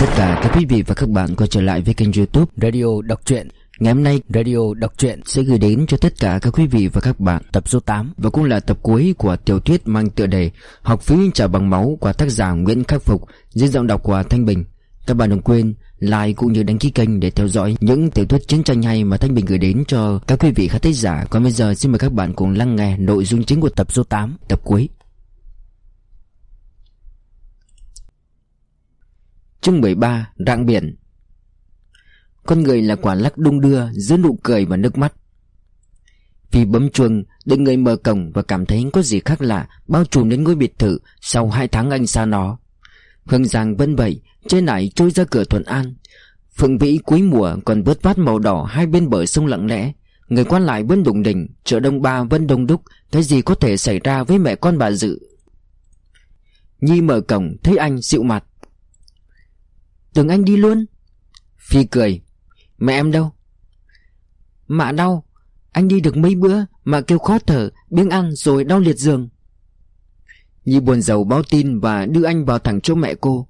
tất cả các quý vị và các bạn quay trở lại với kênh youtube Radio Đọc truyện. Ngày hôm nay Radio Đọc truyện sẽ gửi đến cho tất cả các quý vị và các bạn tập số 8 Và cũng là tập cuối của tiểu thuyết mang tựa đề Học phí trả bằng máu của tác giả Nguyễn Khắc Phục Dưới giọng đọc của Thanh Bình. Các bạn đừng quên like cũng như đăng ký kênh để theo dõi những tiểu thuyết chiến tranh hay mà Thanh Bình gửi đến cho các quý vị khán thính giả. Còn bây giờ xin mời các bạn cùng lắng nghe nội dung chính của tập số 8, tập cuối. Chương 13 Rạng biển. Con người là quả lắc đung đưa giữa nụ cười và nước mắt. Vì bấm chuông Đợi người mở cổng và cảm thấy có gì khác lạ, Bao trùm đến ngôi biệt thự Sau hai tháng anh xa nó. Hương Giang vẫn vậy, trên nải trôi ra cửa Thuận An. Phượng Vĩ cuối mùa còn vớt vát màu đỏ Hai bên bờ sông lặng lẽ. Người quan lại vẫn đùng đỉnh, Chợ Đông Ba vẫn đông đúc, Cái gì có thể xảy ra với mẹ con bà Dự? Nhi mở cổng, thấy anh dịu mặt. Tưởng anh đi luôn. Phi cười. Mẹ em đâu? Mạ đau. Anh đi được mấy bữa Mà kêu khó thở, Biếng ăn rồi đau liệt giường. Nhi buồn giàu báo tin Và đưa anh vào thẳng chỗ mẹ cô.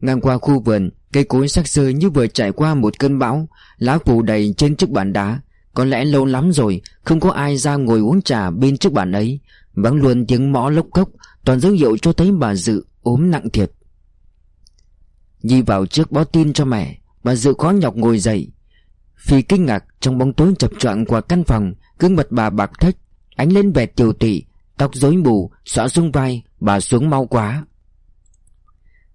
Ngang qua khu vườn, Cây cối sắc sơ như vừa trải qua một cơn bão, Lá phủ đầy trên chiếc bàn đá. Có lẽ lâu lắm rồi, Không có ai ra ngồi uống trà bên chiếc bàn ấy. Vắng luôn tiếng mõ lốc cốc, Toàn dấu hiệu cho thấy bà Dự ốm nặng thiệt. Nhi vào trước báo tin cho mẹ, Bà Dự khó nhọc ngồi dậy. Phi kinh ngạc, trong bóng tối chập choạng qua căn phòng, Gương mặt bà bạc thách, Ánh lên vẻ tiều tụy, Tóc rối mù, xõa xuống vai, Bà xuống mau quá.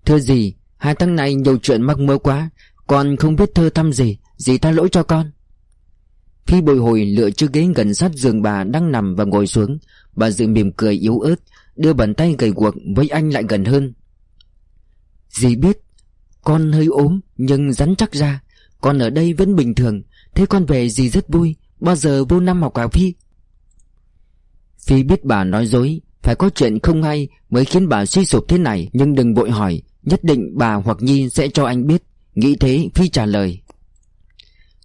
Thưa gì Hai tháng này nhiều chuyện mắc mơ quá, Con không biết thơ thăm gì, Dì tha lỗi cho con. Phi bồi hồi lựa chiếc ghế gần sát giường bà đang nằm và ngồi xuống. Bà Dự mỉm cười yếu ớt, Đưa bàn tay gầy guộc với anh lại gần hơn. Dì biết con hơi ốm, nhưng rắn chắc ra. Con ở đây vẫn bình thường. Thế con về gì rất vui. Bao giờ vô năm học cà Phi? Phi biết bà nói dối. Phải có chuyện không hay Mới khiến bà suy sụp thế này. Nhưng đừng vội hỏi. Nhất định bà hoặc Nhi sẽ cho anh biết. Nghĩ thế, Phi trả lời.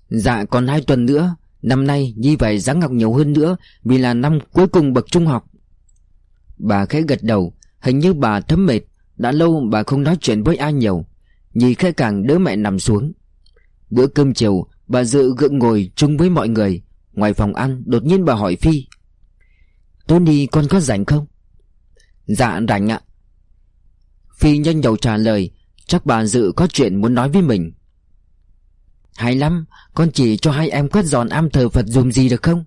Dạ còn hai tuần nữa. Năm nay, Nhi phải ráng học nhiều hơn nữa Vì là năm cuối cùng bậc trung học. Bà khẽ gật đầu. Hình như bà thấm mệt. Đã lâu bà không nói chuyện với ai nhiều. Nhi khẽ càng đỡ mẹ nằm xuống. Bữa cơm chiều, Bà Dự gượng ngồi chung với mọi người. Ngoài phòng ăn, đột nhiên bà hỏi Phi. Tony, con có rảnh không? Dạ rảnh ạ. Phi nhanh đầu trả lời, Chắc bà Dự có chuyện muốn nói với mình. Hay lắm, Con chỉ cho hai em quét dọn am thờ Phật dùng gì được không?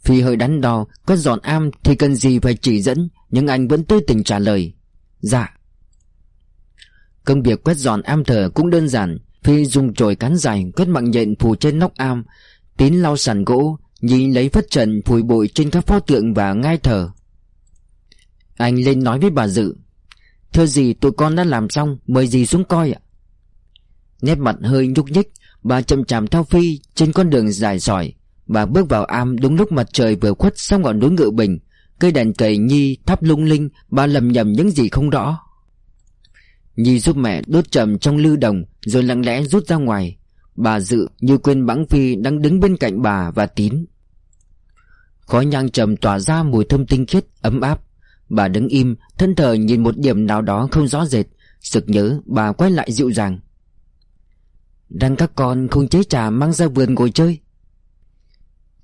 Phi hơi đắn đo, Quét dọn am thì cần gì phải chỉ dẫn, Nhưng anh vẫn tươi tỉnh trả lời. Dạ. Công việc quét dọn am thờ cũng đơn giản. Phi dùng chổi cán dài quét mạng nhện phủ trên nóc am, Tín lau sàn gỗ Nhi lấy phất trần phủi bụi trên các pho tượng và ngai thờ. Anh lên nói với bà Dự, Thưa gì tụi con đã làm xong, Mời gì xuống coi ạ. Nét mặt hơi nhúc nhích, Bà chậm chạm theo Phi trên con đường dài sỏi Bà bước vào am đúng lúc mặt trời vừa khuất sau ngọn núi ngự bình. Cây đèn cầy Nhi thắp lung linh, Bà lầm nhầm những gì không rõ. Nhi giúp mẹ đốt trầm trong lư đồng Rồi lặng lẽ rút ra ngoài. Bà dự như quên bẵng Phi đang đứng bên cạnh bà và tín. Khói nhang trầm tỏa ra mùi thơm tinh khiết, ấm áp. Bà đứng im, thân thờ nhìn một điểm nào đó không rõ rệt. Sực nhớ, bà quay lại dịu dàng. Đang các con không chế trà mang ra vườn ngồi chơi.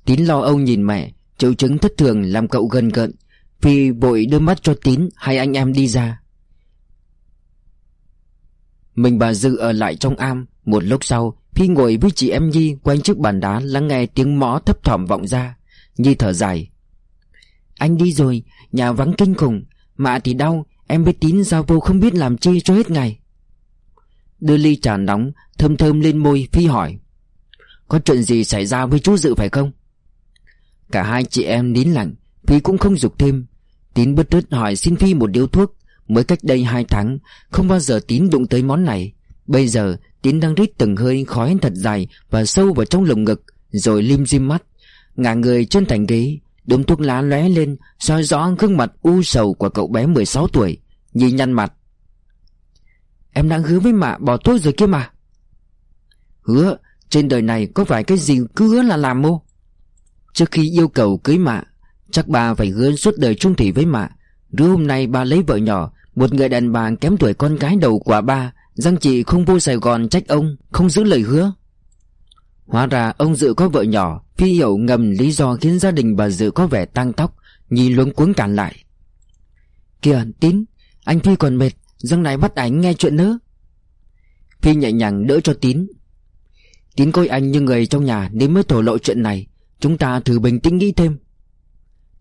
Tín lo âu nhìn mẹ Triệu chứng thất thường làm cậu gần gợn. Phi vội đưa mắt cho Tín Hai anh em đi ra mình bà Dư ở lại trong am. Một lúc sau, Phi ngồi với chị em Nhi Quanh chiếc bàn đá lắng nghe tiếng mõ thấp thỏm vọng ra. Nhi thở dài. Anh đi rồi, Nhà vắng kinh khủng. Mạ thì đau, Em biết tín giao vô không biết làm chi cho hết ngày. Đưa ly trà nóng, Thơm thơm lên môi, Phi hỏi. Có chuyện gì xảy ra với chú Dự phải không? Cả hai chị em nín lặng, Phi cũng không dục thêm. Tín bất rứt hỏi xin Phi một điếu thuốc. Mới cách đây hai tháng, Không bao giờ Tín đụng tới món này. Bây giờ, Tín đang rít từng hơi khói thật dài Và sâu vào trong lồng ngực, Rồi lim dim mắt. Ngả người trên thành ghế Đống thuốc lá lóe lên, soi rõ gương mặt u sầu của cậu bé 16 tuổi. Nhi nhăn mặt. Em đang hứa với mạ bỏ tôi rồi kia mà. Hứa? Trên đời này có phải cái gì cứ hứa là làm mô Trước khi yêu cầu cưới mạ, Chắc bà phải hứa suốt đời trung thủy với mạ. Đứa hôm nay bà lấy vợ nhỏ một người đàn bà kém tuổi con gái đầu quả ba Giang chị không vô Sài Gòn trách ông, Không giữ lời hứa. Hóa ra ông Dự có vợ nhỏ, Phi hiểu ngầm lý do khiến gia đình bà Dự có vẻ tăng tóc Nhìn luống cuống cản lại. Kìa, Tín, Anh Phi còn mệt Giang này bắt ảnh nghe chuyện nữa. Phi nhẹ nhàng đỡ cho Tín. Tín coi anh như người trong nhà Nên mới thổ lộ chuyện này, Chúng ta thử bình tĩnh nghĩ thêm.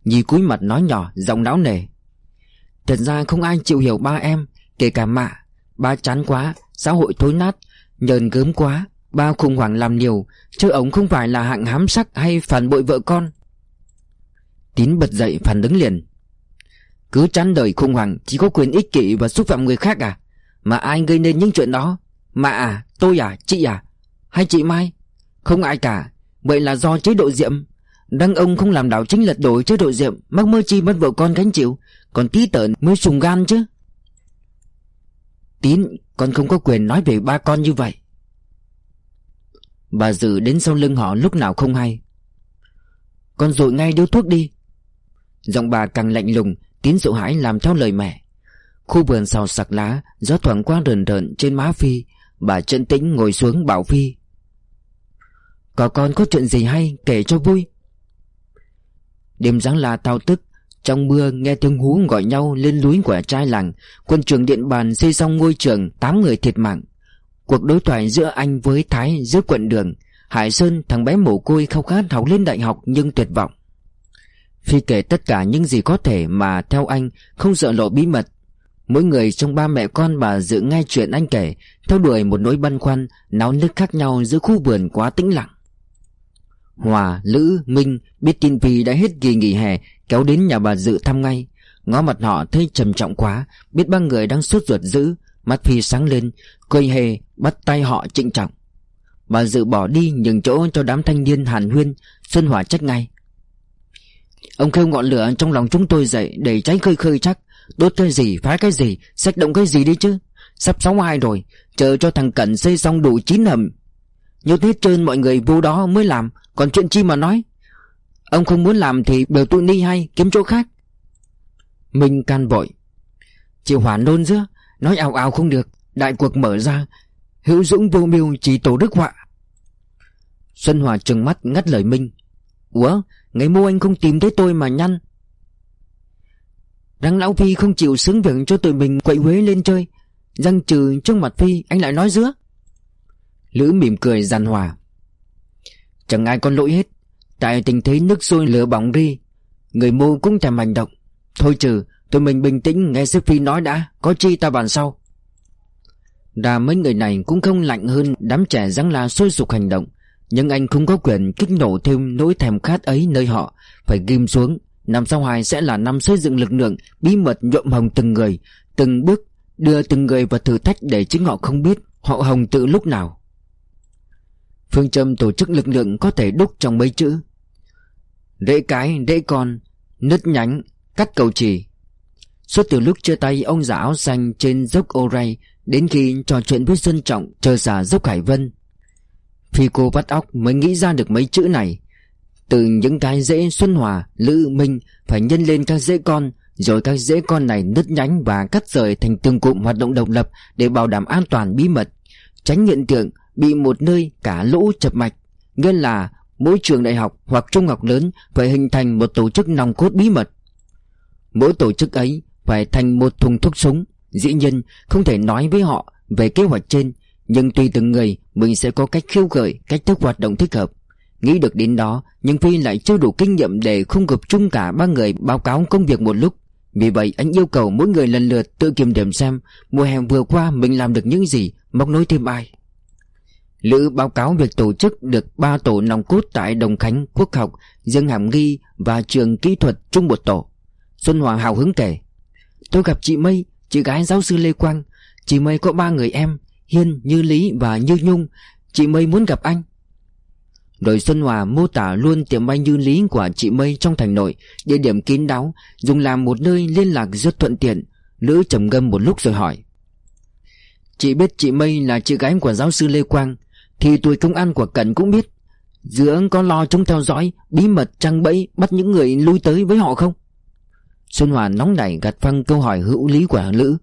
Nhi cúi mặt nói nhỏ, giọng não nề. Thật ra không ai chịu hiểu ba em Kể cả mạ. Ba chán quá Xã hội thối nát Nhờn gớm quá. Ba khủng hoảng làm liều Chứ ông không phải là hạng hám sắc hay phản bội vợ con. Tín bật dậy phản ứng liền. Cứ chán đời khủng hoảng Chỉ có quyền ích kỷ và xúc phạm người khác à? Mà ai gây nên những chuyện đó? Mạ à, tôi à, chị à? Hay chị Mai? Không ai cả. Vậy là do chế độ diệm. Đăng ông không làm đảo chính lật đổi chế độ diệm Mắc mơ chi mất vợ con gánh chịu. Còn tí tợn mới sùng gan chứ. Tín, Con không có quyền nói về ba con như vậy. Bà Dự đến sau lưng họ lúc nào không hay. Con rội ngay điếu thuốc đi. Giọng bà càng lạnh lùng, Tín sợ hãi làm theo lời mẹ. Khu vườn xào sặc lá, Gió thoảng qua rờn rợn trên má Phi. Bà chân tĩnh ngồi xuống bảo Phi. Có con có chuyện gì hay, kể cho vui. Đêm giáng là tao tức trong mưa nghe tiếng hú gọi nhau lên núi của trai làng. Quân trường điện bàn xây xong ngôi trường Tám người thiệt mạng. Cuộc đối thoại giữa anh với Thái giữa quận đường. Hải Sơn thằng bé mồ côi khao khát học lên đại học nhưng tuyệt vọng. Phi kể tất cả những gì có thể mà theo anh không sợ lộ bí mật. Mỗi người trong ba mẹ con bà dự ngay chuyện anh kể Theo đuổi một nỗi băn khoăn Náo nức khác nhau giữa khu vườn quá tĩnh lặng. Hòa, Lữ, Minh biết tin Phi đã hết kỳ nghỉ hè Kéo đến nhà bà dự thăm ngay. Ngó mặt họ thấy trầm trọng quá, Biết ba người đang sốt ruột dữ, Mắt Phi sáng lên, Cười hề, bắt tay họ trịnh trọng. Bà dự bỏ đi nhường chỗ cho đám thanh niên hàn huyên, Xuân Hòa trách ngay. Ông kêu ngọn lửa trong lòng chúng tôi dậy Để cháy khơi khơi chắc. Đốt cái gì, phá cái gì Xách động cái gì đi chứ? Sắp sáu hai rồi, Chờ cho thằng Cẩn xây xong đủ chín hầm. Nhốt hết trơn mọi người vô đó mới làm, Còn chuyện chi mà nói? Ông không muốn làm thì biểu tụi ni hay, Kiếm chỗ khác. Minh can vội. Chị Hòa nôn giữa Nói ảo ảo không được, Đại cuộc mở ra. Hữu dũng vô mưu chỉ tổ đức họa. Xuân Hòa trừng mắt ngắt lời Minh. Ủa Ngày mua anh không tìm thấy tôi mà nhăn. Răng lão Phi không chịu xứng việc cho tụi mình quậy Huế lên chơi. Răng trừ trước mặt Phi, anh lại nói giữa Lữ mỉm cười giàn hòa. Chẳng ai có lỗi hết. Tại tình thế nước sôi lửa bỏng đi, Người mô cũng thèm hành động. Thôi trừ, tụi mình bình tĩnh, nghe sếp Phi nói đã, Có chi ta bàn sau. Đà mấy người này cũng không lạnh hơn Đám trẻ răng la sôi sục hành động. Nhưng anh không có quyền kích nổ thêm nỗi thèm khát ấy nơi họ. Phải ghim xuống, Năm sau hai sẽ là năm xây dựng lực lượng, Bí mật nhuộm hồng từng người, Từng bước đưa từng người vào thử thách Để chính họ không biết họ hồng tự lúc nào. Phương châm tổ chức lực lượng có thể đúc trong mấy chữ. Rễ cái, rễ con Nứt nhánh, cắt cầu chỉ. Suốt từ lúc chia tay ông già áo xanh trên dốc ô ray Đến khi trò chuyện với Xuân Trọng chờ già dốc Hải Vân. Phi cô bắt óc mới nghĩ ra được mấy chữ này. Từ những cái dễ Xuân Hòa, Lữ Minh Phải nhân lên các dễ con Rồi các dễ con này nứt nhánh và cắt rời thành từng cụm hoạt động độc lập Để bảo đảm an toàn bí mật. Tránh hiện tượng bị một nơi cả lũ chập mạch Nghĩa là mỗi trường đại học hoặc trung học lớn Phải hình thành một tổ chức nòng cốt bí mật. Mỗi tổ chức ấy phải thành một thùng thuốc súng. Dĩ nhiên, không thể nói với họ về kế hoạch trên, Nhưng tùy từng người, mình sẽ có cách khiêu gợi Cách thức hoạt động thích hợp. Nghĩ được đến đó, Nhưng Phi lại chưa đủ kinh nghiệm để không gặp chung cả ba người báo cáo công việc một lúc. Vì vậy, anh yêu cầu mỗi người lần lượt tự kiểm điểm xem Mùa hè vừa qua mình làm được những gì, Móc nối thêm ai. Lữ báo cáo việc tổ chức được ba tổ nòng cốt tại Đồng Khánh, Quốc học, Dương Hàm Nghi và trường kỹ thuật chung một tổ. Xuân Hoàng hào hứng kể. Tôi gặp chị Mây, chị gái giáo sư Lê Quang. Chị Mây có ba người em, Hiên, Như Lý và Như Nhung. Chị Mây muốn gặp anh. Rồi Xuân Hòa mô tả luôn tiệm may Như Lý của chị Mây trong thành nội, địa điểm kín đáo, dùng làm một nơi liên lạc rất thuận tiện. Lữ trầm ngâm một lúc rồi hỏi. Chị biết chị Mây là chị gái của giáo sư Lê Quang thì tuổi công an của Cẩn cũng biết, Giữa có lo chúng theo dõi, Bí mật trăng bẫy, Bắt những người lui tới với họ không? Xuân Hòa nóng nảy gạt phăng câu hỏi hữu lý của Lữ.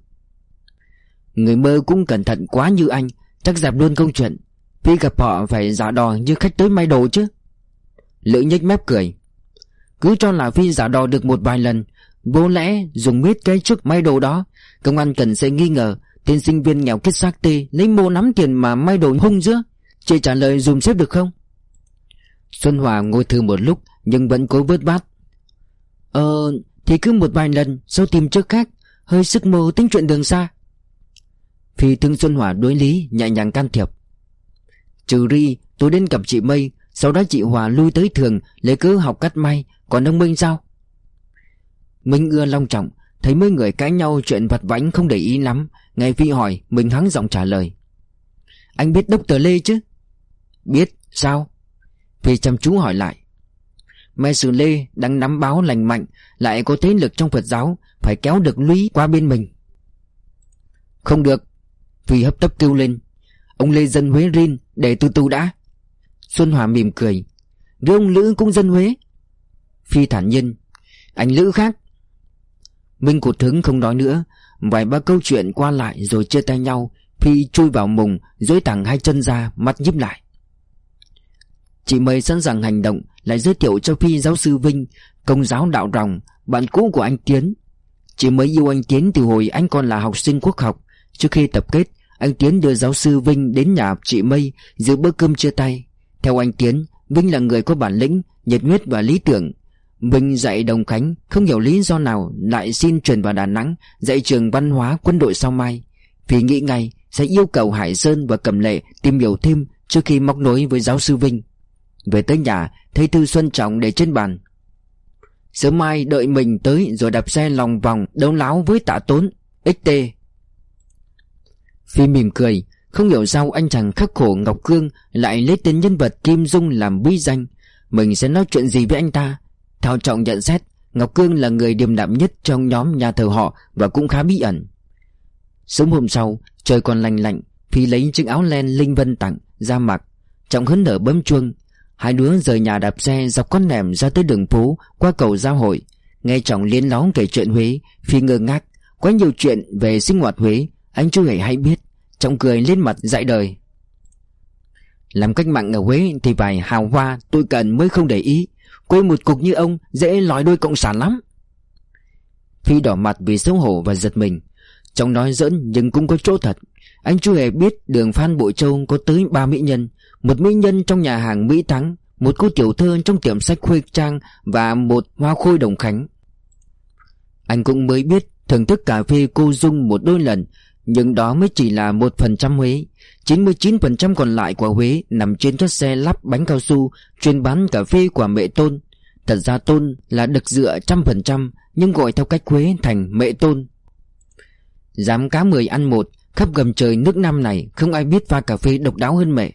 Người mơ cũng cẩn thận quá như anh, Chắc dẹp luôn câu chuyện. Vì gặp họ phải giả đò như khách tới may đồ chứ. Lữ nhếch mép cười. Cứ cho là Phi giả đò được một vài lần, Vô lẽ dùng mít cái trước may đồ đó, Công an cần sẽ nghi ngờ Tên sinh viên nghèo kết xác tê, Lấy mô nắm tiền mà may đồ hung giữa Chị trả lời dùm xếp được không? Xuân Hòa ngồi thư một lúc, Nhưng vẫn cố vớt bát Ờ thì cứ một vài lần, Sau tìm trước khác, Hơi sức mồ tính chuyện đường xa. Phi thương Xuân Hòa đối lý, nhẹ nhàng can thiệp. Trừ ri, tôi đến gặp chị Mây, Sau đó chị Hòa lui tới thường, Lấy cớ học cắt may, Còn ông Minh sao? Minh ưa long trọng, Thấy mấy người cãi nhau chuyện vặt vãnh không để ý lắm Ngày Phi hỏi Mình hắng giọng trả lời. Anh biết Đốc Tờ Lê chứ? Biết sao? Phi chăm chú hỏi lại. Mai Sử Lê đang nắm báo lành mạnh, Lại có thế lực trong Phật giáo, Phải kéo được lũy qua bên mình. Không được. Phi hấp tấp kêu lên. Ông Lê dân Huế rin, để từ từ đã. Xuân Hòa mỉm cười. Với ông Lữ cũng dân Huế. Phi thản nhiên. Anh Lữ khác. Minh cụt Thứng không nói nữa. Vài ba câu chuyện qua lại rồi chia tay nhau. Phi chui vào mùng Dối thẳng hai chân ra, mắt nhíp lại. Chị mời sẵn sàng hành động, Lại giới thiệu cho Phi giáo sư Vinh, Công giáo đạo ròng, Bạn cũ của anh Tiến. Chị mới yêu anh Tiến từ hồi anh còn là học sinh quốc học. Trước khi tập kết, Anh Tiến đưa giáo sư Vinh đến nhà chị Mây Dự bữa cơm chia tay. Theo anh Tiến, Vinh là người có bản lĩnh, Nhiệt huyết và lý tưởng. Vinh dạy Đồng Khánh, Không hiểu lý do nào Lại xin chuyển vào Đà Nẵng, Dạy trường văn hóa quân đội sau mai. Vì nghĩ ngay, sẽ yêu cầu Hải Sơn và Cẩm Lệ Tìm hiểu thêm trước khi móc nối với giáo sư Vinh. Về tới nhà, Thấy Thư Xuân Trọng để trên bàn. Sớm mai đợi mình tới Rồi đạp xe lòng vòng đấu láo với tạ tốn XT Phi mỉm cười, Không hiểu sao anh chàng khắc khổ Ngọc Cương Lại lấy tên nhân vật Kim Dung làm bí danh. Mình sẽ nói chuyện gì với anh ta? Thao trọng nhận xét, Ngọc Cương là người điềm đạm nhất trong nhóm nhà thờ họ Và cũng khá bí ẩn. Sớm hôm sau, Trời còn lành lạnh, Phi lấy chiếc áo len Linh Vân tặng ra mặc Trọng hấn nở bấm chuông Hai đứa rời nhà đạp xe dọc con nẻm ra tới đường phố, Qua cầu giao hội. Nghe chồng liên lóng kể chuyện Huế, Phi ngơ ngác Quá nhiều chuyện về sinh hoạt Huế, Anh chưa hề hay biết. Trọng cười lên mặt dạy đời. Làm cách mạng ở Huế thì phải hào hoa Tôi cần mới không để ý. Quê một cục như ông Dễ lòi đôi cộng sản lắm. Phi đỏ mặt vì xấu hổ và giật mình. Chồng nói giỡn nhưng cũng có chỗ thật. Anh chưa hề biết đường Phan Bội Châu có tới ba mỹ nhân. Một mỹ nhân trong nhà hàng Mỹ Thắng, Một cô tiểu thơ trong tiệm sách Khuê Trang Và một hoa khôi đồng khánh. Anh cũng mới biết thưởng thức cà phê cô Dung một đôi lần, nhưng đó mới chỉ là một phần trăm Huế. 99% còn lại của Huế nằm trên các xe lắp bánh cao su chuyên bán cà phê của mẹ Tôn. Thật ra Tôn là được dựa trăm phần trăm, Nhưng gọi theo cách Huế thành mẹ Tôn. Dám cá mười ăn một, Khắp gầm trời nước Nam này Không ai biết pha cà phê độc đáo hơn mẹ.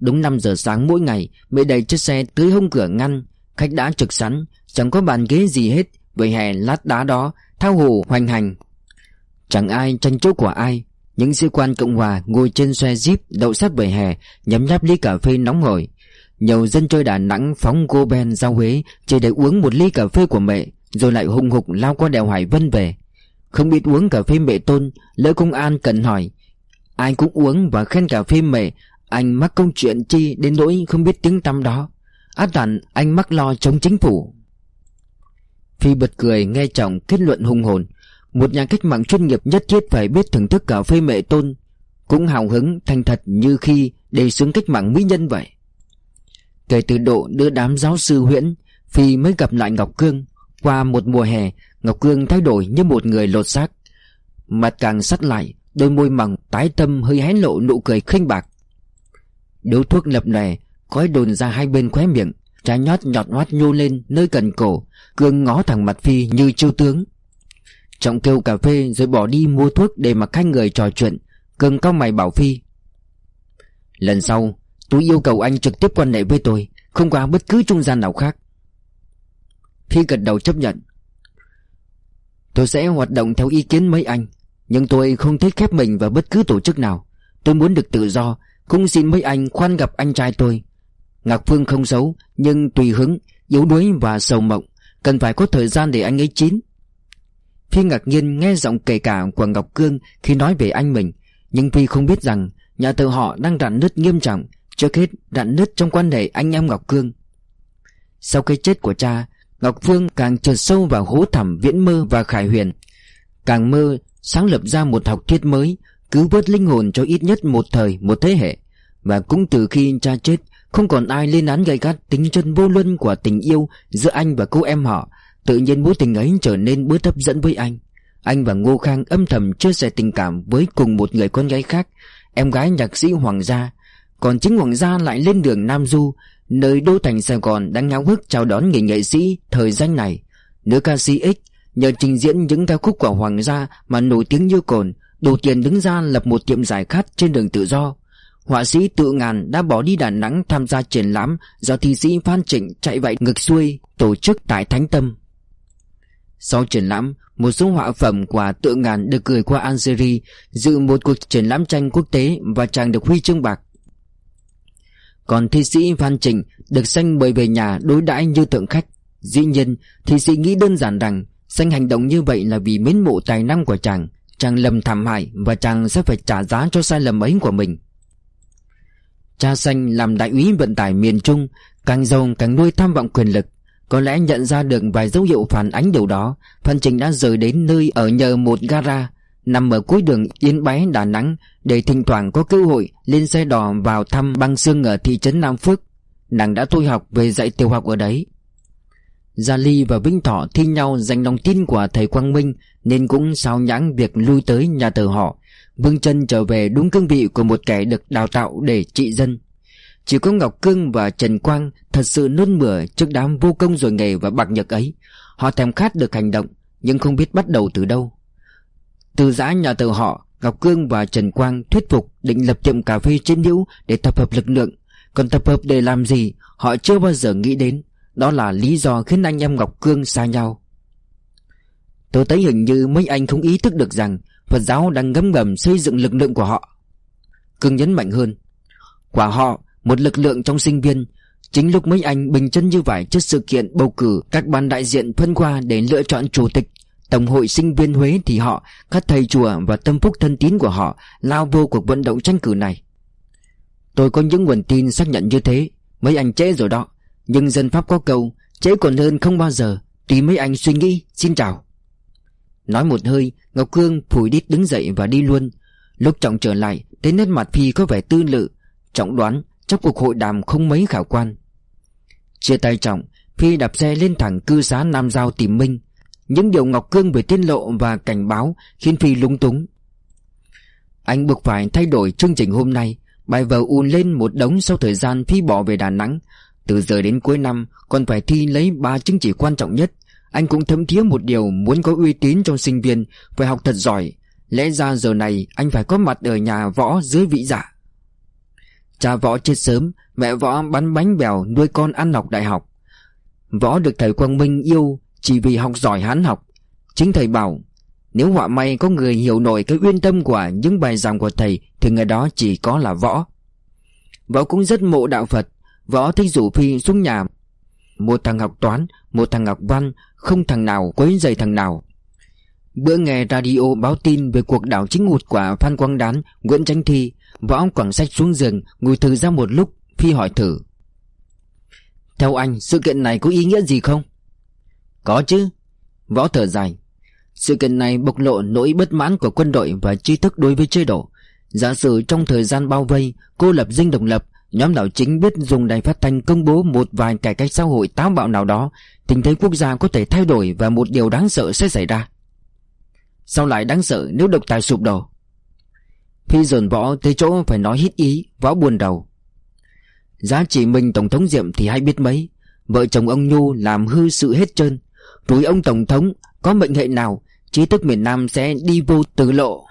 Đúng 5 giờ sáng mỗi ngày Mẹ đẩy chiếc xe tới hông cửa ngăn. Khách đã trực sẵn, Chẳng có bàn ghế gì hết. Với hè lát đá đó, Thao hồ hoành hành. Chẳng ai tranh chỗ của ai. Những sĩ quan Cộng Hòa ngồi trên xe jeep, đậu sát bể hè, Nhấm nháp ly cà phê nóng hổi. Nhiều dân chơi Đà Nẵng phóng cô ben ra Huế, Chỉ để uống một ly cà phê của mẹ, Rồi lại hùng hục lao qua đèo Hải Vân về. Không biết uống cà phê mẹ tôn, Lỡ công an cần hỏi. Ai cũng uống và khen cà phê mẹ anh mắc công chuyện chi đến nỗi không biết tiếng tăm đó. Át hẳn anh mắc lo chống chính phủ. Phi bật cười, nghe chồng kết luận hùng hồn. Một nhà cách mạng chuyên nghiệp nhất thiết phải biết thưởng thức cà phê mẹ tôn. Cũng hào hứng, thành thật như khi đề xướng cách mạng mỹ nhân vậy. Kể từ độ đưa đám giáo sư huyễn, Phi mới gặp lại Ngọc Cương. Qua một mùa hè, Ngọc Cương thay đổi như một người lột xác. Mặt càng sắt lại, Đôi môi mỏng, tái tâm, hơi hé lộ nụ cười khinh bạc. Điếu thuốc lập lè Khói đồn ra hai bên khóe miệng, Trái nhót nhọt hoát nhô lên nơi cần cổ, Cương ngó thẳng mặt Phi như chiêu tướng. Trọng kêu cà phê rồi bỏ đi mua thuốc để mặc hai người trò chuyện Cường cao mày bảo Phi. Lần sau, tôi yêu cầu anh trực tiếp quan hệ với tôi, Không qua bất cứ trung gian nào khác. Phi gật đầu chấp nhận. Tôi sẽ hoạt động theo ý kiến mấy anh, Nhưng tôi không thích khép mình vào bất cứ tổ chức nào. Tôi muốn được tự do cũng xin mấy anh khoan gặp anh trai tôi. Ngạc Phương không xấu Nhưng tùy hứng, Yếu đuối và sầu mộng, Cần phải có thời gian để anh ấy chín. Phi ngạc nhiên nghe giọng kể cả của Ngọc Cương khi nói về anh mình, Nhưng Phi không biết rằng nhà thờ họ đang rạn nứt nghiêm trọng, Trước hết rạn nứt trong quan hệ anh em Ngọc Cương. Sau cái chết của cha, Ngọc Phương càng trượt sâu vào hố thẳm viễn mơ và khải huyền. Càng mơ, sáng lập ra một học thuyết mới Cứu vớt linh hồn cho ít nhất một thời, một thế hệ. Và cũng từ khi cha chết Không còn ai lên án gay gắt tính chân vô luân của tình yêu giữa anh và cô em họ. Tự nhiên mối tình ấy trở nên bớt hấp dẫn với anh. Anh và Ngô Khang âm thầm chia sẻ tình cảm với cùng một người con gái khác Em gái nhạc sĩ Hoàng gia. Còn chính Hoàng gia lại lên đường Nam Du Nơi đô thành Sài Gòn đang ngáo hức chào đón người nghệ sĩ thời danh này. Nữ ca sĩ X nhờ trình diễn những ca khúc của Hoàng gia mà nổi tiếng như cồn Đồ tiền đứng ra lập một tiệm giải khát trên đường tự do Họa sĩ tự ngàn đã bỏ đi Đà Nẵng tham gia triển lãm do thi sĩ Phan Trịnh chạy vậy ngược xuôi tổ chức tại Thánh Tâm sau triển lãm, một số họa phẩm của tự ngàn được gửi qua Algeria dự một cuộc triển lãm tranh quốc tế và chàng được huy chương bạc. Còn thi sĩ Phan Trịnh được xanh mời về nhà đối đãi như tượng khách. Dĩ nhiên, thi sĩ nghĩ đơn giản rằng xanh hành động như vậy là vì mến mộ tài năng của chàng. Chàng lầm thảm hại và chàng sẽ phải trả giá cho sai lầm ấy của mình. Cha xanh làm đại úy vận tải miền Trung, càng giàu càng nuôi tham vọng quyền lực. Có lẽ nhận ra được vài dấu hiệu phản ánh điều đó Phan Trình đã rời đến nơi ở nhờ một gara Nằm ở cuối đường Yên Bái Đà Nẵng Để thỉnh thoảng có cơ hội lên xe đò vào thăm băng xương ở thị trấn Nam Phước Nàng đã thôi học về dạy tiểu học ở đấy Gia Ly và Vinh Thọ thi nhau giành lòng tin của thầy Quang Minh Nên cũng sao nhãng việc lui tới nhà thờ họ Vương chân trở về đúng cương vị của một kẻ được đào tạo để trị dân chỉ có Ngọc Cương và Trần Quang thật sự nôn mửa trước đám vô công rồi nghề và bạc nhật ấy. Họ thèm khát được hành động, nhưng không biết bắt đầu từ đâu. Từ giã nhà thờ họ, Ngọc Cương và Trần Quang thuyết phục định lập tiệm cà phê trên nhiễu để tập hợp lực lượng. Còn tập hợp để làm gì, họ chưa bao giờ nghĩ đến. Đó là lý do khiến anh em Ngọc Cương xa nhau. Tôi thấy hình như mấy anh không ý thức được rằng Phật giáo đang ngấm ngầm xây dựng lực lượng của họ. Cương nhấn mạnh hơn. Quả họ một lực lượng trong sinh viên Chính lúc mấy anh bình chân như vậy trước sự kiện bầu cử các ban đại diện phân qua để lựa chọn chủ tịch Tổng hội sinh viên Huế thì họ, các thầy chùa và tâm phúc thân tín của họ lao vô cuộc vận động tranh cử này. Tôi có những nguồn tin xác nhận như thế, mấy anh trễ rồi đó. Nhưng dân Pháp có câu, trễ còn hơn không bao giờ, tùy mấy anh suy nghĩ, xin chào. Nói một hơi, Ngọc Cương phủi đít đứng dậy và đi luôn. Lúc Trọng trở lại, thấy nét mặt Phi có vẻ tư lự. Trọng đoán trong cuộc hội đàm không mấy khả quan Chia tay trọng Phi đạp xe lên thẳng cư xá Nam Giao tìm Minh Những điều Ngọc Cương về tiết lộ và cảnh báo Khiến Phi lúng túng Anh buộc phải thay đổi chương trình hôm nay Bài vở ùn lên một đống sau thời gian Phi bỏ về Đà Nẵng từ giờ đến cuối năm Còn phải thi lấy ba chứng chỉ quan trọng nhất. Anh cũng thấm thía một điều Muốn có uy tín trong sinh viên, Phải học thật giỏi. Lẽ ra giờ này, anh phải có mặt ở nhà võ dưới vị giả Cha võ chết sớm, Mẹ võ bắn bánh bèo nuôi con ăn học đại học. Võ được thầy Quang Minh yêu Chỉ vì học giỏi hán học. Chính thầy bảo, Nếu họa may có người hiểu nổi cái uyên tâm của những bài giảng của thầy, Thì người đó chỉ có là võ. Võ cũng rất mộ đạo Phật. Võ thích rủ Phi xuống nhà. Một thằng học toán Một thằng học văn Không thằng nào quấy dày thằng nào. Bữa nghe radio báo tin về cuộc đảo chính ngụt của Phan Quang Đán, Nguyễn Tranh Thi Võ quảng sách xuống giường Ngồi thử ra một lúc Phi hỏi thử. Theo anh sự kiện này có ý nghĩa gì không? Có chứ. Võ thở dài. Sự kiện này bộc lộ nỗi bất mãn của quân đội Và tri thức đối với chế độ. Giả sử trong thời gian bao vây Cô lập dinh độc lập Nhóm đảo chính biết dùng đài phát thanh công bố một vài cải cách xã hội táo bạo nào đó, Tình thế quốc gia có thể thay đổi và một điều đáng sợ sẽ xảy ra. Sao lại đáng sợ nếu độc tài sụp đổ? Phi dồn võ tới chỗ phải nói hít ý, Võ buồn đầu. Giá trị mình Tổng thống Diệm thì hay biết mấy. Vợ chồng ông Nhu làm hư sự hết trơn. Rồi ông Tổng thống Có mệnh hệ nào, Trí thức miền Nam sẽ đi vô tử lộ.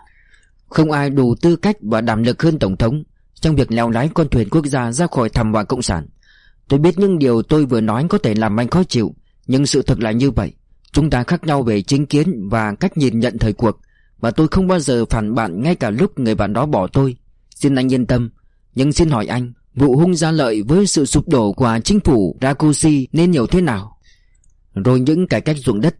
Không ai đủ tư cách và đảm lực hơn Tổng thống. Trong việc leo lái con thuyền quốc gia ra khỏi thảm họa cộng sản, Tôi biết những điều tôi vừa nói có thể làm anh khó chịu, Nhưng sự thật là như vậy. Chúng ta khác nhau về chính kiến và cách nhìn nhận thời cuộc, và tôi không bao giờ phản bạn ngay cả lúc người bạn đó bỏ tôi. Xin anh yên tâm, Nhưng xin hỏi anh, Vụ hung gia lợi với sự sụp đổ của chính phủ Rakusi nên hiểu thế nào? Rồi những cải cách ruộng đất,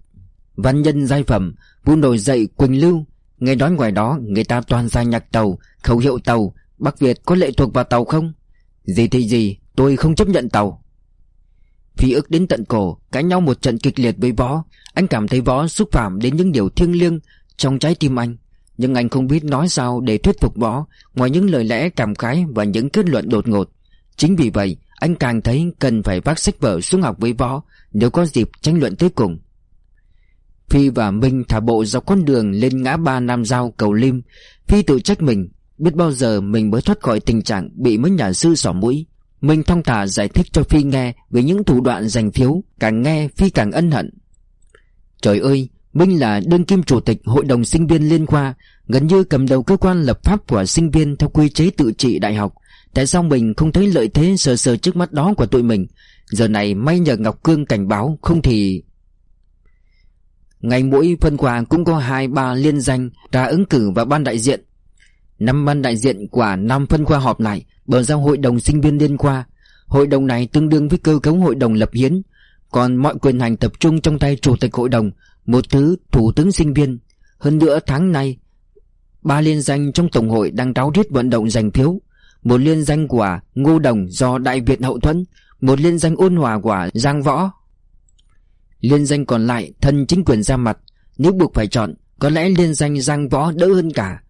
Văn nhân giai phẩm, vụ nổi dậy Quỳnh Lưu Nghe nói ngoài đó, người ta toàn ra nhạc tàu, Khẩu hiệu tàu Bắc Việt có lệ thuộc vào tàu không? Gì thì gì, tôi không chấp nhận tàu. Phi ức đến tận cổ, Cãi nhau một trận kịch liệt với võ. Anh cảm thấy võ xúc phạm đến những điều thiêng liêng Trong trái tim anh. Nhưng anh không biết nói sao để thuyết phục võ, Ngoài những lời lẽ cảm khái Và những kết luận đột ngột. Chính vì vậy, anh càng thấy cần phải vác sách vở xuống học với võ, Nếu có dịp tranh luận tới cùng. Phi và Minh thả bộ dọc con đường lên ngã ba Nam Giao, cầu Lim. Phi tự trách mình Biết bao giờ mình mới thoát khỏi tình trạng bị mấy nhà sư xỏ mũi. Mình thong thả giải thích cho Phi nghe về những thủ đoạn giành phiếu Càng nghe Phi càng ân hận. Trời ơi, Minh là đơn kim chủ tịch hội đồng sinh viên liên khoa Gần như cầm đầu cơ quan lập pháp của sinh viên theo quy chế tự trị đại học. Tại sao mình không thấy lợi thế sờ sờ trước mắt đó của tụi mình? Giờ này may nhờ Ngọc Cương cảnh báo Không thì Ngày mỗi phân khoa cũng có hai ba liên danh ra ứng cử vào ban đại diện. Năm ban đại diện của năm phân khoa họp lại, Bầu ra hội đồng sinh viên liên khoa. Hội đồng này tương đương với cơ cấu hội đồng lập hiến, Còn mọi quyền hành tập trung trong tay chủ tịch hội đồng, Một thứ thủ tướng sinh viên. Hơn nữa tháng nay, Ba liên danh trong tổng hội đang ráo riết vận động giành phiếu. Một liên danh của Ngô Đồng do Đại Việt hậu thuẫn, Một liên danh ôn hòa của Giang Võ. Liên danh còn lại thân chính quyền ra mặt, Nếu buộc phải chọn, Có lẽ liên danh Giang Võ đỡ hơn cả.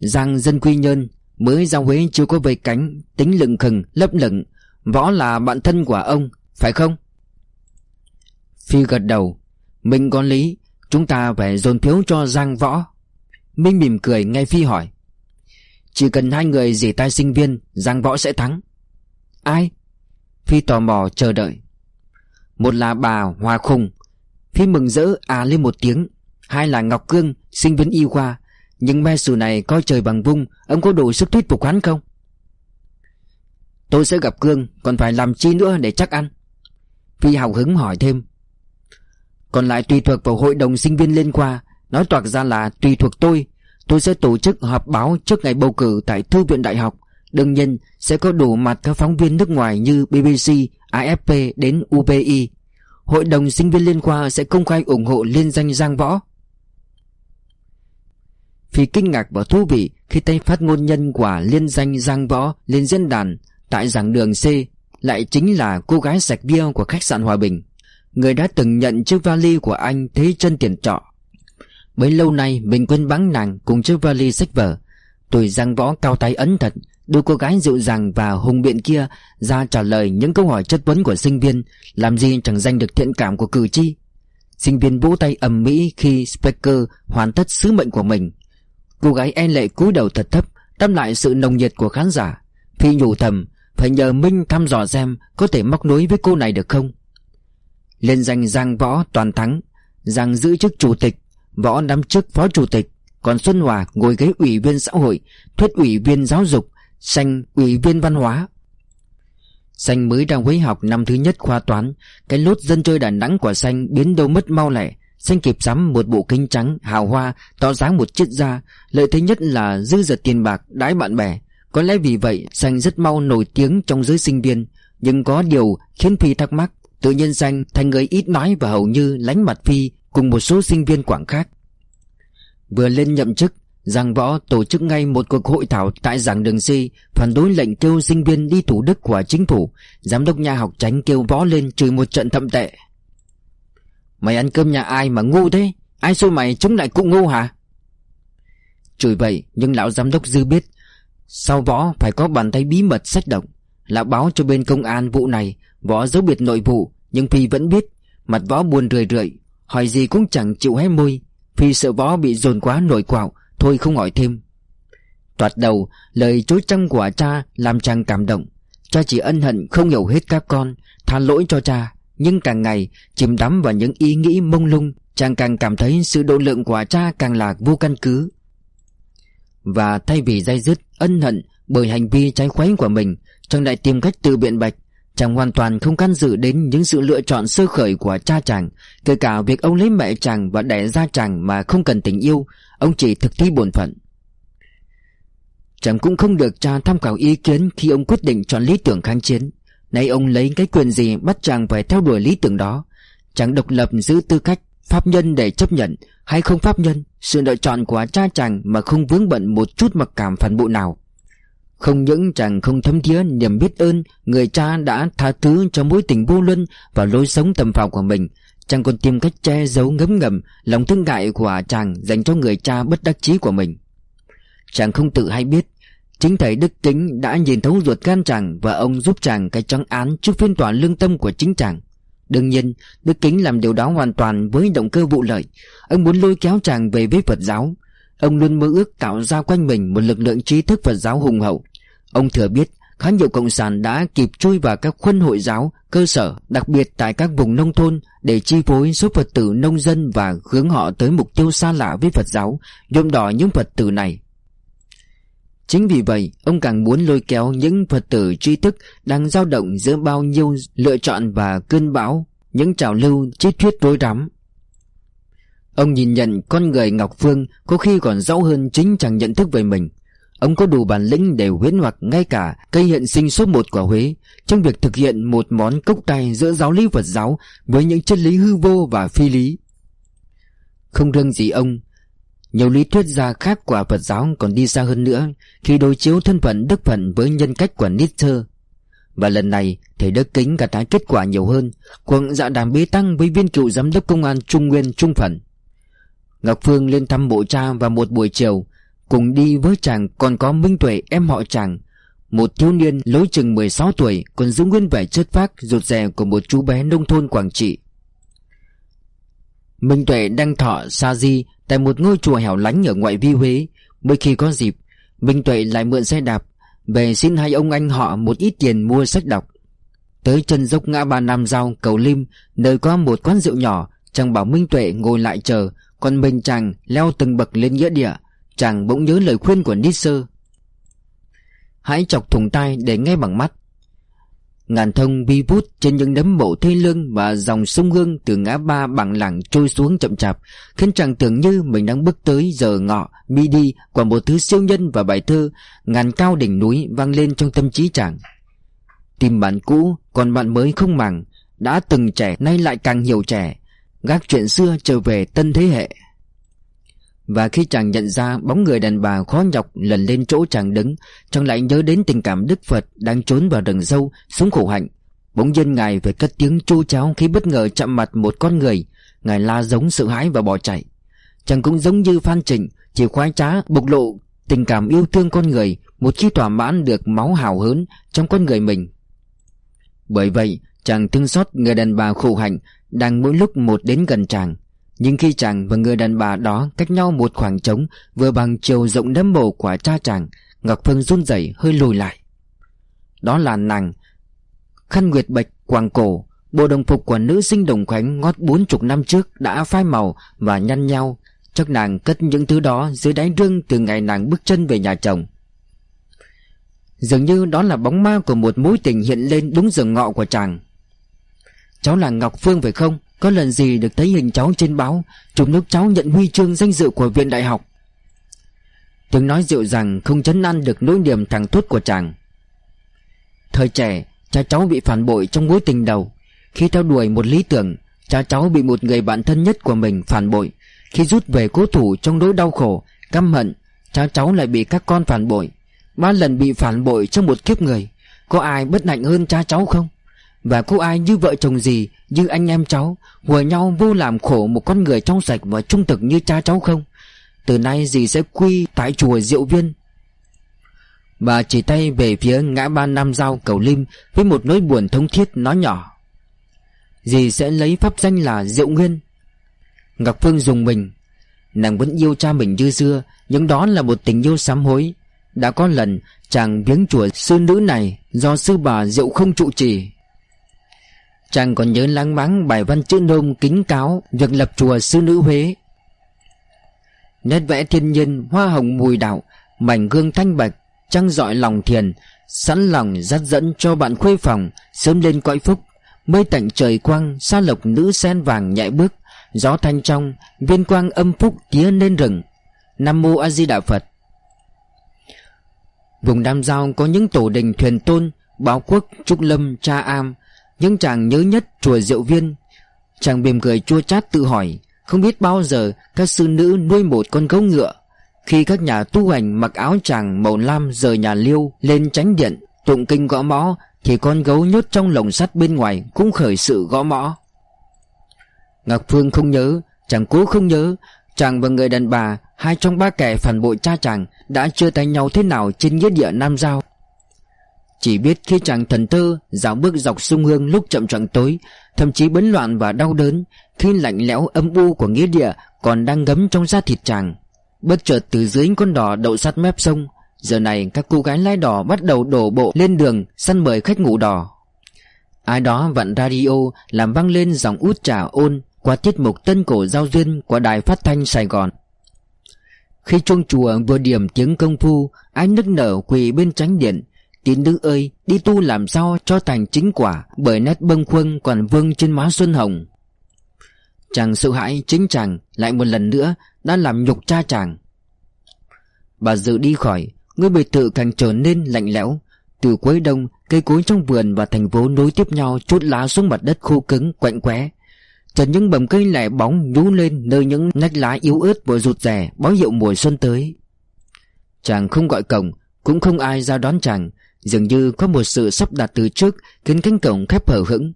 Giang dân quy nhân Mới ra Huế chưa có vây cánh, Tính lừng khừng, lấp lửng. Võ là bạn thân của ông, Phải không? Phi gật đầu. Mình có lý, Chúng ta phải dồn phiếu cho Giang Võ. Minh mỉm cười ngay Phi hỏi. Chỉ cần hai người dì tay sinh viên, Giang Võ sẽ thắng. Ai? Phi tò mò chờ đợi. Một là bà Hòa Khùng. Phi mừng rỡ à lên một tiếng. Hai là Ngọc Cương, sinh viên y khoa nhưng me sù này coi trời bằng vung Ông có đủ sức thuyết phục hắn không? Tôi sẽ gặp Cương Còn phải làm chi nữa để chắc ăn? Phi hào hứng hỏi thêm. Còn lại tùy thuộc vào hội đồng sinh viên liên khoa Nói toạc ra là tùy thuộc tôi Tôi sẽ tổ chức họp báo trước ngày bầu cử Tại Thư viện Đại học. Đương nhiên sẽ có đủ mặt các phóng viên nước ngoài như BBC, AFP đến UPI Hội đồng sinh viên liên khoa sẽ công khai ủng hộ liên danh Giang Võ. Phi kinh ngạc và thú vị khi tay phát ngôn nhân quả liên danh Giang Võ lên diễn đàn tại giảng đường C, lại chính là cô gái sạch bia của khách sạn Hòa Bình. Người đã từng nhận chiếc vali của anh thế chân tiền trọ. Bấy lâu nay mình quên bắn nàng cùng chiếc vali sách vở. Tuổi Giang Võ cao tay ấn thật, Đưa cô gái dịu dàng và hùng biện kia ra trả lời những câu hỏi chất vấn của sinh viên, Làm gì chẳng giành được thiện cảm của cử tri. Sinh viên vỗ tay ầm mỹ khi speaker hoàn tất sứ mệnh của mình. Cô gái e lệ cúi đầu thật thấp, Đáp lại sự nồng nhiệt của khán giả. Phi nhủ thầm, Phải nhờ Minh thăm dò xem Có thể móc nối với cô này được không? Lên danh Giang Võ toàn thắng. Giang giữ chức chủ tịch, Võ nắm chức phó chủ tịch. Còn Xuân Hòa ngồi ghế ủy viên xã hội, Thuyết ủy viên giáo dục Xanh ủy viên văn hóa. Xanh mới đang quấy học năm thứ nhất khoa toán. Cái lốt dân chơi Đà Nẵng của Xanh biến đâu mất mau lẹ Xanh kịp sắm một bộ kính trắng, hào hoa To dáng một chiếc da Lợi thế nhất là dư dật tiền bạc, đãi bạn bè Có lẽ vì vậy, Xanh rất mau nổi tiếng trong giới sinh viên Nhưng có điều khiến Phi thắc mắc, Tự nhiên Xanh thành người ít nói và hầu như lánh mặt Phi Cùng một số sinh viên quảng khác Vừa lên nhậm chức, Giang Võ tổ chức ngay một cuộc hội thảo tại giảng đường C, phản đối lệnh kêu sinh viên đi thủ đức của chính phủ. Giám đốc nhà học tránh kêu Võ lên chửi một trận thậm tệ. Mày ăn cơm nhà ai mà ngu thế? Ai xui mày chống lại cũng ngu hả? Chửi vậy nhưng lão giám đốc dư biết. Sau Võ phải có bàn tay bí mật sách động. Lão báo cho bên công an vụ này, Võ giấu biệt nội vụ, Nhưng Phi vẫn biết. Mặt Võ buồn rười rượi. Hỏi gì cũng chẳng chịu hé môi. Phi sợ Võ bị dồn quá nổi quạo, Thôi không hỏi thêm. Toạt đầu, lời chối trăng của cha Làm chàng cảm động. Cha chỉ ân hận không hiểu hết các con, Tha lỗi cho cha. Nhưng càng ngày, chìm đắm vào những ý nghĩ mông lung, Chàng càng cảm thấy sự độ lượng của cha càng là vô căn cứ. Và thay vì dây dứt, ân hận Bởi hành vi trái khuấy của mình, Chàng lại tìm cách tự biện bạch. Chàng hoàn toàn không can dự đến những sự lựa chọn sơ khởi của cha chàng, Kể cả việc ông lấy mẹ chàng và đẻ ra chàng mà không cần tình yêu, Ông chỉ thực thi bổn phận. Chàng cũng không được cha tham khảo ý kiến khi ông quyết định chọn lý tưởng kháng chiến. Nay ông lấy cái quyền gì bắt chàng phải theo đuổi lý tưởng đó? Chàng độc lập giữ tư cách Pháp nhân để chấp nhận hay không pháp nhân? Sự lựa chọn của cha chàng mà không vướng bận một chút mặc cảm phản bội nào. Không những chàng không thấm thía niềm biết ơn Người cha đã tha thứ cho mối tình vô luân Và lối sống tầm phào của mình, Chàng còn tìm cách che giấu ngấm ngầm Lòng thương ngại của chàng dành cho người cha bất đắc chí của mình. Chàng không tự hay biết Chính thầy Đức Kính đã nhìn thấu ruột gan chàng Và ông giúp chàng cái trắng án trước phiên tòa lương tâm của chính chàng. Đương nhiên Đức Kính làm điều đó hoàn toàn với động cơ vụ lợi. Ông muốn lôi kéo chàng về với Phật giáo. Ông luôn mơ ước tạo ra quanh mình một lực lượng trí thức Phật giáo hùng hậu. Ông thừa biết khá nhiều cộng sản đã kịp chui vào các khuôn hội giáo, cơ sở, đặc biệt tại các vùng nông thôn để chi phối số Phật tử nông dân và hướng họ tới mục tiêu xa lạ với Phật giáo, nhuộm đỏ những Phật tử này. Chính vì vậy, ông càng muốn lôi kéo những Phật tử tri thức đang dao động giữa bao nhiêu lựa chọn và cơn bão, những trào lưu triết thuyết rối rắm. Ông nhìn nhận con người Ngọc Phương có khi còn rõ hơn chính chẳng nhận thức về mình. Ông có đủ bản lĩnh để huyễn hoặc ngay cả cây hiện sinh số một của Huế trong việc thực hiện một món cốc tay giữa giáo lý Phật giáo với những chân lý hư vô và phi lý. Không riêng gì ông, nhiều lý thuyết gia khác của Phật giáo còn đi xa hơn nữa khi đối chiếu thân phận đức phận với nhân cách của Nietzsche. Và lần này, thầy Đức Kính gặt hái kết quả nhiều hơn, cuộc dạ đàm bế tăng với viên cựu giám đốc công an Trung Nguyên Trung Phận. Ngọc Phương lên thăm bộ cha vào một buổi chiều, cùng đi với chàng còn có Minh Tuệ em họ chàng, một thiếu niên lối chừng 16 tuổi còn giữ nguyên vẻ chất phác rụt rè của một chú bé nông thôn Quảng Trị. Minh Tuệ đang thọ sa di Tại một ngôi chùa hẻo lánh ở ngoại vi Huế. Mỗi khi có dịp, Minh Tuệ lại mượn xe đạp Về xin hai ông anh họ một ít tiền mua sách đọc. Tới chân dốc ngã ba Nam Giao, cầu Lim, Nơi có một quán rượu nhỏ, Chàng bảo Minh Tuệ ngồi lại chờ, Còn mình chàng leo từng bậc lên nghĩa địa. Chàng bỗng nhớ lời khuyên của Nietzsche Hãy chọc thùng tai để nghe bằng mắt Ngàn thông vi vút trên những nấm mộ thê lương Và dòng sông Hương từ ngã ba bằng lẳng trôi xuống chậm chạp, Khiến chàng tưởng như mình đang bước tới giờ ngọ midi Của một thứ siêu nhân và bài thơ Ngàn cao đỉnh núi vang lên trong tâm trí chàng. Tìm bạn cũ, còn bạn mới không màng, Đã từng trẻ nay lại càng hiểu trẻ. Gác chuyện xưa trở về tân thế hệ và khi chàng nhận ra bóng người đàn bà khó nhọc lần lên chỗ chàng đứng Chàng lại nhớ đến tình cảm Đức Phật đang trốn vào rừng sâu, xuống khổ hạnh. Bỗng nhiên Ngài phải cất tiếng chu cháo khi bất ngờ chạm mặt một con người. Ngài la giống sợ hãi và bỏ chạy. Chàng cũng giống như Phan Trịnh Chỉ khoái trá bộc lộ tình cảm yêu thương con người Một khi thỏa mãn được máu hào hớn trong con người mình. Bởi vậy chàng thương xót người đàn bà khổ hạnh Đang mỗi lúc một đến gần chàng nhưng khi chàng và người đàn bà đó cách nhau một khoảng trống, Vừa bằng chiều rộng đấm mồ của cha chàng, Ngọc Phương run rẩy, hơi lùi lại. Đó là nàng Khăn nguyệt bạch quàng cổ, Bộ đồng phục của nữ sinh đồng khoánh ngót bốn chục năm trước đã phai màu và nhăn nhau Chắc nàng cất những thứ đó dưới đáy rương từ ngày nàng bước chân về nhà chồng. Dường như đó là bóng ma của một mối tình hiện lên đúng giờ ngọ của chàng. Cháu là Ngọc Phương phải không? Có lần gì được thấy hình cháu trên báo, Chụp lúc cháu nhận huy chương danh dự của viện đại học. Tiếng nói dịu dàng không chấn an được nỗi niềm thẳng thốt của chàng. Thời trẻ, Cha cháu bị phản bội trong mối tình đầu. Khi theo đuổi một lý tưởng, Cha cháu bị một người bạn thân nhất của mình phản bội. Khi rút về cố thủ trong nỗi đau khổ, Căm hận, Cha cháu lại bị các con phản bội. Ba lần bị phản bội trong một kiếp người, Có ai bất hạnh hơn cha cháu không? Và có ai như vợ chồng gì, Như anh em cháu, Hùa nhau vô làm khổ một con người trong sạch Và trung thực như cha cháu không? Từ nay dì sẽ quy tại chùa Diệu Viên. Bà chỉ tay về phía ngã ba Nam Giao cầu Lim Với một nỗi buồn thống thiết nói nhỏ. Dì sẽ lấy pháp danh là Diệu Nguyên. Ngọc Phương dùng mình. Nàng vẫn yêu cha mình như xưa, Nhưng đó là một tình yêu sám hối. Đã có lần chàng viếng chùa sư nữ này Do sư bà Diệu không trụ trì. Chàng còn nhớ lãng máng bài văn chữ nôm kính cáo Việc lập chùa sư nữ Huế. Nét vẽ thiên nhiên Hoa hồng mùi đạo Mảnh gương thanh bạch Trăng dọi lòng thiền Sẵn lòng dắt dẫn cho bạn khuê phòng Sớm lên cõi phúc. Mây tạnh trời quang Sa lộc nữ sen vàng nhẹ bước Gió thanh trong Viên quang âm phúc tía lên rừng. Nam Mô A Di Đà Phật. Vùng Nam Giao có những tổ đình thuyền tôn Báo quốc, Trúc Lâm, Cha Am nhưng chàng nhớ nhất chùa Diệu Viên. Chàng mỉm cười chua chát tự hỏi, Không biết bao giờ các sư nữ nuôi một con gấu ngựa. Khi các nhà tu hành mặc áo chàng màu lam rời nhà liêu lên tránh điện, Tụng kinh gõ mõ, Thì con gấu nhốt trong lồng sắt bên ngoài cũng khởi sự gõ mõ. Ngọc Phương không nhớ, Chàng cố không nhớ, Chàng và người đàn bà, Hai trong ba kẻ phản bội cha chàng, Đã chưa tay nhau thế nào trên nghĩa địa Nam Giao? Chỉ biết khi chàng thần thơ Dạo bước dọc sông Hương lúc chậm chậm tối Thậm chí bấn loạn và đau đớn Khi lạnh lẽo âm u của nghĩa địa Còn đang ngấm trong da thịt chàng Bất chợt từ dưới con đỏ đậu sát mép sông Giờ này các cô gái lái đỏ bắt đầu đổ bộ lên đường Săn mời khách ngủ đỏ Ai đó vặn radio làm vang lên dòng út trà ôn qua tiết mục tân cổ giao duyên của đài phát thanh Sài Gòn. Khi chuông chùa vừa điểm tiếng công phu, ai nức nở quỳ bên tránh điện. Tiến nữ ơi, đi tu làm sao cho thành chính quả bởi nét bâng khuâng còn vương trên má Xuân Hồng. Chàng sợ hãi chính chàng lại một lần nữa đã làm nhục cha chàng. Bà dự đi khỏi, ngôi biệt thự càng trở nên lạnh lẽo. Từ cuối đông, cây cối trong vườn và thành phố nối tiếp nhau chút lá xuống mặt đất khô cứng, quạnh quẽ. Trần những bầm cây lẻ bóng nhú lên nơi những nách lá yếu ớt vừa rụt rè báo hiệu mùa xuân tới. Chàng không gọi cổng, cũng không ai ra đón chàng, dường như có một sự sắp đặt từ trước khiến cánh cổng khép hở hững.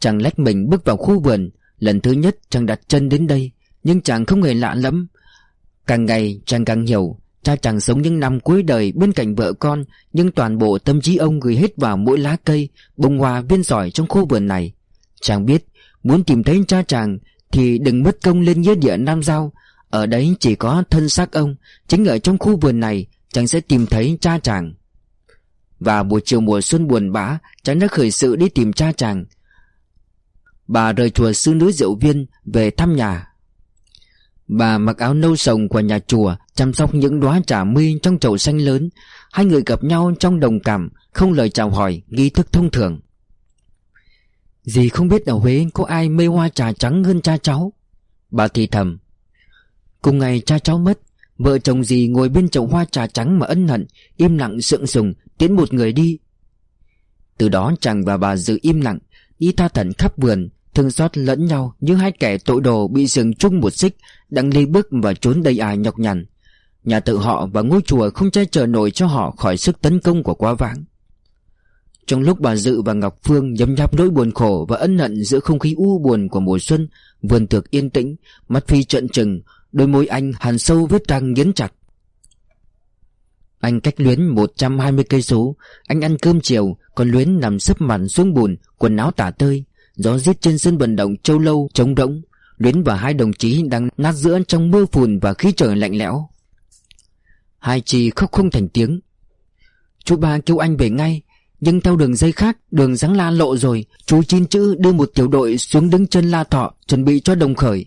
Chàng lách mình bước vào khu vườn, lần thứ nhất chàng đặt chân đến đây, nhưng chàng không hề lạ lắm. Càng ngày chàng càng hiểu, cha chàng sống những năm cuối đời bên cạnh vợ con, nhưng toàn bộ tâm trí ông gửi hết vào mỗi lá cây, bông hoa viên sỏi trong khu vườn này. Chàng biết Muốn tìm thấy cha chàng Thì đừng mất công lên nghĩa địa Nam Giao Ở đấy chỉ có thân xác ông Chính ở trong khu vườn này Chàng sẽ tìm thấy cha chàng và buổi chiều mùa xuân buồn bã Chàng đã khởi sự đi tìm cha chàng. Bà rời chùa sư nữ diệu viên Về thăm nhà. Bà mặc áo nâu sồng của nhà chùa, Chăm sóc những đóa trà my trong chậu xanh lớn. Hai người gặp nhau trong đồng cảm, Không lời chào hỏi, Nghi thức thông thường. Dì không biết ở Huế có ai mê hoa trà trắng hơn cha cháu? Bà thì thầm, Cùng ngày cha cháu mất Vợ chồng gì ngồi bên chậu hoa trà trắng mà ân hận Im lặng sượng sùng Tiến một người đi. Từ đó chàng và bà giữ im lặng Đi tha thẩn khắp vườn Thương xót lẫn nhau như hai kẻ tội đồ Bị dừng chung một xích Đang ly bước và trốn đầy ải nhọc nhằn. Nhà tự họ và ngôi chùa không che chở nổi cho họ khỏi sức tấn công của quá vãng. Trong lúc bà Dự và Ngọc Phương nhấm nháp nỗi buồn khổ và ân hận giữa không khí u buồn của mùa xuân, vườn tược yên tĩnh, mắt Phi trận trừng, đôi môi anh hàn sâu vết răng nhấn chặt. Anh cách Luyến 120 cây số, anh ăn cơm chiều, còn Luyến nằm sấp mặt xuống bùn, quần áo tả tơi, gió rít trên sân vận động châu lâu trống rỗng. Luyến và hai đồng chí đang nát giữa trong mưa phùn và khí trời lạnh lẽo. Hai chị khóc không thành tiếng. Chú ba kêu anh về ngay, nhưng theo đường dây khác Đường giáng la lộ rồi Chú chín chữ đưa một tiểu đội xuống đứng chân la thọ Chuẩn bị cho đồng khởi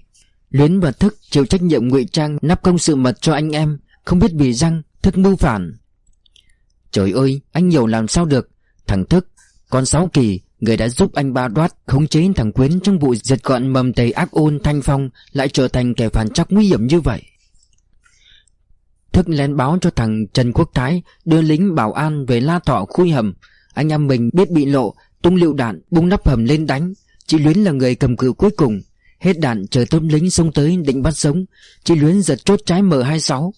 Luyến và Thức chịu trách nhiệm ngụy trang, Nắp công sự mật cho anh em, Không biết vì răng, Thức mưu phản. Trời ơi, anh nhiều làm sao được? Thằng Thức, Con Sáu Kỳ, Người đã giúp anh ba đoát, khống chế thằng Quyến trong vụ giật gọn mầm tầy ác ôn thanh phong Lại trở thành kẻ phản trắc nguy hiểm như vậy. Thức lén báo cho thằng Trần Quốc Thái, Đưa lính bảo an về la thọ khui hầm. Anh em mình biết bị lộ, Tung lựu đạn, bung nắp hầm lên đánh. Chị Luyến là người cầm cự cuối cùng. Hết đạn chờ tôm lính xông tới định bắt sống. Chị Luyến giật chốt trái M26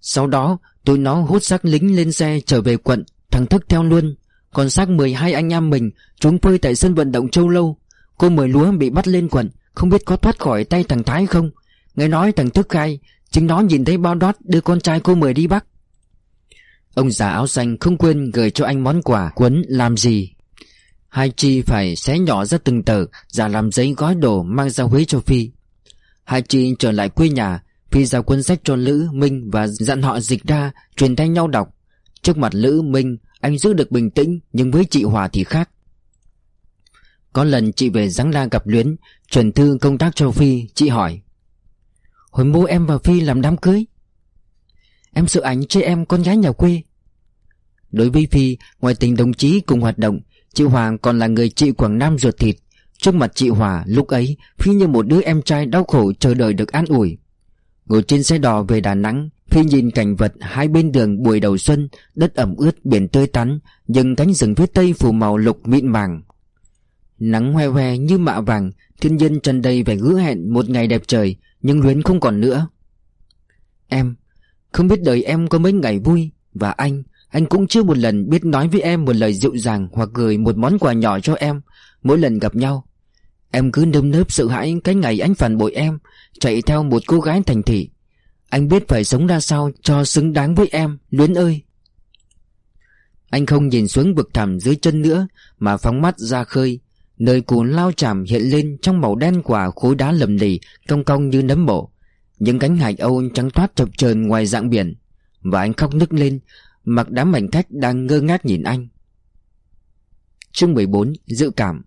Sau đó, tụi nó hút xác lính lên xe trở về quận Thằng Thức theo luôn. Còn xác 12 anh em mình, Chúng phơi tại sân vận động châu lâu. Cô mời lúa bị bắt lên quận, Không biết có thoát khỏi tay thằng Thái không? Nghe nói thằng Thức khai, Chính nó nhìn thấy bao đót đưa con trai cô mời đi bắt Ông già áo xanh không quên gửi cho anh món quà Quấn làm gì. Hai chi phải xé nhỏ ra từng tờ Giả làm giấy gói đồ mang ra Huế cho Phi. Hai chi trở lại quê nhà Phi giao cuốn sách cho Lữ, Minh Và dặn họ dịch ra Truyền tay nhau đọc. Trước mặt Lữ, Minh Anh giữ được bình tĩnh Nhưng với chị Hòa thì khác. Có lần chị về Giáng La gặp Luyến Truyền thư công tác cho Phi Chị hỏi Hồi mua em và Phi làm đám cưới? Em sợ ảnh chê em con gái nhà quê. Đối với Phi Ngoài tình đồng chí cùng hoạt động Chị Hoàng còn là người chị Quảng Nam ruột thịt. Trước mặt chị Hòa, lúc ấy, Phi như một đứa em trai đau khổ chờ đợi được an ủi. Ngồi trên xe đò về Đà Nẵng, Phi nhìn cảnh vật hai bên đường buổi đầu xuân, Đất ẩm ướt, biển tươi tắn, Nhưng cánh rừng phía tây phủ màu lục mịn màng. Nắng hoe hoe như mạ vàng, Thiên nhiên trần đầy vẻ hứa hẹn một ngày đẹp trời, Nhưng Luyến không còn nữa. Em, Không biết đời em có mấy ngày vui, Và anh anh cũng chưa một lần biết nói với em một lời dịu dàng Hoặc gửi một món quà nhỏ cho em. Mỗi lần gặp nhau, Em cứ nơm nớp sợ hãi cái ngày anh phản bội em, Chạy theo một cô gái thành thị. Anh biết phải sống ra sao cho xứng đáng với em, Luyến ơi. Anh không nhìn xuống vực thẳm dưới chân nữa, Mà phóng mắt ra khơi. Nơi cuốn lao chạm hiện lên trong màu đen của khối đá lầm lì, Cong cong như nấm mộ. Những cánh hải âu trắng toát chập chờn ngoài dạng biển. Và anh khóc nức lên Mặc đám mảnh khách đang ngơ ngác nhìn anh. Chương 14 Dự cảm.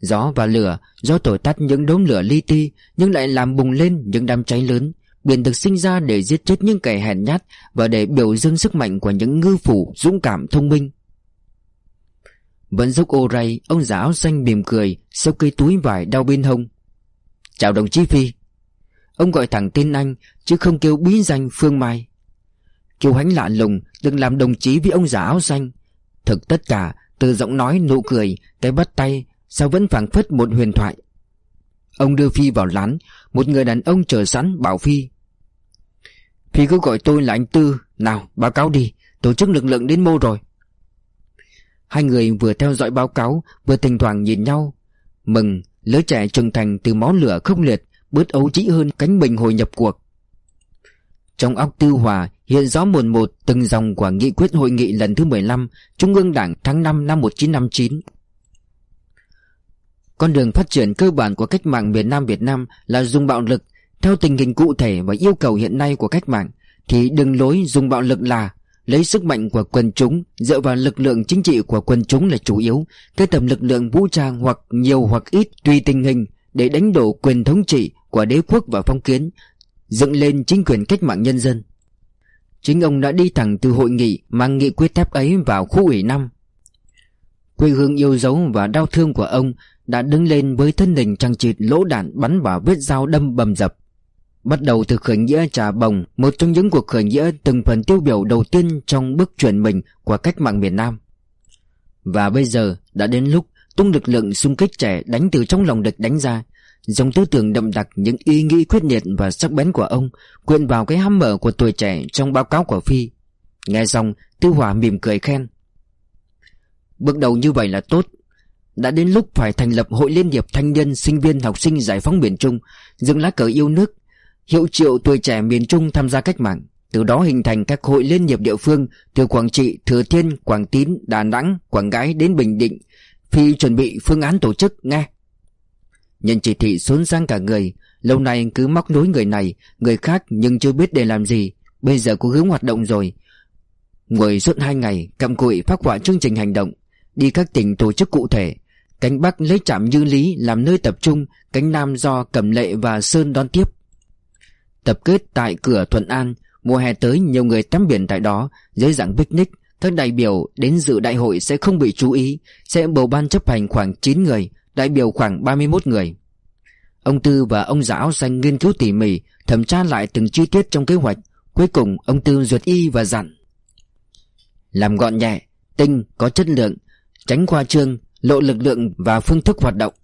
Gió và lửa, Gió thổi tắt những đốm lửa li ti, Nhưng lại làm bùng lên những đám cháy lớn. Biển được sinh ra để giết chết những kẻ hèn nhát Và để biểu dương sức mạnh của những ngư phủ dũng cảm thông minh. Vẫn dốc ô ray, Ông già áo xanh mỉm cười Sau cây túi vải đau bên hông. Chào đồng chí Phi. Ông gọi thẳng tên anh, Chứ không kêu bí danh Phương Mai chú Hánh lạ lùng, Đừng làm đồng chí với ông già áo xanh. Thực tất cả, từ giọng nói nụ cười Cái bắt tay, Sao vẫn phảng phất một huyền thoại. Ông đưa Phi vào lán, Một người đàn ông chờ sẵn bảo Phi. Phi cứ gọi tôi là anh Tư. Nào, báo cáo đi, Tổ chức lực lượng đến mô rồi. Hai người vừa theo dõi báo cáo, Vừa thỉnh thoảng nhìn nhau. Mừng, lứa trẻ trưởng thành từ máu lửa không liệt, Bớt ấu trĩ hơn cánh bình hồi nhập cuộc. Trong óc Tư Hòa hiện rõ mồn một từng dòng của nghị quyết hội nghị lần thứ 15 Trung ương Đảng tháng 5 năm 1959 con đường phát triển cơ bản của cách mạng miền Nam Việt Nam là dùng bạo lực. Theo tình hình cụ thể và yêu cầu hiện nay của cách mạng, thì đường lối dùng bạo lực là lấy sức mạnh của quân chúng dựa vào lực lượng chính trị của quân chúng là chủ yếu, kết hợp lực lượng vũ trang hoặc nhiều hoặc ít tùy tình hình để đánh đổ quyền thống trị của đế quốc và phong kiến, dựng lên chính quyền cách mạng nhân dân chính ông đã đi thẳng từ hội nghị mang nghị quyết thép ấy vào khu ủy năm quê hương yêu dấu và đau thương của ông đã đứng lên với thân hình trăng trịt lỗ đạn bắn vào vết dao đâm bầm dập. Bắt đầu từ khởi nghĩa trà bồng, một trong những cuộc khởi nghĩa từng phần tiêu biểu đầu tiên trong bước chuyển mình của cách mạng miền Nam. Và bây giờ đã đến lúc tung lực lượng xung kích trẻ đánh từ trong lòng địch đánh ra, dòng tư tưởng đậm đặc những ý nghĩ quyết liệt và sắc bén của ông quyện vào cái hăm mở của tuổi trẻ trong báo cáo của Phi. Nghe xong, Tư Hòa mỉm cười khen. Bước đầu như vậy là tốt đã đến lúc phải thành lập Hội Liên hiệp Thanh niên Sinh viên Học sinh Giải phóng miền Trung Dựng lá cờ yêu nước Hiệu triệu tuổi trẻ miền Trung tham gia cách mạng Từ đó hình thành các hội liên hiệp địa phương Từ Quảng Trị, Thừa Thiên, Quảng Tín, Đà Nẵng, Quảng Ngãi đến Bình Định Phi chuẩn bị phương án tổ chức nghe Nhân chỉ thị xốn sang cả người. Lâu nay cứ móc nối người này, Người khác nhưng chưa biết để làm gì. Bây giờ có hướng hoạt động rồi. Ngồi suốt hai ngày, Cặm cụi phát họa chương trình hành động. Đi các tỉnh tổ chức cụ thể. Cánh Bắc lấy trạm Như Lý làm nơi tập trung, Cánh Nam do Cẩm Lệ và Sơn đón tiếp. Tập kết tại cửa Thuận An, Mùa hè tới nhiều người tắm biển tại đó. Dưới dạng picnic, Các đại biểu đến dự đại hội sẽ không bị chú ý, Sẽ bầu ban chấp hành khoảng 9 người. Đại biểu khoảng 31 người Ông Tư và ông Giáo xanh nghiên cứu tỉ mỉ Thẩm tra lại từng chi tiết trong kế hoạch Cuối cùng ông Tư duyệt y và dặn Làm gọn nhẹ Tinh, có chất lượng Tránh khoa trương lộ lực lượng và phương thức hoạt động.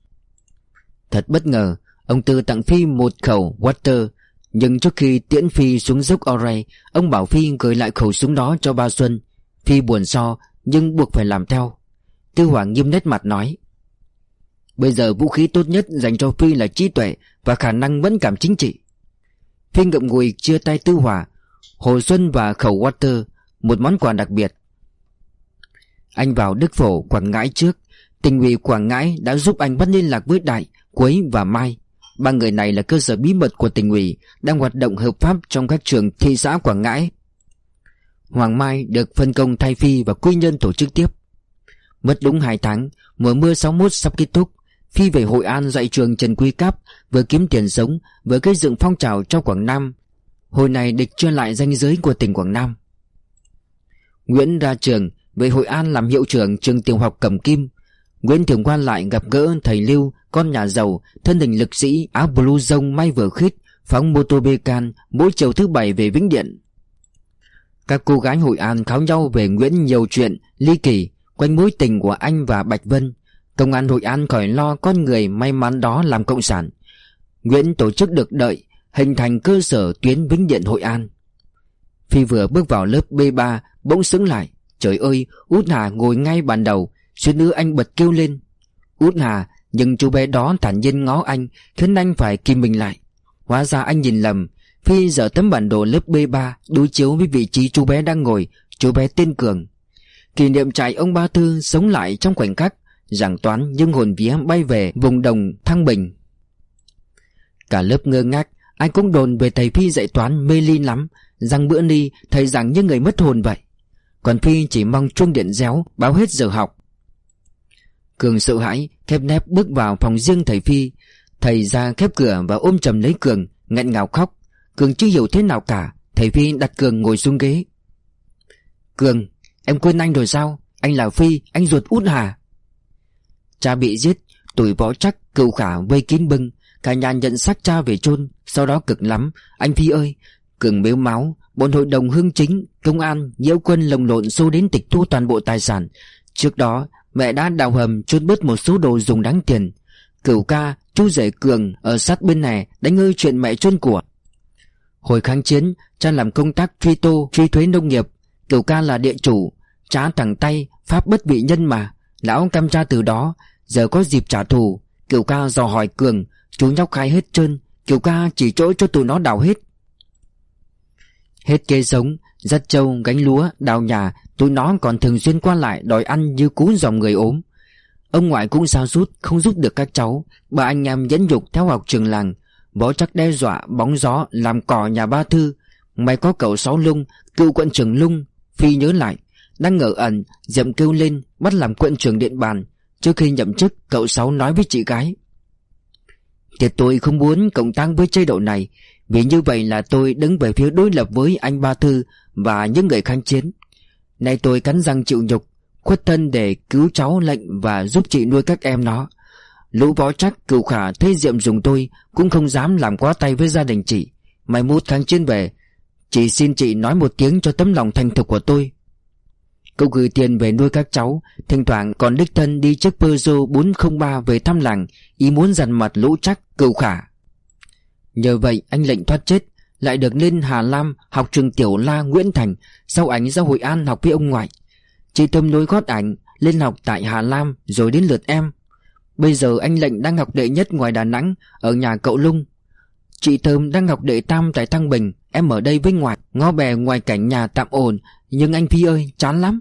Thật bất ngờ, ông Tư tặng Phi một khẩu Water, nhưng trước khi tiễn Phi xuống dốc Oray, ông bảo Phi gửi lại khẩu súng đó cho ba Xuân. Phi buồn so, nhưng buộc phải làm theo. Tư Hoàng nghiêm nét mặt nói. Bây giờ vũ khí tốt nhất dành cho Phi là trí tuệ và khả năng mẫn cảm chính trị. Phi ngậm ngùi chia tay Tư Hòa, Hồ Xuân và khẩu Water, một món quà đặc biệt. Anh vào Đức Phổ, Quảng Ngãi trước Tỉnh ủy Quảng Ngãi đã giúp anh bắt liên lạc với Đại, Quấy và Mai Ba người này là cơ sở bí mật của tỉnh ủy Đang hoạt động hợp pháp trong các trường thị xã Quảng Ngãi Hoàng Mai được phân công thay Phi và quy nhân tổ chức tiếp Mất đúng 2 tháng Mùa mưa 61 sắp kết thúc Phi về Hội An dạy trường Trần Quy Cáp, Vừa kiếm tiền sống, Vừa gây dựng phong trào trong Quảng Nam. Hồi này địch chưa lại danh giới của tỉnh Quảng Nam. Nguyễn ra trường về Hội An làm hiệu trưởng trường tiểu học Cẩm Kim. Nguyễn Thường Quan lại gặp gỡ thầy Lưu, Con nhà giàu, Thân hình lực sĩ, áo blue rông may vừa khít, Phóng mô tô bê can Mỗi chiều thứ bảy về Vĩnh Điện. Các cô gái Hội An kháo nhau về Nguyễn nhiều chuyện, Ly kỳ, Quanh mối tình của anh và Bạch Vân. Công an Hội An khỏi lo con người may mắn đó làm cộng sản. Nguyễn tổ chức được đợi, Hình thành cơ sở tuyến Vĩnh Điện Hội An. Phi vừa bước vào lớp B3 Bỗng sững lại. Trời ơi, Út Hà ngồi ngay bàn đầu, Suýt nữa anh bật kêu lên. Út Hà, Nhưng chú bé đó thản nhiên ngó anh, Khiến anh phải kìm mình lại. Hóa ra anh nhìn lầm, Phi dở tấm bản đồ lớp B3 Đối chiếu với vị trí chú bé đang ngồi, Chú bé tên Cường. Kỷ niệm trại ông Ba Tư sống lại trong khoảnh khắc Giảng toán nhưng hồn vía bay về vùng đồng Thăng Bình. Cả lớp ngơ ngác, Ai cũng đồn về thầy Phi dạy toán mê ly lắm. Rằng bữa ni, thầy giảng như người mất hồn vậy. Còn Phi chỉ mong chuông điện réo, Báo hết giờ học. Cường sợ hãi, Khép nép bước vào phòng riêng thầy Phi. Thầy ra khép cửa và ôm chầm lấy Cường, nghẹn ngào khóc. Cường chưa hiểu thế nào cả, Thầy Phi đặt Cường ngồi xuống ghế. Cường, Em quên anh rồi sao? Anh là Phi, Anh ruột út hà. Cha bị giết, Tuổi võ chắc, cựu khả vây kín bưng. Cả nhà nhận xác cha về chôn, Sau đó cực lắm. Anh Phi ơi, Cường mếu máu, Bọn hội đồng hương chính, Công an, Nhiễu quân lồng lộn xô đến tịch thu toàn bộ tài sản. Trước đó, Mẹ đã đào hầm chôn bớt một số đồ dùng đáng tiền. Cửu ca, Chú rể Cường Ở sát bên này, Đánh ngơi chuyện mẹ chôn của. Hồi kháng chiến, Cha làm công tác truy tô, Truy thuế nông nghiệp. Cửu ca là địa chủ Trả thẳng tay, Pháp bất vị nhân mà. Lão cam tra từ đó, Giờ có dịp trả thù kiều ca dò hỏi Cường, Chú nhóc khai hết trơn kiều ca chỉ chỗ cho tụi nó đào hết. Hết kế sống, Dắt trâu, gánh lúa, Đào nhà, Tụi nó còn thường xuyên qua lại Đòi ăn như cú dòng người ốm. Ông ngoại cũng sao rút Không giúp được các cháu, Bà anh em dẫn dục theo học trường làng, Bó chắc đe dọa, bóng gió, Làm cỏ nhà ba thư. Mày có cậu sáu lung, Cựu quận trưởng lung, Phi nhớ lại. Đang ngờ ẩn, Diệm kêu lên, Bắt làm quận trưởng điện bàn. Trước khi nhậm chức, Cậu sáu nói với chị gái. Thì tôi không muốn cộng tăng với chế độ này, Vì như vậy là tôi đứng về phía đối lập với anh Ba Thư Và những người kháng chiến. Nay tôi cắn răng chịu nhục, Khuất thân để cứu cháu lệnh Và giúp chị nuôi các em nó. Lũ võ chắc cựu khả thấy Diệm dùng tôi, Cũng không dám làm quá tay với gia đình chị. Mai mốt kháng chiến về, Chị xin chị nói một tiếng cho tấm lòng thành thực của tôi. Cậu gửi tiền về nuôi các cháu. Thỉnh thoảng còn đích thân đi chiếc Peugeot 403 về thăm làng. Ý muốn dằn mặt lũ chắc cựu khả. Nhờ vậy, anh lệnh thoát chết. Lại được lên Hà Lam học trường tiểu la Nguyễn Thành, Sau ảnh ra Hội An học với ông ngoại. Chị Tâm nối gót ảnh, Lên học tại Hà Lam, rồi đến lượt em. Bây giờ anh lệnh đang học đệ nhất ngoài Đà Nẵng, Ở nhà cậu Lung. Chị Thơm đang học đệ tam tại Thăng Bình, Em ở đây với ngoại. Ngó bè ngoài cảnh nhà tạm ổn, Nhưng anh Phi ơi, chán lắm.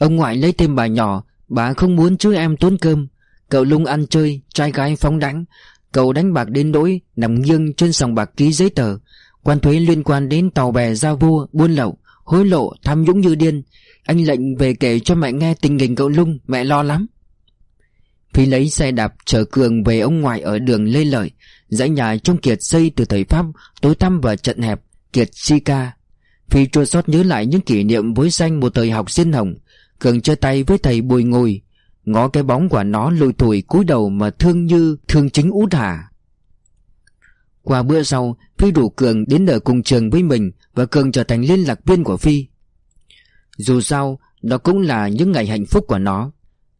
Ông ngoại lấy thêm bà nhỏ, Bà không muốn chứ em tốn cơm. Cậu lung ăn chơi, Trai gái phóng đánh Cậu đánh bạc đến nỗi Nằm nghiêng trên sòng bạc ký giấy tờ. Quan thuế liên quan đến tàu bè giao vua, Buôn lậu, Hối lộ, tham nhũng như điên. Anh lệnh về kể cho mẹ nghe tình hình cậu lung, Mẹ lo lắm. Phi lấy xe đạp chở Cường về ông ngoại ở đường Lê Lợi, Dãy nhà trong Kiệt xây từ thời Pháp, Tối tăm và trận hẹp, Kiệt Sika Phi chua sót nhớ lại những kỷ niệm với xanh một thời học sinh hồng. Cường chơi tay với thầy Bùi Ngồi, Ngó cái bóng của nó lùi thủi cúi đầu mà thương như thương chính út hà Qua bữa sau, Phi đủ Cường đến ở cùng trường với mình Và Cường trở thành liên lạc viên của Phi. Dù sao Đó cũng là những ngày hạnh phúc của nó.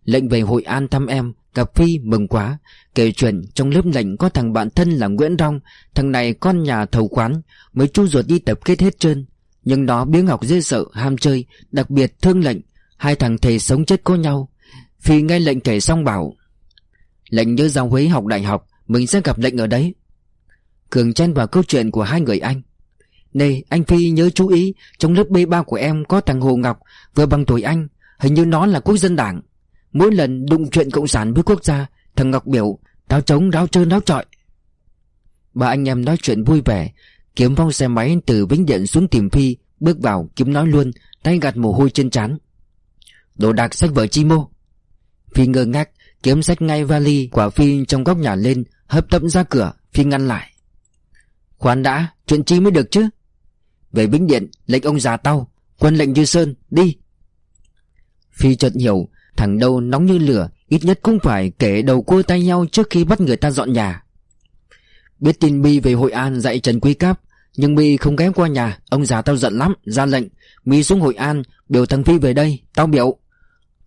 Lệnh về Hội An thăm em, Gặp Phi mừng quá, Kể chuyện trong lớp lệnh có thằng bạn thân là Nguyễn Rong, Thằng này con nhà thầu quán, Mới chu ruột đi tập kết hết trơn. Nhưng nó biếng học dễ sợ, ham chơi, Đặc biệt thương lệnh. Hai thằng thầy sống chết có nhau. Phi nghe lệnh kể xong bảo, Lệnh nhớ ra Huế học đại học, Mình sẽ gặp lệnh ở đấy. Cường chen vào câu chuyện của hai người anh. Này anh Phi nhớ chú ý, Trong lớp B3 của em có thằng Hồ Ngọc, Vừa bằng tuổi anh, Hình như nó là quốc dân đảng. Mỗi lần đụng chuyện cộng sản với quốc gia, Thằng Ngọc biểu Táo trống, ráo trơn, ráo trọi. Ba anh em nói chuyện vui vẻ, Kiếm phong xe máy từ Vĩnh Điện xuống tìm Phi, Bước vào, kiếm nói luôn, Tay gạt mồ hôi trên trán. Đồ đạc sách vở chi mô. Phi ngơ ngác, Kiếm sách ngay vali quả Phi trong góc nhà lên, Hấp tấp ra cửa, Phi ngăn lại. Khoan đã, Chuyện chi mới được chứ? Về Vĩnh Điện, Lệnh ông già tao, Quân lệnh Dư Sơn, Đi. Phi chợt hiểu, Thằng đâu nóng như lửa, Ít nhất cũng phải kể đầu cua tay nhau Trước khi bắt người ta dọn nhà. Biết tin Mi về Hội An dạy Trần Quý Cáp, Nhưng Mi không ghé qua nhà, Ông già tao giận lắm, Ra lệnh Mi xuống Hội An, Biểu thằng Phi về đây, Tao biểu.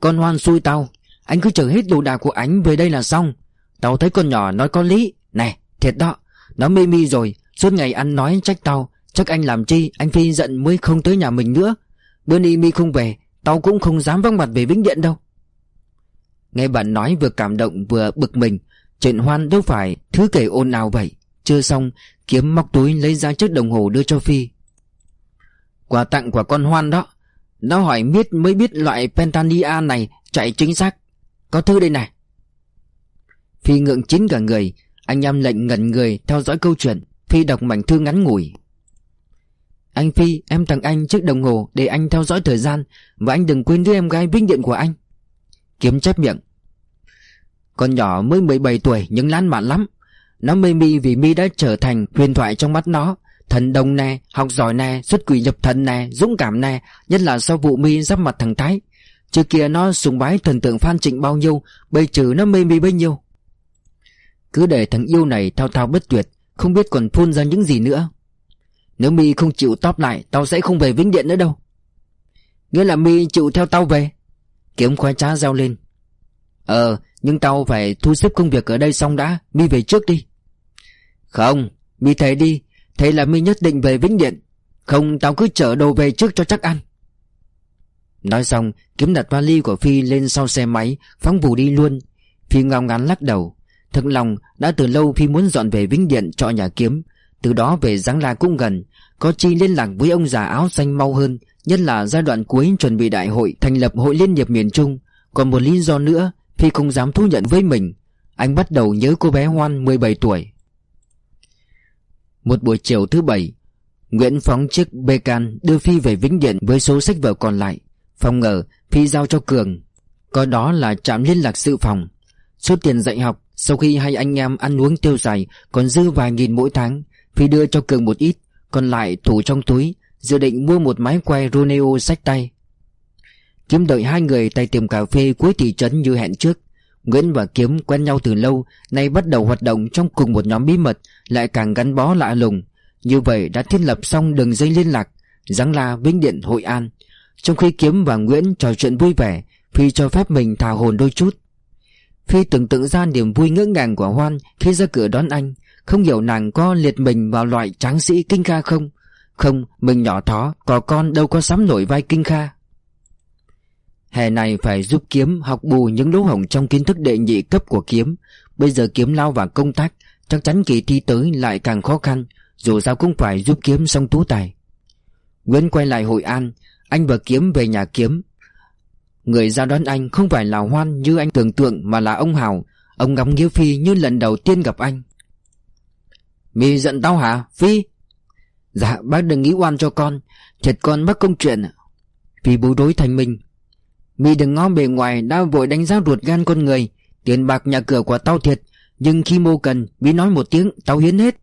Con hoan xui tao. Anh cứ chở hết đồ đạc của anh về đây là xong. Tao thấy con nhỏ nói có lý. Này, thiệt đó. Nó mê mi rồi. Suốt ngày ăn nói trách tao. Chắc anh làm chi? Anh Phi giận mới không tới nhà mình nữa. Bữa ni mi không về, Tao cũng không dám vắng mặt về Vĩnh Điện đâu. Nghe bạn nói vừa cảm động vừa bực mình. Chuyện hoan đâu phải thứ kể ồn ào vậy. Chưa xong, Kiếm móc túi lấy ra chiếc đồng hồ đưa cho Phi. Quà tặng của con hoan đó. Nó hỏi biết mới biết loại Pentania này chạy chính xác. Có thư đây này. Phi ngượng chín cả người, Anh em lệnh ngẩn người theo dõi câu chuyện. Phi đọc mảnh thư ngắn ngủi. Anh Phi, em tặng anh chiếc đồng hồ Để anh theo dõi thời gian Và anh đừng quên đứa em gái vinh điện của anh. Kiếm chép miệng. Con nhỏ mới 17 tuổi nhưng lãng mạn lắm. Nó mê mi vì mi đã trở thành huyền thoại trong mắt nó. Thần đồng nè, học giỏi nè, xuất quỷ nhập thần nè, dũng cảm nè Nhất là sau vụ mi giáp mặt thằng Thái. Trước kia nó sùng bái thần tượng Phan Trịnh bao nhiêu Bây trừ nó mê mi bấy nhiêu. Cứ để thằng yêu này thao thao bất tuyệt Không biết còn phun ra những gì nữa. Nếu mi không chịu top lại Tao sẽ không về Vĩnh Điện nữa đâu. Nghĩa là mi chịu theo tao về. Kiếm khoai trá reo lên. Ờ nhưng tao phải thu xếp công việc ở đây xong đã Mi về trước đi. Không Mi thấy đi Thế là mi nhất định về Vĩnh Điện. Không, tao cứ chở đồ về trước cho chắc ăn. Nói xong, Kiếm đặt vali của Phi lên sau xe máy, Phóng vù đi luôn. Phi ngao ngán lắc đầu. Thật lòng, đã từ lâu Phi muốn dọn về Vĩnh Điện cho nhà kiếm. Từ đó về Giáng La cũng gần. Có chi liên lạc với ông già áo xanh mau hơn, Nhất là giai đoạn cuối chuẩn bị đại hội, Thành lập hội liên hiệp miền Trung. Còn một lý do nữa, Phi không dám thú nhận với mình. Anh bắt đầu nhớ cô bé Hoan 17 tuổi. Một buổi chiều thứ bảy, Nguyễn phóng chiếc bê can đưa Phi về Vĩnh Điện với số sách vở còn lại. Phòng ngờ, Phi giao cho Cường. Có đó là trạm liên lạc sự phòng. Số tiền dạy học, Sau khi hai anh em ăn uống tiêu xài, Còn dư vài nghìn mỗi tháng, Phi đưa cho Cường một ít, Còn lại thủ trong túi, Dự định mua một máy quay Roneo sách tay. Kiếm đợi hai người tại tiệm cà phê cuối thị trấn như hẹn trước. Nguyễn và Kiếm quen nhau từ lâu Nay bắt đầu hoạt động trong cùng một nhóm bí mật Lại càng gắn bó lạ lùng. Như vậy đã thiết lập xong đường dây liên lạc Giáng La Vĩnh Điện Hội An. Trong khi Kiếm và Nguyễn trò chuyện vui vẻ Phi cho phép mình thả hồn đôi chút. Phi tưởng tượng ra niềm vui ngỡ ngàng của Hoan Khi ra cửa đón anh. Không hiểu nàng có liệt mình vào loại tráng sĩ kinh kha không? Không, mình nhỏ thó Có con đâu có sắm nổi vai kinh kha. Hè này phải giúp Kiếm, học bù những lỗ hổng trong kiến thức đệ nhị cấp của Kiếm. Bây giờ Kiếm lao vào công tác, Chắc chắn kỳ thi tới lại càng khó khăn, Dù sao cũng phải giúp Kiếm xong tú tài. Nguyễn quay lại Hội An, Anh và Kiếm về nhà Kiếm. Người ra đón anh không phải là Hoan như anh tưởng tượng Mà là ông Hào. Ông ngắm nghĩa Phi như lần đầu tiên gặp anh. Mi giận tao hả, Phi? Dạ bác đừng nghĩ oan cho con. Thiệt con mắc công chuyện. Phi bối rối thành mình. Mi đừng ngó bề ngoài đã vội đánh giá ruột gan con người. Tiền bạc nhà cửa của tao thiệt Nhưng khi mô cần Mi nói một tiếng tao hiến hết.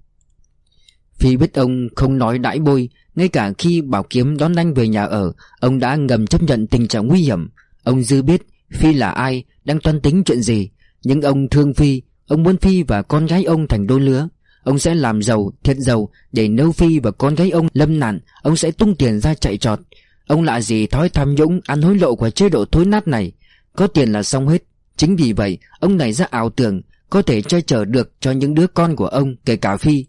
Phi biết ông không nói đãi bôi Ngay cả khi bảo kiếm đón anh về nhà ở Ông đã ngầm chấp nhận tình trạng nguy hiểm. Ông dư biết Phi là ai Đang toan tính chuyện gì. Nhưng ông thương Phi Ông muốn Phi và con gái ông thành đôi lứa. Ông sẽ làm giàu, thiệt giàu Để nếu Phi và con gái ông lâm nạn Ông sẽ tung tiền ra chạy trọt. Ông lạ gì thói tham nhũng, Ăn hối lộ của chế độ thối nát này. Có tiền là xong hết. Chính vì vậy, ông này ra ảo tưởng, Có thể che chở được cho những đứa con của ông, Kể cả Phi.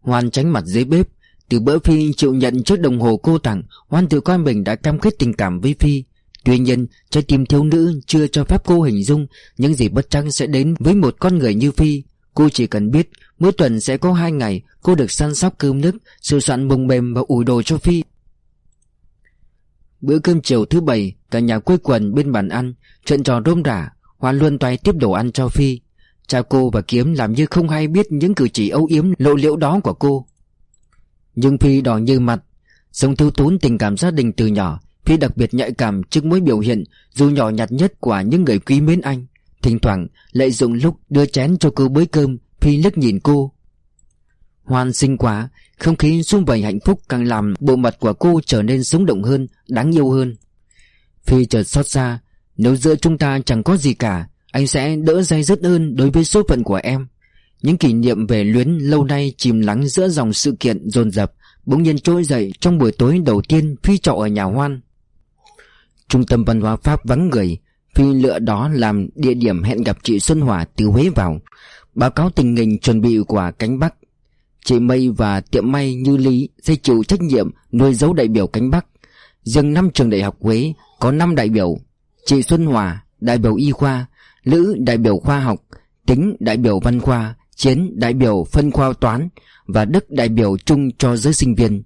Hoan tránh mặt dưới bếp. Từ bữa Phi chịu nhận chiếc đồng hồ cô tặng, Hoan tự coi mình đã cam kết tình cảm với Phi. Tuy nhiên trái tim thiếu nữ chưa cho phép cô hình dung, Những gì bất chắc sẽ đến với một con người như Phi. Cô chỉ cần biết, Mỗi tuần sẽ có hai ngày, Cô được săn sóc cơm nước, Sửa soạn bồng mềm và ủi đồ cho Phi. Bữa cơm chiều thứ bảy, Cả nhà quây quần bên bàn ăn Chuyện trò rôm rả, Hoa luôn toay tiếp đồ ăn cho Phi. Cha cô và Kiếm làm như không hay biết Những cử chỉ âu yếm, lộ liễu đó của cô. Nhưng Phi đỏ như mặt. Sống thiếu tốn tình cảm gia đình từ nhỏ, Phi đặc biệt nhạy cảm trước mối biểu hiện, Dù nhỏ nhặt nhất của những người quý mến anh. Thỉnh thoảng, lợi dụng lúc đưa chén cho cô bới cơm, Phi lướt nhìn cô. Hoan sinh quá không khí xung vầy hạnh phúc càng làm bộ mặt của cô trở nên sống động hơn, Đáng yêu hơn. Phi chợt xót xa, Nếu giữa chúng ta chẳng có gì cả, Anh sẽ đỡ dây dứt hơn đối với số phận của em. Những kỷ niệm về luyến lâu nay chìm lắng giữa dòng sự kiện dồn dập, Bỗng nhiên trỗi dậy trong buổi tối đầu tiên Phi trọ ở nhà Hoan. Trung tâm văn hóa Pháp vắng người, Phi lựa đó làm địa điểm hẹn gặp chị Xuân Hòa từ Huế vào. Báo cáo tình hình chuẩn bị của cánh Bắc Chị Mây và tiệm may như Lý sẽ chịu trách nhiệm nuôi dấu đại biểu cánh Bắc. Riêng năm trường đại học Huế có 5 đại biểu Chị Xuân Hòa, đại biểu y khoa Lữ, đại biểu khoa học Tính, đại biểu văn khoa Chiến, đại biểu phân khoa toán Và Đức, đại biểu chung cho giới sinh viên.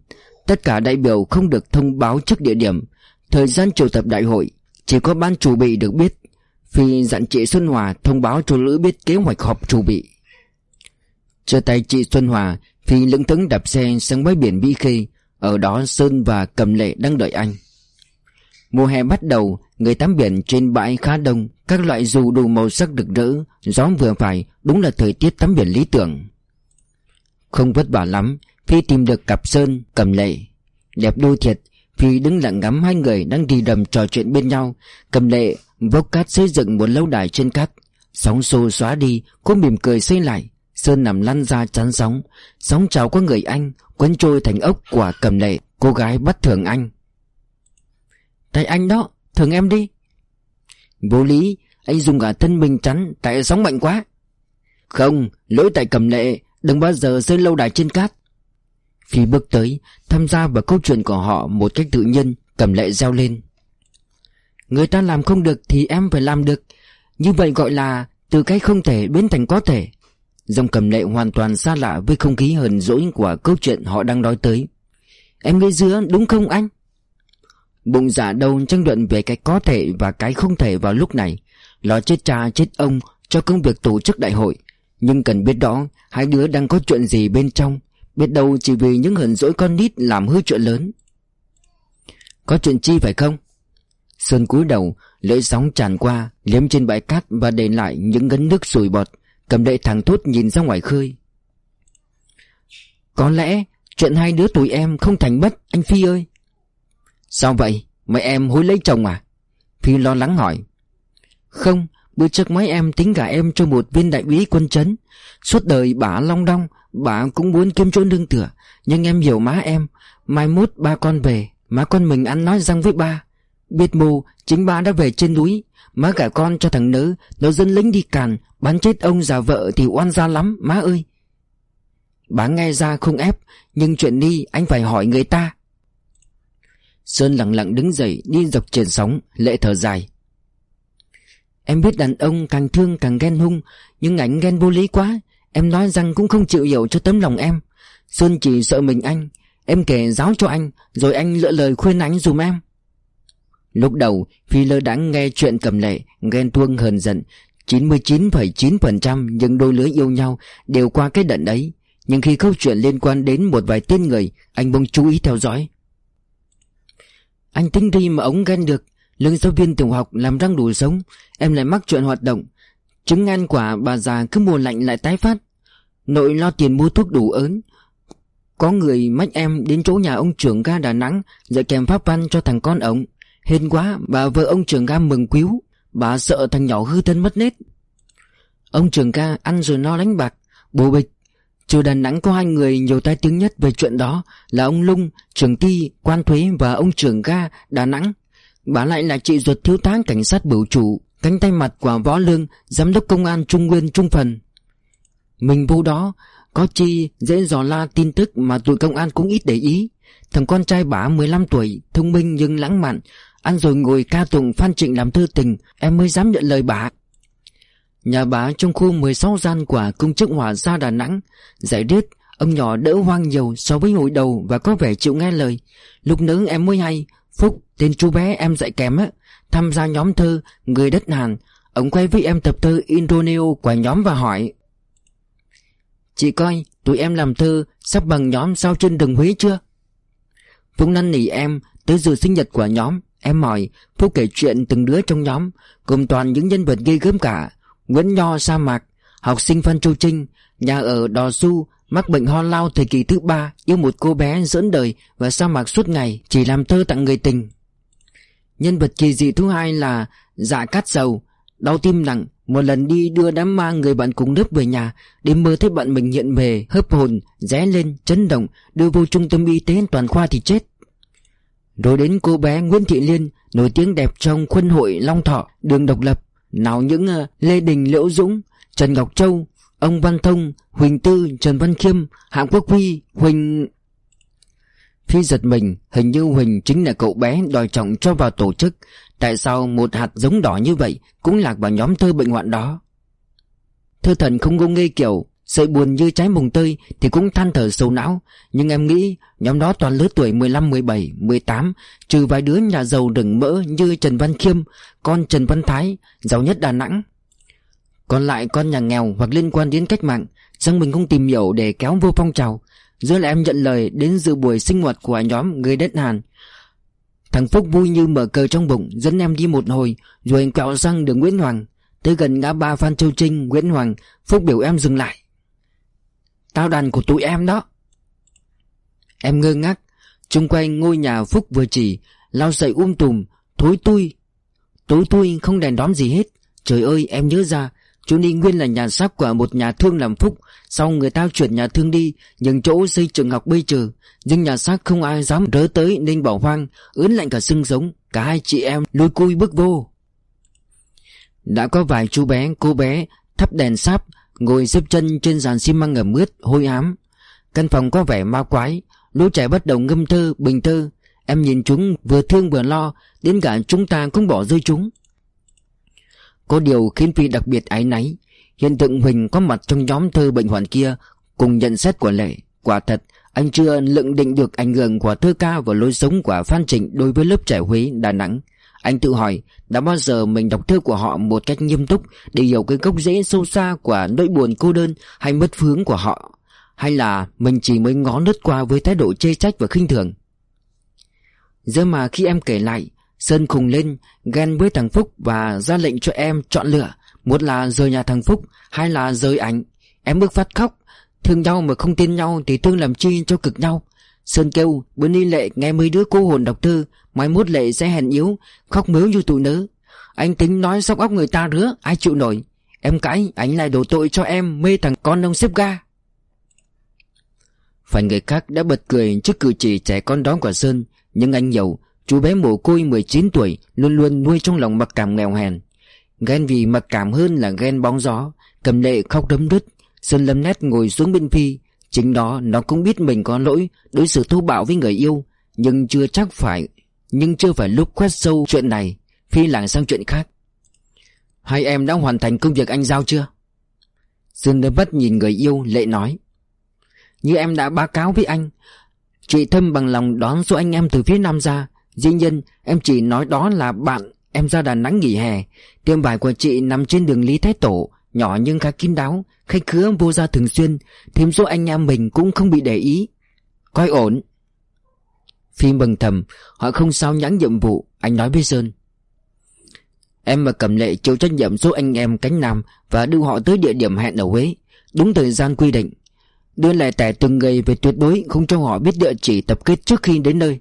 Tất cả đại biểu không được thông báo trước địa điểm. Thời gian triệu tập đại hội Chỉ có ban chủ bị được biết. Phi dặn chị Xuân Hòa thông báo cho Lữ biết kế hoạch họp chủ bị. Trở tay chị Xuân Hòa Phi lững thững đạp xe sang bãi biển Mỹ Khê. Ở đó Sơn và Cầm Lệ đang đợi anh. Mùa hè bắt đầu Người tắm biển trên bãi khá đông. Các loại dù đủ màu sắc rực rỡ Gió vừa phải Đúng là thời tiết tắm biển lý tưởng. Không vất vả lắm Phi tìm được cặp Sơn, Cầm Lệ. Đẹp đôi thiệt Phi đứng lặng ngắm hai người đang đi đầm trò chuyện bên nhau. Cầm Lệ vốc cát xây dựng một lâu đài trên cát. Sóng xô xóa đi Cô mỉm cười xây lại. Sơn nằm lăn ra chắn sóng. Sóng trào qua người anh, Quấn trôi thành ốc quả cầm lệ, Cô gái bắt thường anh. Tại anh đó, Thường em đi. Vô lý, Anh dùng cả thân mình chắn, Tại sóng mạnh quá. Không, Lỗi tại cầm lệ, Đừng bao giờ rơi lâu đài trên cát. Phi bước tới, Tham gia vào câu chuyện của họ Một cách tự nhiên, Cầm lệ reo lên. Người ta làm không được Thì em phải làm được. Như vậy gọi là Từ cái không thể biến thành có thể. Dòng cầm lệ hoàn toàn xa lạ với không khí hờn dỗi của câu chuyện họ đang nói tới. Em nghĩ dứa đúng không anh? Bụng dạ đâu tranh luận về cái có thể và cái không thể vào lúc này. Lo chết cha, chết ông, cho công việc tổ chức đại hội. Nhưng cần biết đó, hai đứa đang có chuyện gì bên trong. Biết đâu chỉ vì những hờn dỗi con nít làm hư chuyện lớn. Có chuyện chi phải không? Sơn cúi đầu, Lưỡi sóng tràn qua, Liếm trên bãi cát và để lại những gấn nước sùi bọt. Cầm đệ thằng thốt nhìn ra ngoài khơi. Có lẽ Chuyện hai đứa tụi em không thành bất, Anh Phi ơi. Sao vậy? Mấy em hối lấy chồng à? Phi lo lắng hỏi. Không, Bữa trước mấy em tính gả em cho một viên đại úy quân chấn. Suốt đời bả long đong, Bà cũng muốn kiếm chỗ nương tựa. Nhưng em hiểu má em, Mai mốt ba con về, Má con mình ăn nói răng với ba. Biết mù, Chính ba đã về trên núi. Má gả con cho thằng nữ, Nó dân lính đi càn, Bắn chết ông già vợ thì oan gia lắm, Má ơi. Bà nghe ra không ép, Nhưng chuyện đi, anh phải hỏi người ta. Sơn lặng lặng đứng dậy, Đi dọc trên sóng, Lệ thở dài. Em biết đàn ông càng thương càng ghen hung, Nhưng ảnh ghen vô lý quá. Em nói rằng cũng không chịu hiểu cho tấm lòng em. Sơn chỉ sợ mình anh. Em kể giáo cho anh, Rồi anh lựa lời khuyên anh dùm em. Lúc đầu Phi lơ đãng nghe chuyện cầm lệ Ghen tuông hờn giận. 99,9% những đôi lưới yêu nhau Đều qua cái đận ấy. Nhưng khi câu chuyện liên quan đến một vài tên người Anh bông chú ý theo dõi. Anh tính đi mà ống ghen được. Lương giáo viên tiểu học làm răng đủ sống Em lại mắc chuyện hoạt động. Trứng ăn quả bà già cứ mùa lạnh lại tái phát. Nội lo tiền mua thuốc đủ ớn. Có người mách em đến chỗ nhà ông trưởng ga Đà Nẵng Dạy kèm pháp văn cho thằng con ông. Hên quá bà vợ ông trưởng ca mừng quíu Bà sợ thằng nhỏ hư thân mất nết. Ông trưởng ca ăn rồi no đánh bạc. Bố bịch Trừ Đà Nẵng có hai người nhiều tai tiếng nhất về chuyện đó Là ông Lung, trưởng ty, quan thuế và ông trưởng ga Đà Nẵng. Bà lại là chị ruột thiếu tá cảnh sát bửu chủ Cánh tay mặt của Võ Lương Giám đốc công an Trung Nguyên Trung Phần. Mình vô đó Có chi dễ dò la tin tức mà tụi công an cũng ít để ý. Thằng con trai bà 15 tuổi Thông minh nhưng lãng mạn Ăn rồi ngồi ca tụng Phan Trịnh làm thư tình, Em mới dám nhận lời bà. Nhà bà trong khu 16 gian của công chức hòa gia Đà Nẵng, Giải đứt Ông nhỏ đỡ hoang nhiều so với hồi đầu Và có vẻ chịu nghe lời. Lúc nữ em mới hay, Phúc, tên chú bé em dạy kém á, Tham gia nhóm thơ Người đất Hàn. Ông quay với em tập thơ Indoneo của nhóm và hỏi. Chị coi, tụi em làm thơ Sắp bằng nhóm sao trên đường Huế chưa? Phúc năn nỉ em, Tới dự sinh nhật của nhóm. Em hỏi Phúc kể chuyện từng đứa trong nhóm, Gồm toàn những nhân vật ghê gớm cả. Nguyễn Nho, sa mạc, Học sinh Phan Châu Trinh, Nhà ở Đò Su Mắc bệnh ho lao thời kỳ thứ ba, Yêu một cô bé dẫn đời Và sa mạc suốt ngày Chỉ làm thơ tặng người tình. Nhân vật kỳ dị thứ hai là Dạ cát dầu Đau tim nặng, Một lần đi đưa đám ma người bạn cùng lớp về nhà Đêm mơ thấy bạn mình hiện về Hớp hồn, Ré lên, Chấn động, Đưa vô trung tâm y tế toàn khoa thì chết. Rồi đến cô bé Nguyễn Thị Liên, Nổi tiếng đẹp trong khuôn hội Long Thọ, Đường Độc Lập, Nào những ờ, Lê Đình, Liễu Dũng, Trần Ngọc Châu, Ông Văn Thông, Huỳnh Tư, Trần Văn Khiêm, Hạng Quốc Huy, Huỳnh Phi giật mình, Hình như Huỳnh chính là cậu bé đòi trọng cho vào tổ chức. Tại sao một hạt giống đỏ như vậy Cũng lạc vào nhóm thơ bệnh hoạn đó? Thơ thần không ngô nghê kiểu Sợi buồn như trái mùng tơi Thì cũng than thở sâu não. Nhưng em nghĩ nhóm đó toàn lứa tuổi 15, 17, 18 Trừ vài đứa nhà giàu đừng mỡ như Trần Văn Khiêm Con Trần Văn Thái Giàu nhất Đà Nẵng. Còn lại con nhà nghèo hoặc liên quan đến cách mạng Rằng mình không tìm hiểu để kéo vô phong trào. Giữa là em nhận lời đến dự buổi sinh hoạt của nhóm người đất Hàn. Thằng Phúc vui như mở cờ trong bụng Dẫn em đi một hồi Rồi quẹo sang đường Nguyễn Hoàng. Tới gần ngã ba Phan Châu Trinh, Nguyễn Hoàng Phúc biểu em dừng lại. Tao đàn của tụi em đó. Em ngơ ngác Trung quanh ngôi nhà Phúc vừa chỉ Lao dậy um tùm, Thối tui. Tối tui không đèn đóm gì hết. Trời ơi, em nhớ ra, Chú Ni Nguyên là nhà xác của một nhà thương làm Phúc. Sau người ta chuyển nhà thương đi Nhưng chỗ xây trường học bây giờ. Nhưng nhà xác không ai dám rớ tới Nên bỏ hoang, Ướn lạnh cả xương giống, Cả hai chị em lôi cui bước vô. Đã có vài chú bé, cô bé, Thắp đèn sáp Ngồi xếp chân trên dàn xi măng ẩm ướt hôi ám. Căn phòng có vẻ ma quái Lũ trẻ bắt đầu ngâm thơ, bình thơ. Em nhìn chúng vừa thương vừa lo Đến cả chúng ta cũng bỏ rơi chúng. Có điều khiến Phi đặc biệt áy náy Hiện tượng Huỳnh có mặt trong nhóm thơ bệnh hoạn kia Cùng nhận xét của Lệ. Quả thật anh chưa lượng định được ảnh hưởng của thơ ca và lối sống của Phan Trịnh đối với lớp trẻ Huế, Đà Nẵng anh tự hỏi, Đã bao giờ mình đọc thơ của họ một cách nghiêm túc Để hiểu cái gốc rễ sâu xa của nỗi buồn cô đơn Hay mất phương của họ? Hay là mình chỉ mới ngó lướt qua với thái độ chê trách và khinh thường? Giờ mà khi em kể lại, Sơn khùng lên, Ghen với thằng Phúc Và ra lệnh cho em chọn lựa. Một là rời nhà thằng Phúc, Hai là rời ảnh. Em bước phát khóc. Thương nhau mà không tin nhau Thì thương làm chi cho cực nhau? Sơn kêu, bữa ni lệ nghe mấy đứa cô hồn đọc thư Mai mốt lệ sẽ hèn yếu, Khóc mếu như tụi nữ. Anh tính nói sóc óc người ta rứa, Ai chịu nổi. Em cãi, anh lại đổ tội cho em, Mê thằng con ông xếp ga. Phải người khác đã bật cười Trước cử chỉ trẻ con đó của Sơn, Nhưng anh hiểu, Chú bé mồ côi 19 tuổi Luôn luôn nuôi trong lòng mặc cảm nghèo hèn. Ghen vì mặc cảm hơn là ghen bóng gió, Cầm lệ khóc đấm đứt, Sơn lâm nét ngồi xuống bên Phi Chính đó, nó cũng biết mình có lỗi Đối xử thô bạo với người yêu, Nhưng chưa chắc phải, Nhưng chưa phải lúc quét sâu chuyện này, Phi lảng sang chuyện khác. Hai em đã hoàn thành công việc anh giao chưa? Dương đưa mắt nhìn người yêu, lệ nói. Như em đã báo cáo với anh, Chị Thâm bằng lòng đón số anh em từ phía Nam ra. Dĩ nhiên, em chỉ nói đó là bạn Em ra Đà Nẵng nghỉ hè. Tiệm vải của chị nằm trên đường Lý Thái Tổ. Nhỏ nhưng khá kín đáo, Khách khứa vô ra thường xuyên Thêm số anh em mình cũng không bị để ý. Coi ổn. Phi mừng thầm, Họ không sao nhãn nhiệm vụ, Anh nói với Sơn. Em và Cẩm Lệ chịu trách nhiệm số anh em cánh Nam Và đưa họ tới địa điểm hẹn ở Huế. Đúng thời gian quy định. Đưa lại tẻ từng người về tuyệt đối, Không cho họ biết địa chỉ tập kết trước khi đến nơi.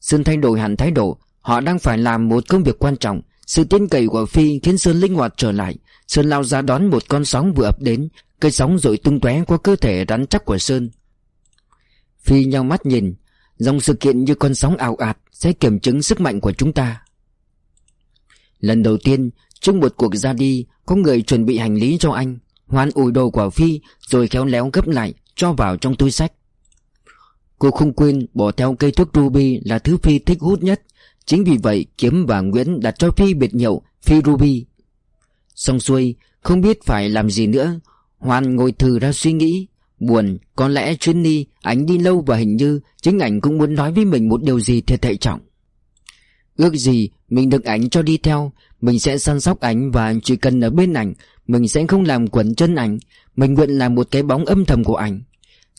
Sơn thay đổi hẳn thái độ, Họ đang phải làm một công việc quan trọng. Sự tin cậy của Phi khiến Sơn linh hoạt trở lại. Sơn lao ra đón một con sóng vừa ập đến. Cây sóng rồi tung tóe qua cơ thể rắn chắc của Sơn. Phi nhau mắt nhìn, Dòng sự kiện như con sóng ảo ạt Sẽ kiểm chứng sức mạnh của chúng ta. Lần đầu tiên trước một cuộc ra đi, Có người chuẩn bị hành lý cho anh Hoan ủi đồ của Phi Rồi khéo léo gấp lại, Cho vào trong túi sách. Cô không quên bỏ theo cây thuốc ruby Là thứ Phi thích hút nhất. Chính vì vậy, Kiếm và Nguyễn đặt cho Phi biệt hiệu Phi ruby. Xong xuôi, Không biết phải làm gì nữa. Hoan ngồi thử ra suy nghĩ. Buồn, Có lẽ chuyến đi, Anh đi lâu và hình như Chính ảnh cũng muốn nói với mình một điều gì thiệt hệ trọng. Ước gì Mình được ảnh cho đi theo, Mình sẽ săn sóc ảnh Và chỉ cần ở bên ảnh, Mình sẽ không làm quẩn chân ảnh. Mình nguyện làm một cái bóng âm thầm của ảnh.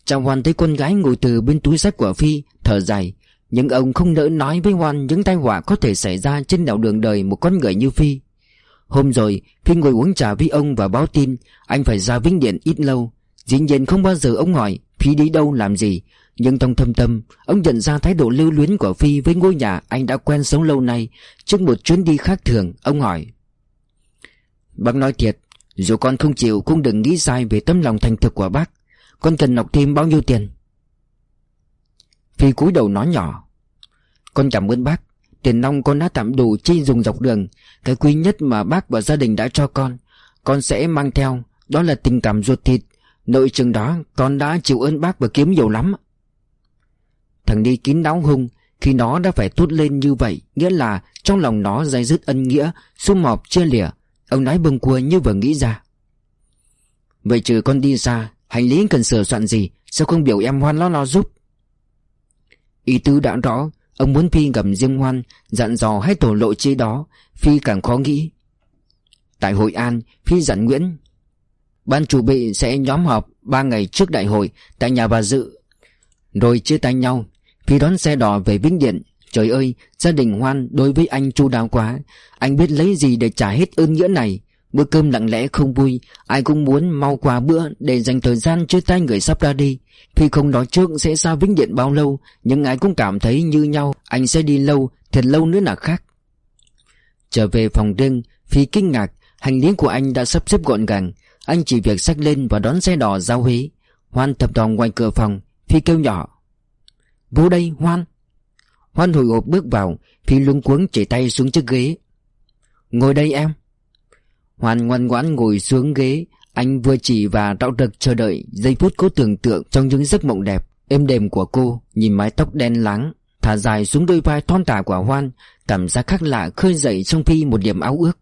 Chàng Hoàn thấy con gái ngồi từ bên túi sách của Phi, Thở dài. Nhưng ông không nỡ nói với Hoan Những tai họa có thể xảy ra trên đảo đường đời Một con người như Phi. Hôm rồi Phi ngồi uống trà với ông và báo tin, Anh phải ra Vĩnh Điện ít lâu. Dĩ nhiên không bao giờ ông hỏi Phi đi đâu, làm gì? Nhưng trong thâm tâm, Ông nhận ra thái độ lưu luyến của Phi với ngôi nhà anh đã quen sống lâu nay Trước một chuyến đi khác thường. Ông hỏi, Bác nói thiệt, Dù con không chịu cũng đừng nghĩ sai về tấm lòng thành thực của bác. Con cần nọc thêm bao nhiêu tiền? Phi cúi đầu nói nhỏ, Con cảm ơn bác. Tiền nong con đã tạm đủ chi dùng dọc đường. Cái quý nhất mà bác và gia đình đã cho con Con sẽ mang theo. Đó là tình cảm ruột thịt. Nội chừng đó, con đã chịu ơn bác và kiếm nhiều lắm. Thằng đi kín đáo hung, Khi nó đã phải tốt lên như vậy, Nghĩa là trong lòng nó dây dứt ân nghĩa Xung mọp chia lìa. Ông nói bâng cua như vừa nghĩ ra. Vậy trừ con đi xa Hành lý cần sửa soạn gì? Sao không biểu em Hoan lo lo giúp? Ý tứ đã rõ Ông muốn Phi gặp diêm Hoan Dặn dò hay tổ lộ chi đó, Phi càng khó nghĩ. Tại Hội An, Phi dặn Nguyễn, Ban chủ bị sẽ nhóm họp ba ngày trước đại hội Tại nhà bà Dự, Rồi chia tay nhau. Phi đón xe đỏ về Vĩnh Điện. Trời ơi, gia đình Hoan đối với anh chu đáo quá. Anh biết lấy gì để trả hết ơn nghĩa này? Bữa cơm lặng lẽ không vui, Ai cũng muốn mau qua bữa Để dành thời gian chia tay người sắp ra đi. Phi không nói trước sẽ ra Vĩnh Điện bao lâu, Nhưng ai cũng cảm thấy như nhau, Anh sẽ đi lâu, Thật lâu nữa là khác. Trở về phòng riêng, Phi kinh ngạc, Hành lý của anh đã sắp xếp gọn gàng. Anh chỉ việc xách lên và đón xe đỏ giao Huế Hoan thập đòn ngoài cửa phòng, Phi kêu nhỏ. Vô đây, Hoan. Hoan hồi hộp bước vào, Phi luống cuống chỉ tay xuống chiếc ghế. Ngồi đây em. Hoan ngoan ngoãn ngồi xuống ghế, Anh vừa chỉ và rạo rực chờ đợi Giây phút cô tưởng tượng trong những giấc mộng đẹp, Êm đềm của cô, Nhìn mái tóc đen láng, Thả dài xuống đôi vai thon tả của Hoan, Cảm giác khác lạ khơi dậy trong Phi một điểm áo ước.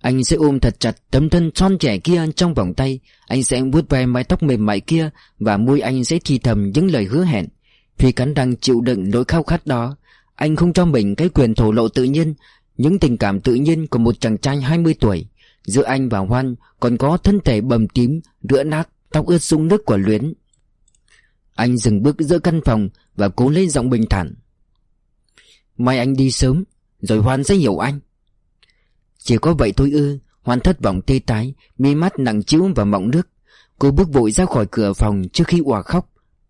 Anh sẽ ôm thật chặt tấm thân tròn trẻ kia trong vòng tay, Anh sẽ vuốt ve mái tóc mềm mại kia Và môi anh sẽ thì thầm những lời hứa hẹn. Phi cắn răng chịu đựng nỗi khao khát đó, Anh không cho mình cái quyền thổ lộ tự nhiên những tình cảm tự nhiên của một chàng trai 20 tuổi Giữa anh và Hoan còn có thân thể bầm tím, rữa nát, tóc ướt sũng nước của Luyến. Anh dừng bước giữa căn phòng và cố lấy giọng bình thản. Mai anh đi sớm, rồi Hoan sẽ hiểu anh. Chỉ có vậy thôi ư. Hoan thất vọng tê tái, mi mắt nặng chiếu và mọng nước. Cô bước vội ra khỏi cửa phòng trước khi òa khóc.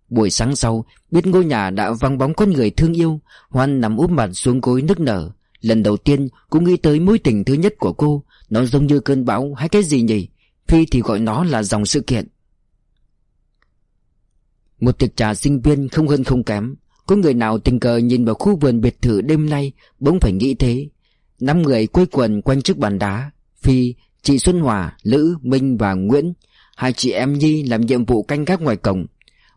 Buổi sáng sau Biết ngôi nhà đã vắng bóng con người thương yêu Hoan nằm úp mặt xuống gối nức nở. Lần đầu tiên cô nghĩ tới mối tình thứ nhất của cô. Nó giống như cơn bão hay cái gì nhỉ? Phi thì gọi nó là dòng sự kiện. Một tiệc trà sinh viên không hơn không kém. Có người nào tình cờ nhìn vào khu vườn biệt thự đêm nay Bỗng phải nghĩ thế. Năm người quây quần quanh chiếc bàn đá. Phi, chị Xuân Hòa, Lữ, Minh và Nguyễn. Hai chị em Nhi làm nhiệm vụ canh gác ngoài cổng.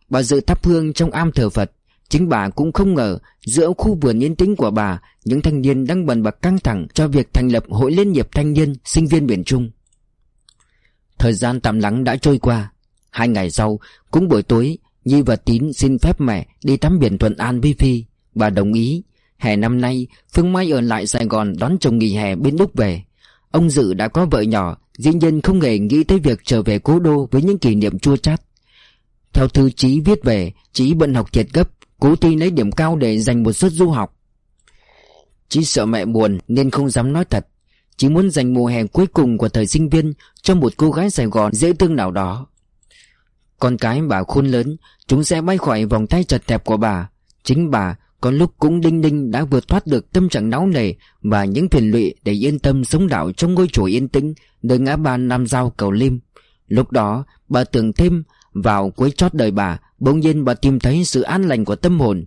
Bà dự thắp hương trong am thờ Phật. Chính bà cũng không ngờ, Giữa khu vườn yên tĩnh của bà, Những thanh niên đang bần bật căng thẳng Cho việc thành lập Hội Liên hiệp Thanh niên Sinh viên miền Trung. Thời gian tạm lắng đã trôi qua. Hai ngày sau, Cũng buổi tối, Nhi và Tín xin phép mẹ Đi tắm biển Thuận An với Phi. Bà đồng ý. Hè năm nay, Phương Mai ở lại Sài Gòn đón chồng nghỉ hè bên Úc về. Ông Dự đã có vợ nhỏ, Dĩ nhiên không hề nghĩ tới việc trở về cố đô Với những kỷ niệm chua chát. Theo thư Chí viết về, Chí bận học thiệt gấp Cố thi lấy điểm cao để giành một suất du học. Chỉ sợ mẹ buồn Nên không dám nói thật. Chỉ muốn dành mùa hè cuối cùng của thời sinh viên Cho một cô gái Sài Gòn dễ thương nào đó. Con cái bà khôn lớn, Chúng sẽ bay khỏi vòng tay chật hẹp của bà. Chính bà có lúc cũng đinh đinh đã vượt thoát được tâm trạng náo nề Và những phiền lụy để yên tâm sống đạo trong ngôi chùa yên tĩnh Nơi ngã ba Nam Giao, cầu Lim. Lúc đó, bà tưởng thêm vào cuối chót đời bà Bỗng nhiên bà tìm thấy sự an lành của tâm hồn.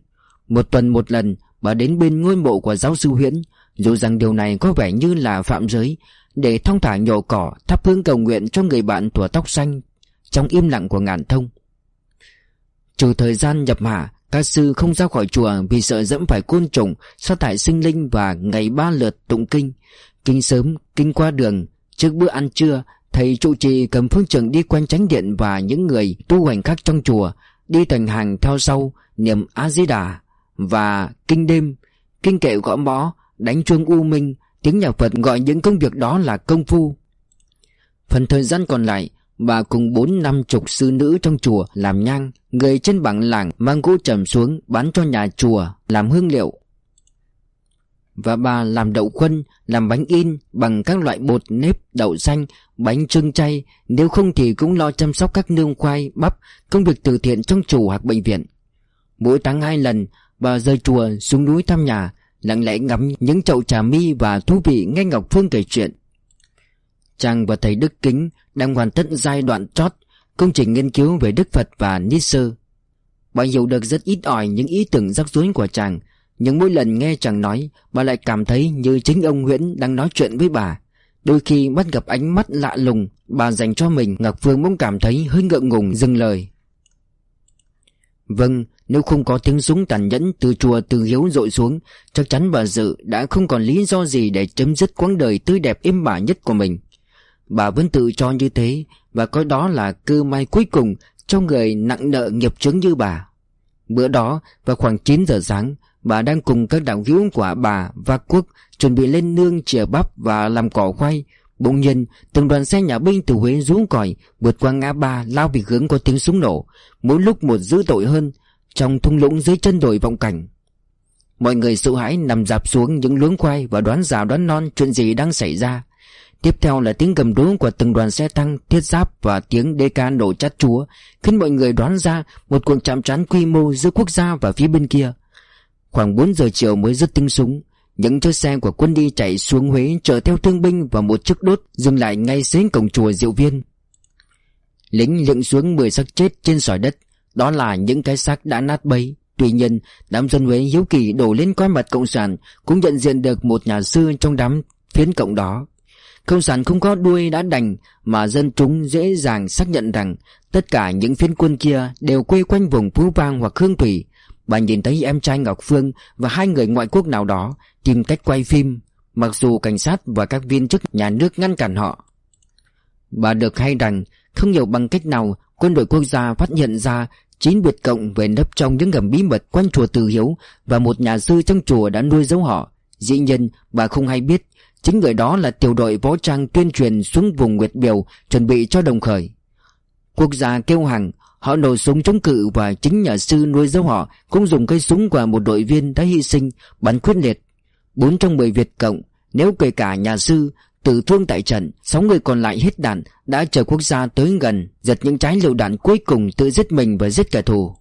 Một tuần một lần Bà đến bên ngôi mộ của giáo sư Huyễn Dù rằng điều này có vẻ như là phạm giới Để thong thả nhổ cỏ Thắp hương cầu nguyện cho người bạn tuổi tóc xanh Trong im lặng của ngàn thông. Trừ thời gian nhập hạ Các sư không ra khỏi chùa Vì sợ dẫm phải côn trùng Sao tại sinh linh và ngày ba lượt tụng kinh. Kinh sớm, kinh qua đường Trước bữa ăn trưa Thầy trụ trì cầm phương trưởng đi quanh chánh điện Và những người tu hành khác trong chùa, Đi thành hàng theo sau, Niệm A-di-đà Và kinh đêm, Kinh kệ gõ mõ, Đánh chuông u minh, Tiếng nhà Phật gọi những công việc đó là công phu. Phần thời gian còn lại, Bà cùng bốn năm chục sư nữ trong chùa làm nhang, Người trên bảng làng mang gỗ trầm xuống bán cho nhà chùa làm hương liệu và bà làm đậu khuân, làm bánh in bằng các loại bột nếp, đậu xanh, bánh trưng chay, nếu không thì cũng lo chăm sóc các nương khoai, bắp, công việc từ thiện trong chùa hoặc bệnh viện. Mỗi tháng hai lần, bà rời chùa xuống núi thăm nhà, lặng lẽ ngắm những chậu trà mi và thú vị nghe Ngọc Phương kể chuyện. Chàng và thầy Đức Kính đang hoàn tất giai đoạn chót công trình nghiên cứu về Đức Phật và Nietzsche. Bà hiểu được rất ít ỏi những ý tưởng rắc rối của chàng nhưng mỗi lần nghe chàng nói, Bà lại cảm thấy như chính ông Nguyễn đang nói chuyện với bà. Đôi khi bắt gặp ánh mắt lạ lùng, Bà dành cho mình, Ngọc Phương bỗng cảm thấy hơi ngượng ngùng, dừng lời. Vâng Nếu không có tiếng súng tàn nhẫn từ chùa từ hiếu dội xuống, Chắc chắn bà Dự đã không còn lý do gì để chấm dứt quãng đời tươi đẹp êm bả nhất của mình. Bà vẫn tự cho như thế, Và coi đó là cơ may cuối cùng Cho người nặng nợ nghiệp chứng như bà. Bữa đó, vào khoảng 9 giờ sáng Bà đang cùng các đạo hữu của bà và quốc Chuẩn bị lên nương chìa bắp và làm cỏ khoai. Bỗng nhiên từng đoàn xe nhà binh từ Huế rú còi Vượt qua ngã ba lao về hướng có tiếng súng nổ. Mỗi lúc một dữ tội hơn Trong thung lũng dưới chân đồi vọng cảnh. Mọi người sợ hãi nằm dạp xuống những luống khoai Và đoán già đoán non chuyện gì đang xảy ra. Tiếp theo là tiếng gầm rú của từng đoàn xe tăng, thiết giáp và tiếng đê ca nổ chát chúa khiến mọi người đoán ra một cuộc chạm trán quy mô giữa quốc gia và phía bên kia. Khoảng 4 giờ chiều mới dứt tiếng súng, những chiếc xe của quân đi chạy xuống Huế chở theo thương binh và một chiếc đốt dừng lại ngay dưới cổng chùa Diệu Viên. Lính lượn xuống 10 xác chết trên sỏi đất, đó là những cái xác đã nát bấy. Tuy nhiên, đám dân Huế hiếu kỳ đổ lên coi mặt cộng sản cũng nhận diện được một nhà sư trong đám phiến cộng đó. Cộng sản không có đuôi đã đành Mà dân chúng dễ dàng xác nhận rằng Tất cả những phiến quân kia Đều quê quanh vùng Phú Vang hoặc Hương Thủy Bà nhìn thấy em trai Ngọc Phương Và hai người ngoại quốc nào đó Tìm cách quay phim Mặc dù cảnh sát và các viên chức nhà nước ngăn cản họ Bà được hay rằng Không hiểu bằng cách nào Quân đội quốc gia phát hiện ra Chín biệt Cộng về nấp trong những ngầm bí mật quanh chùa Từ Hiếu Và một nhà sư trong chùa đã nuôi giấu họ Dĩ nhiên bà không hay biết Chính người đó là tiểu đội võ trang tuyên truyền xuống vùng Nguyệt Biểu chuẩn bị cho đồng khởi. Quốc gia kêu hàng, họ nổ súng chống cự và chính nhà sư nuôi dấu họ cũng dùng cây súng của một đội viên đã hy sinh bắn quyết liệt. Bốn trong mười Việt Cộng, nếu kể cả nhà sư, tử thương tại trận, sáu người còn lại hết đạn đã chờ quốc gia tới gần, giật những trái lựu đạn cuối cùng tự giết mình và giết kẻ thù.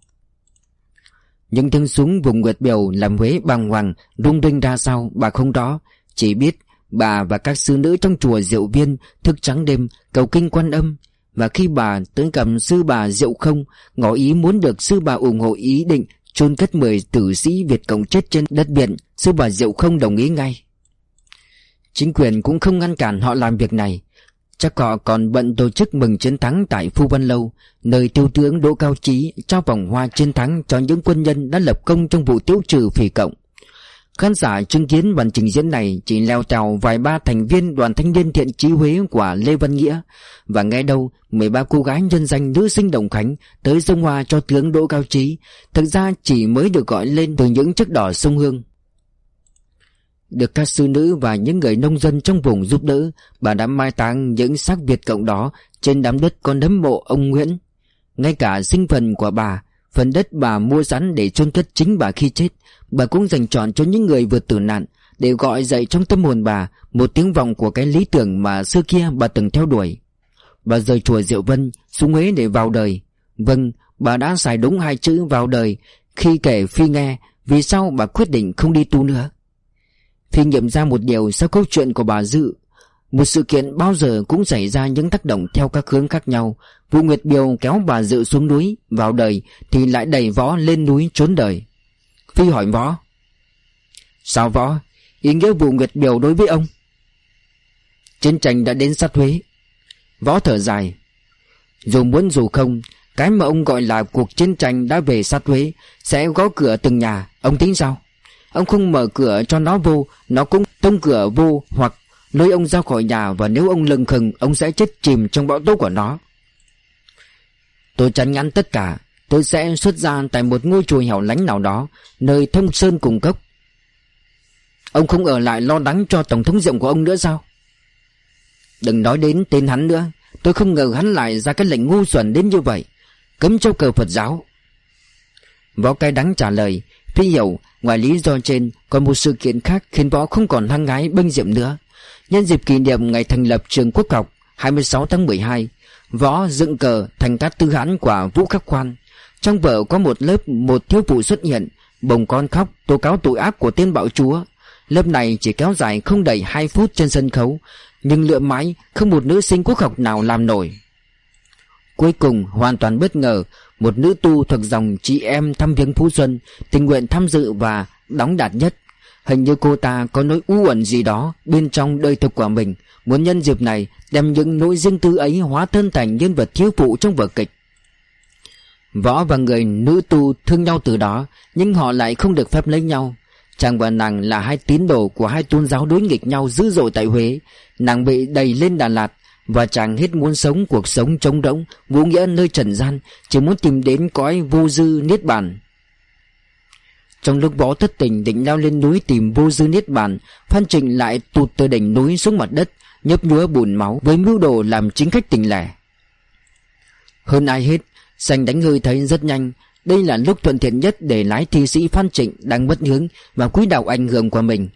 Những tiếng súng vùng Nguyệt Biểu làm Huế bàng hoàng, rung rinh ra sao bà không đó chỉ biết Bà và các sư nữ trong chùa Diệu Viên thức trắng đêm cầu kinh quan âm và khi bà tới cầm sư bà Diệu Không Ngỏ ý muốn được sư bà ủng hộ ý định chôn cất mười tử sĩ Việt Cộng chết trên đất biển, Sư bà Diệu Không đồng ý ngay. Chính quyền cũng không ngăn cản họ làm việc này. Chắc họ còn bận tổ chức mừng chiến thắng tại Phu Văn Lâu, Nơi tiêu tướng Đỗ Cao Trí trao vòng hoa chiến thắng cho những quân nhân đã lập công trong vụ tiêu trừ phỉ cộng. Khán giả chứng kiến bản trình diễn này chỉ leo trèo vài ba thành viên đoàn thanh niên thiện trí Huế của Lê Văn Nghĩa và nghe đâu 13 cô gái nhân danh nữ sinh Đồng Khánh tới sông hoa cho tướng Đỗ Cao Trí thực ra chỉ mới được gọi lên từ những chiếc đỏ sông Hương. Được các sư nữ và những người nông dân trong vùng giúp đỡ, bà đã mai táng những xác Việt cộng đó trên đám đất con đấm mộ ông Nguyễn. Ngay cả sinh phần của bà, phần đất bà mua sẵn để chôn cất chính bà khi chết, Bà cũng dành chọn cho những người vượt tử nạn Để gọi dậy trong tâm hồn bà Một tiếng vọng của cái lý tưởng mà xưa kia bà từng theo đuổi. Bà rời chùa Diệu Vân xuống Huế để vào đời. Vâng, bà đã xài đúng hai chữ vào đời. Khi kể Phi nghe Vì sao bà quyết định không đi tu nữa? Phi nghiệm ra một điều sau câu chuyện của bà Dự. Một sự kiện bao giờ cũng xảy ra những tác động theo các hướng khác nhau. Vụ Nguyệt Biều kéo bà Dự xuống núi, Vào đời Thì lại đẩy võ lên núi trốn đời. Phi hỏi võ, Sao võ? Ý nghĩa vụ Nguyệt Biều đối với ông? Chiến tranh đã đến sát Huế. Võ thở dài, Dù muốn dù không, Cái mà ông gọi là cuộc chiến tranh đã về sát Huế, Sẽ gõ cửa từng nhà. Ông tính sao? Ông không mở cửa cho nó vô, Nó cũng tông cửa vô Hoặc lôi ông ra khỏi nhà Và nếu ông lừng khừng, Ông sẽ chết chìm trong bão tố của nó. Tôi chắn ngắn tất cả, Tôi sẽ xuất ra tại một ngôi chùa hẻo lánh nào đó, Nơi thông sơn cùng cốc. Ông không ở lại lo lắng cho tổng thống rộng của ông nữa sao? Đừng nói đến tên hắn nữa, Tôi không ngờ hắn lại ra cái lệnh ngu xuẩn đến như vậy. Cấm châu cờ Phật giáo. Võ cai đắng trả lời, Phi hiểu, ngoài lý do trên, Còn một sự kiện khác khiến võ không còn hăng gái bênh diệm nữa. Nhân dịp kỷ niệm ngày thành lập trường quốc học 26 tháng 12 Võ dựng cờ thành các tư hãn của Vũ Khắc Khoan. Trong vở có một lớp một thiếu phụ xuất hiện, Bồng con khóc, tố cáo tội ác của tên bạo chúa. Lớp này chỉ kéo dài không đầy 2 phút trên sân khấu, Nhưng lựa mãi không một nữ sinh quốc học nào làm nổi. Cuối cùng, hoàn toàn bất ngờ, Một nữ tu thuộc dòng chị em thăm viếng Phú Xuân, Tình nguyện tham dự và đóng đạt nhất. Hình như cô ta có nỗi u ẩn gì đó Bên trong đời thực của mình. Muốn nhân dịp này Đem những nỗi riêng tư ấy hóa thân thành nhân vật thiếu phụ trong vở kịch. Võ và người nữ tu thương nhau từ đó, Nhưng họ lại không được phép lấy nhau. Chàng và nàng là hai tín đồ của hai tôn giáo đối nghịch nhau dữ dội tại Huế. Nàng bị đầy lên Đà Lạt Và chàng hết muốn sống cuộc sống trống rỗng, Vô nghĩa nơi trần gian, Chỉ muốn tìm đến cõi vô dư niết bàn. Trong lúc võ thất tình định leo lên núi tìm vô dư niết bàn, Phan Trịnh lại tụt từ đỉnh núi xuống mặt đất, Nhấp nhúa bùn máu với mưu đồ làm chính khách tình lẻ. Hơn ai hết, Xanh đánh hơi thấy rất nhanh, Đây là lúc thuận tiện nhất để lái thi sĩ Phan Trịnh đang mất hướng và cúi đạo ảnh hưởng của mình.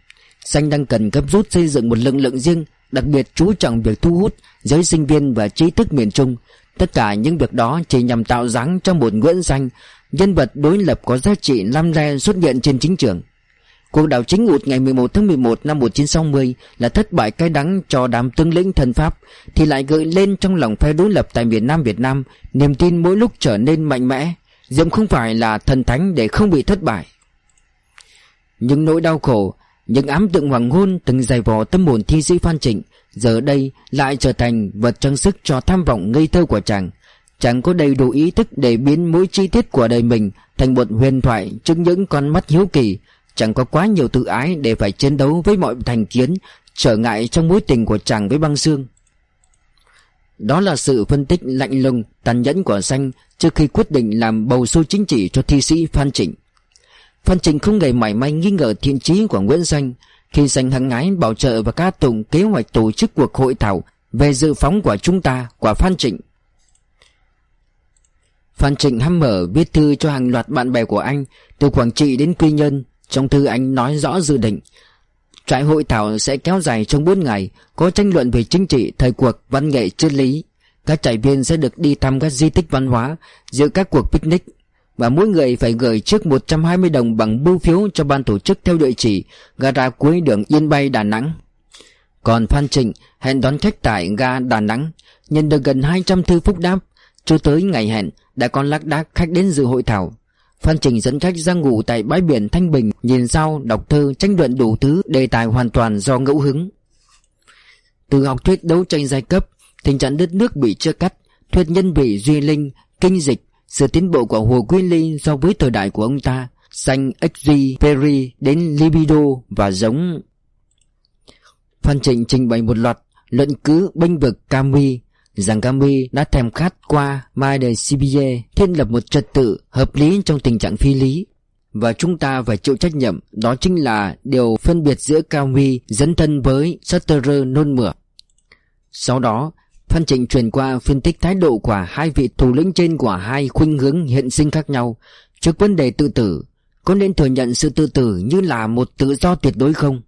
Xanh đang cần gấp rút xây dựng một lực lượng riêng, Đặc biệt chú trọng việc thu hút giới sinh viên và trí thức miền Trung. Tất cả những việc đó chỉ nhằm tạo dáng cho một Nguyễn Xanh Nhân vật đối lập có giá trị lam le xuất hiện trên chính trường. Cuộc đảo chính ngụt ngày 11 tháng 11 năm 1960 là thất bại cay đắng cho đám tướng lĩnh thân Pháp, thì lại gợi lên trong lòng phe đối lập tại miền Nam Việt Nam, niềm tin mỗi lúc trở nên mạnh mẽ Diệm không phải là thần thánh để không bị thất bại. Những nỗi đau khổ, Những ám tượng hoàng hôn từng dày vò tâm hồn thi sĩ Phan Trịnh, Giờ đây lại trở thành vật trang sức cho tham vọng ngây thơ của chàng. Chàng có đầy đủ ý thức để biến mỗi chi tiết của đời mình Thành một huyền thoại trước những con mắt hiếu kỳ. Chẳng có quá nhiều tự ái để phải chiến đấu với mọi thành kiến Trở ngại trong mối tình của chàng với băng xương. Đó là sự phân tích lạnh lùng, tàn nhẫn của Xanh Trước khi quyết định làm bầu sô chính trị cho thi sĩ Phan Trịnh. Phan Trịnh không hề mảy may nghi ngờ thiện trí của Nguyễn Xanh Khi Xanh hăng ái bảo trợ và ca tụng kế hoạch tổ chức cuộc hội thảo Về dự phóng của chúng ta, của Phan Trịnh. Phan Trịnh hăm mở viết thư cho hàng loạt bạn bè của anh Từ Quảng Trị đến Quy Nhơn. Trong thư anh nói rõ dự định Trại hội thảo sẽ kéo dài trong 4 ngày Có tranh luận về chính trị, thời cuộc, văn nghệ, triết lý. Các trại viên sẽ được đi thăm các di tích văn hóa Dự các cuộc picnic Và mỗi người phải gửi trước 120 đồng bằng bưu phiếu cho ban tổ chức theo địa chỉ Gara cuối đường Yên Bay Đà Nẵng. Còn Phan Trịnh hẹn đón khách tại ga Đà Nẵng Nhận được gần 200 thư phúc đáp. Cho tới ngày hẹn đã có lác đác khách đến dự hội thảo. Phan Trình dẫn khách ra ngủ tại bãi biển Thanh Bình Nhìn sau, đọc thơ tranh luận đủ thứ Đề tài hoàn toàn do ngẫu hứng. Từ học thuyết đấu tranh giai cấp Tình trạng đất nước bị chia cắt Thuyết nhân vị duy linh Kinh dịch Sự tiến bộ của Hồ Quy Ly so với thời đại của ông ta Xanh XG, Perry đến libido và giống. Phan Trịnh trình bày một loạt luận cứ bênh vực Camus rằng Gami đã thèm khát qua Mai de thiết lập một trật tự hợp lý trong tình trạng phi lý và chúng ta phải chịu trách nhiệm đó chính là điều phân biệt giữa Cao dẫn thân với Sutterer nôn mửa. Sau đó, Phan Trịnh truyền qua phân tích thái độ của hai vị thủ lĩnh trên của hai khuynh hướng hiện sinh khác nhau trước vấn đề tự tử. Có nên thừa nhận sự tự tử như là một tự do tuyệt đối không?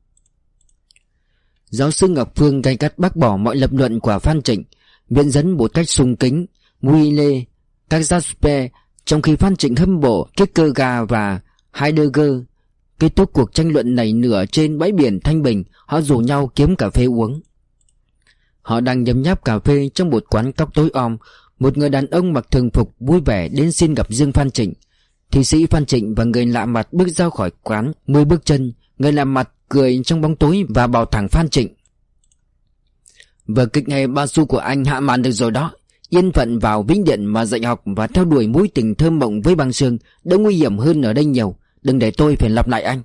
Giáo sư Ngọc Phương gay cắt bác bỏ mọi lập luận của Phan Trịnh Viện dẫn một cách sung kính Nguy lê Các Jasper Trong khi Phan Trịnh hâm mộ Kierkegaard và Heidegger, Kết thúc cuộc tranh luận này nửa trên bãi biển Thanh Bình, Họ rủ nhau kiếm cà phê uống. Họ đang nhấm nháp cà phê trong một quán cóc tối om. Một người đàn ông mặc thường phục vui vẻ đến xin gặp Dương Phan Trịnh. Thị sĩ Phan Trịnh và người lạ mặt bước ra khỏi quán, Mười bước chân. Người lạ mặt cười trong bóng tối và bảo thẳng Phan Trịnh. Vừa kịch hay ba xu của anh hạ màn được rồi đó. Yên phận vào Vĩnh Điện mà dạy học Và theo đuổi mối tình thơm mộng với băng sương Đã nguy hiểm hơn ở đây nhiều. Đừng để tôi phải lặp lại anh.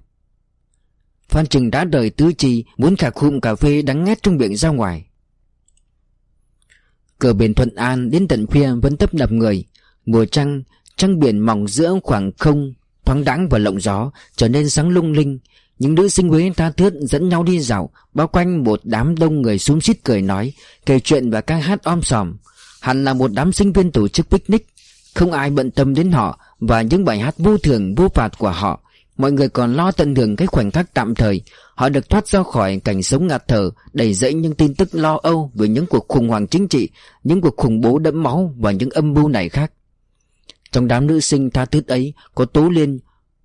Phan Trừng đã đợi tứ chi, Muốn cả khụm cà phê đắng ngát trong miệng ra ngoài. Cờ biển Thuận An đến tận khuya vẫn tấp nập người. Mùa trăng Trăng biển mỏng giữa khoảng không, Thoáng đãng và lộng gió, Trở nên sáng lung linh những nữ sinh Huế tha thướt dẫn nhau đi dạo, Bao quanh một đám đông người súng xít cười nói, Kể chuyện và ca hát om sòm. Hẳn là một đám sinh viên tổ chức picnic. Không ai bận tâm đến họ Và những bài hát vô thường, vô phạt của họ. Mọi người còn lo tận hưởng cái khoảnh khắc tạm thời. Họ được thoát ra khỏi cảnh sống ngạt thở, Đầy dẫy những tin tức lo âu Về những cuộc khủng hoảng chính trị, Những cuộc khủng bố đẫm máu Và những âm mưu này khác. Trong đám nữ sinh tha thướt ấy, Có Tố Liên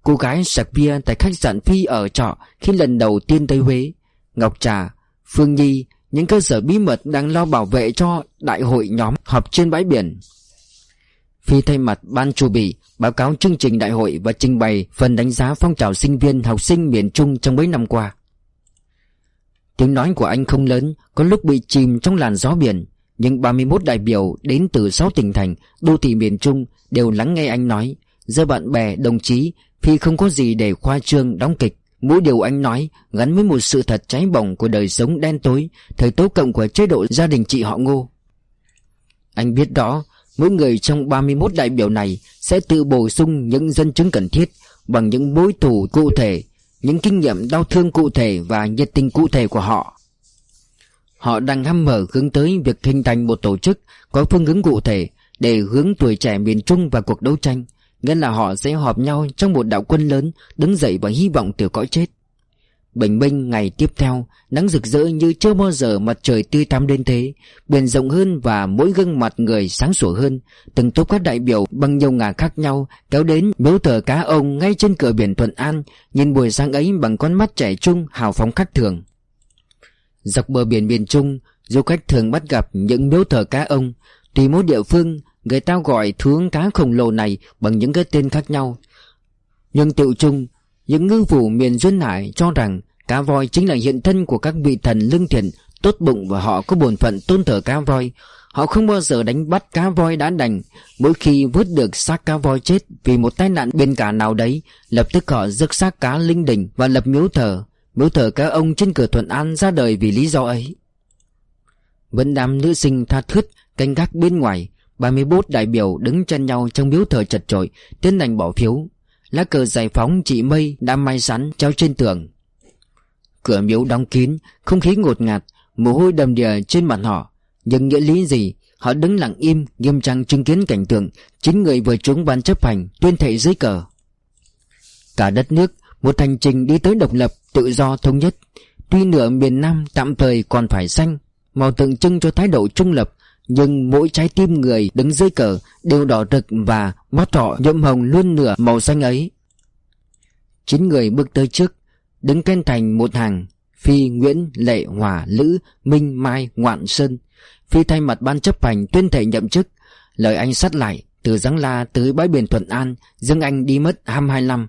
Cô gái sạc bia tại khách sạn Phi ở trọ khi lần đầu tiên tới Huế Ngọc Trà, Phương Nhi Những cơ sở bí mật đang lo bảo vệ cho đại hội nhóm họp trên bãi biển Phi thay mặt ban chủ bị báo cáo chương trình đại hội và trình bày phần đánh giá phong trào sinh viên học sinh miền Trung trong mấy năm qua. Tiếng nói của anh không lớn, có lúc bị chìm trong làn gió biển, nhưng 31 đại biểu đến từ 6 tỉnh thành, đô thị miền Trung đều lắng nghe anh nói. Giờ bạn bè, đồng chí, Phi không có gì để khoa trương, đóng kịch. Mỗi điều anh nói gắn với một sự thật cháy bỏng của đời sống đen tối, thời tố cộng của chế độ gia đình chị họ ngô. Anh biết rõ, mỗi người trong 31 đại biểu này sẽ tự bổ sung những dân chứng cần thiết bằng những bối thủ cụ thể, những kinh nghiệm đau thương cụ thể và nhiệt tình cụ thể của họ. Họ đang hăm mở hướng tới việc hình thành một tổ chức có phương hướng cụ thể để hướng tuổi trẻ miền Trung vào cuộc đấu tranh, nghĩa là họ sẽ họp nhau trong một đạo quân lớn, đứng dậy và hy vọng từ cõi chết. Bình minh, ngày tiếp theo, Nắng rực rỡ như chưa bao giờ mặt trời tươi tắm đến thế. Biển rộng hơn và mỗi gương mặt người sáng sủa hơn. Từng tốp các đại biểu bằng nhiều ngả khác nhau, Kéo đến miếu thờ cá ông ngay trên cửa biển Thuận An, Nhìn buổi sáng ấy bằng con mắt trẻ trung, hào phóng khác thường. Dọc bờ biển miền Trung, Du khách thường bắt gặp những miếu thờ cá ông. Tùy mỗi địa phương Người ta gọi thương cá khổng lồ này bằng những cái tên khác nhau Nhưng tự chung những ngư phủ miền Duyên Hải cho rằng cá voi chính là hiện thân của các vị thần lương thiện, tốt bụng và họ có bổn phận tôn thờ cá voi. Họ không bao giờ đánh bắt cá voi đã đành. Mỗi khi vớt được xác cá voi chết vì một tai nạn bên cả nào đấy, lập tức họ rước xác cá linh đình và lập miếu thờ. Miếu thờ cá ông trên cửa Thuận An ra đời vì lý do ấy. Vẫn đám nữ sinh tha thướt canh gác bên ngoài 31 đại biểu đứng chân nhau trong miếu thờ chật chội, tiến hành bỏ phiếu. Lá cờ giải phóng chị Mây đã may sẵn treo trên tường. Cửa miếu đóng kín, Không khí ngột ngạt, Mồ hôi đầm đìa trên mặt họ. Nhưng nghĩa lý gì? Họ đứng lặng im, Nghiêm trang chứng kiến cảnh tượng. Chính người vừa trúng ban chấp hành, Tuyên thệ dưới cờ. Cả đất nước, Một hành trình đi tới độc lập, Tự do, thống nhất. Tuy nửa miền Nam tạm thời còn phải xanh, Màu tượng trưng cho thái độ trung lập nhưng mỗi trái tim người đứng dưới cờ đều đỏ rực và mắt họ nhuộm hồng luôn nửa màu xanh ấy. Chín người bước tới trước, đứng khen thành một hàng. Phi, Nguyễn, Lệ, Hòa, Lữ, Minh, Mai, Ngoạn, Sơn. Phi thay mặt ban chấp hành tuyên thệ nhậm chức. Lời anh sắt lại, từ Giáng La tới bãi biển Thuận An, Dương Anh đi mất 22 năm.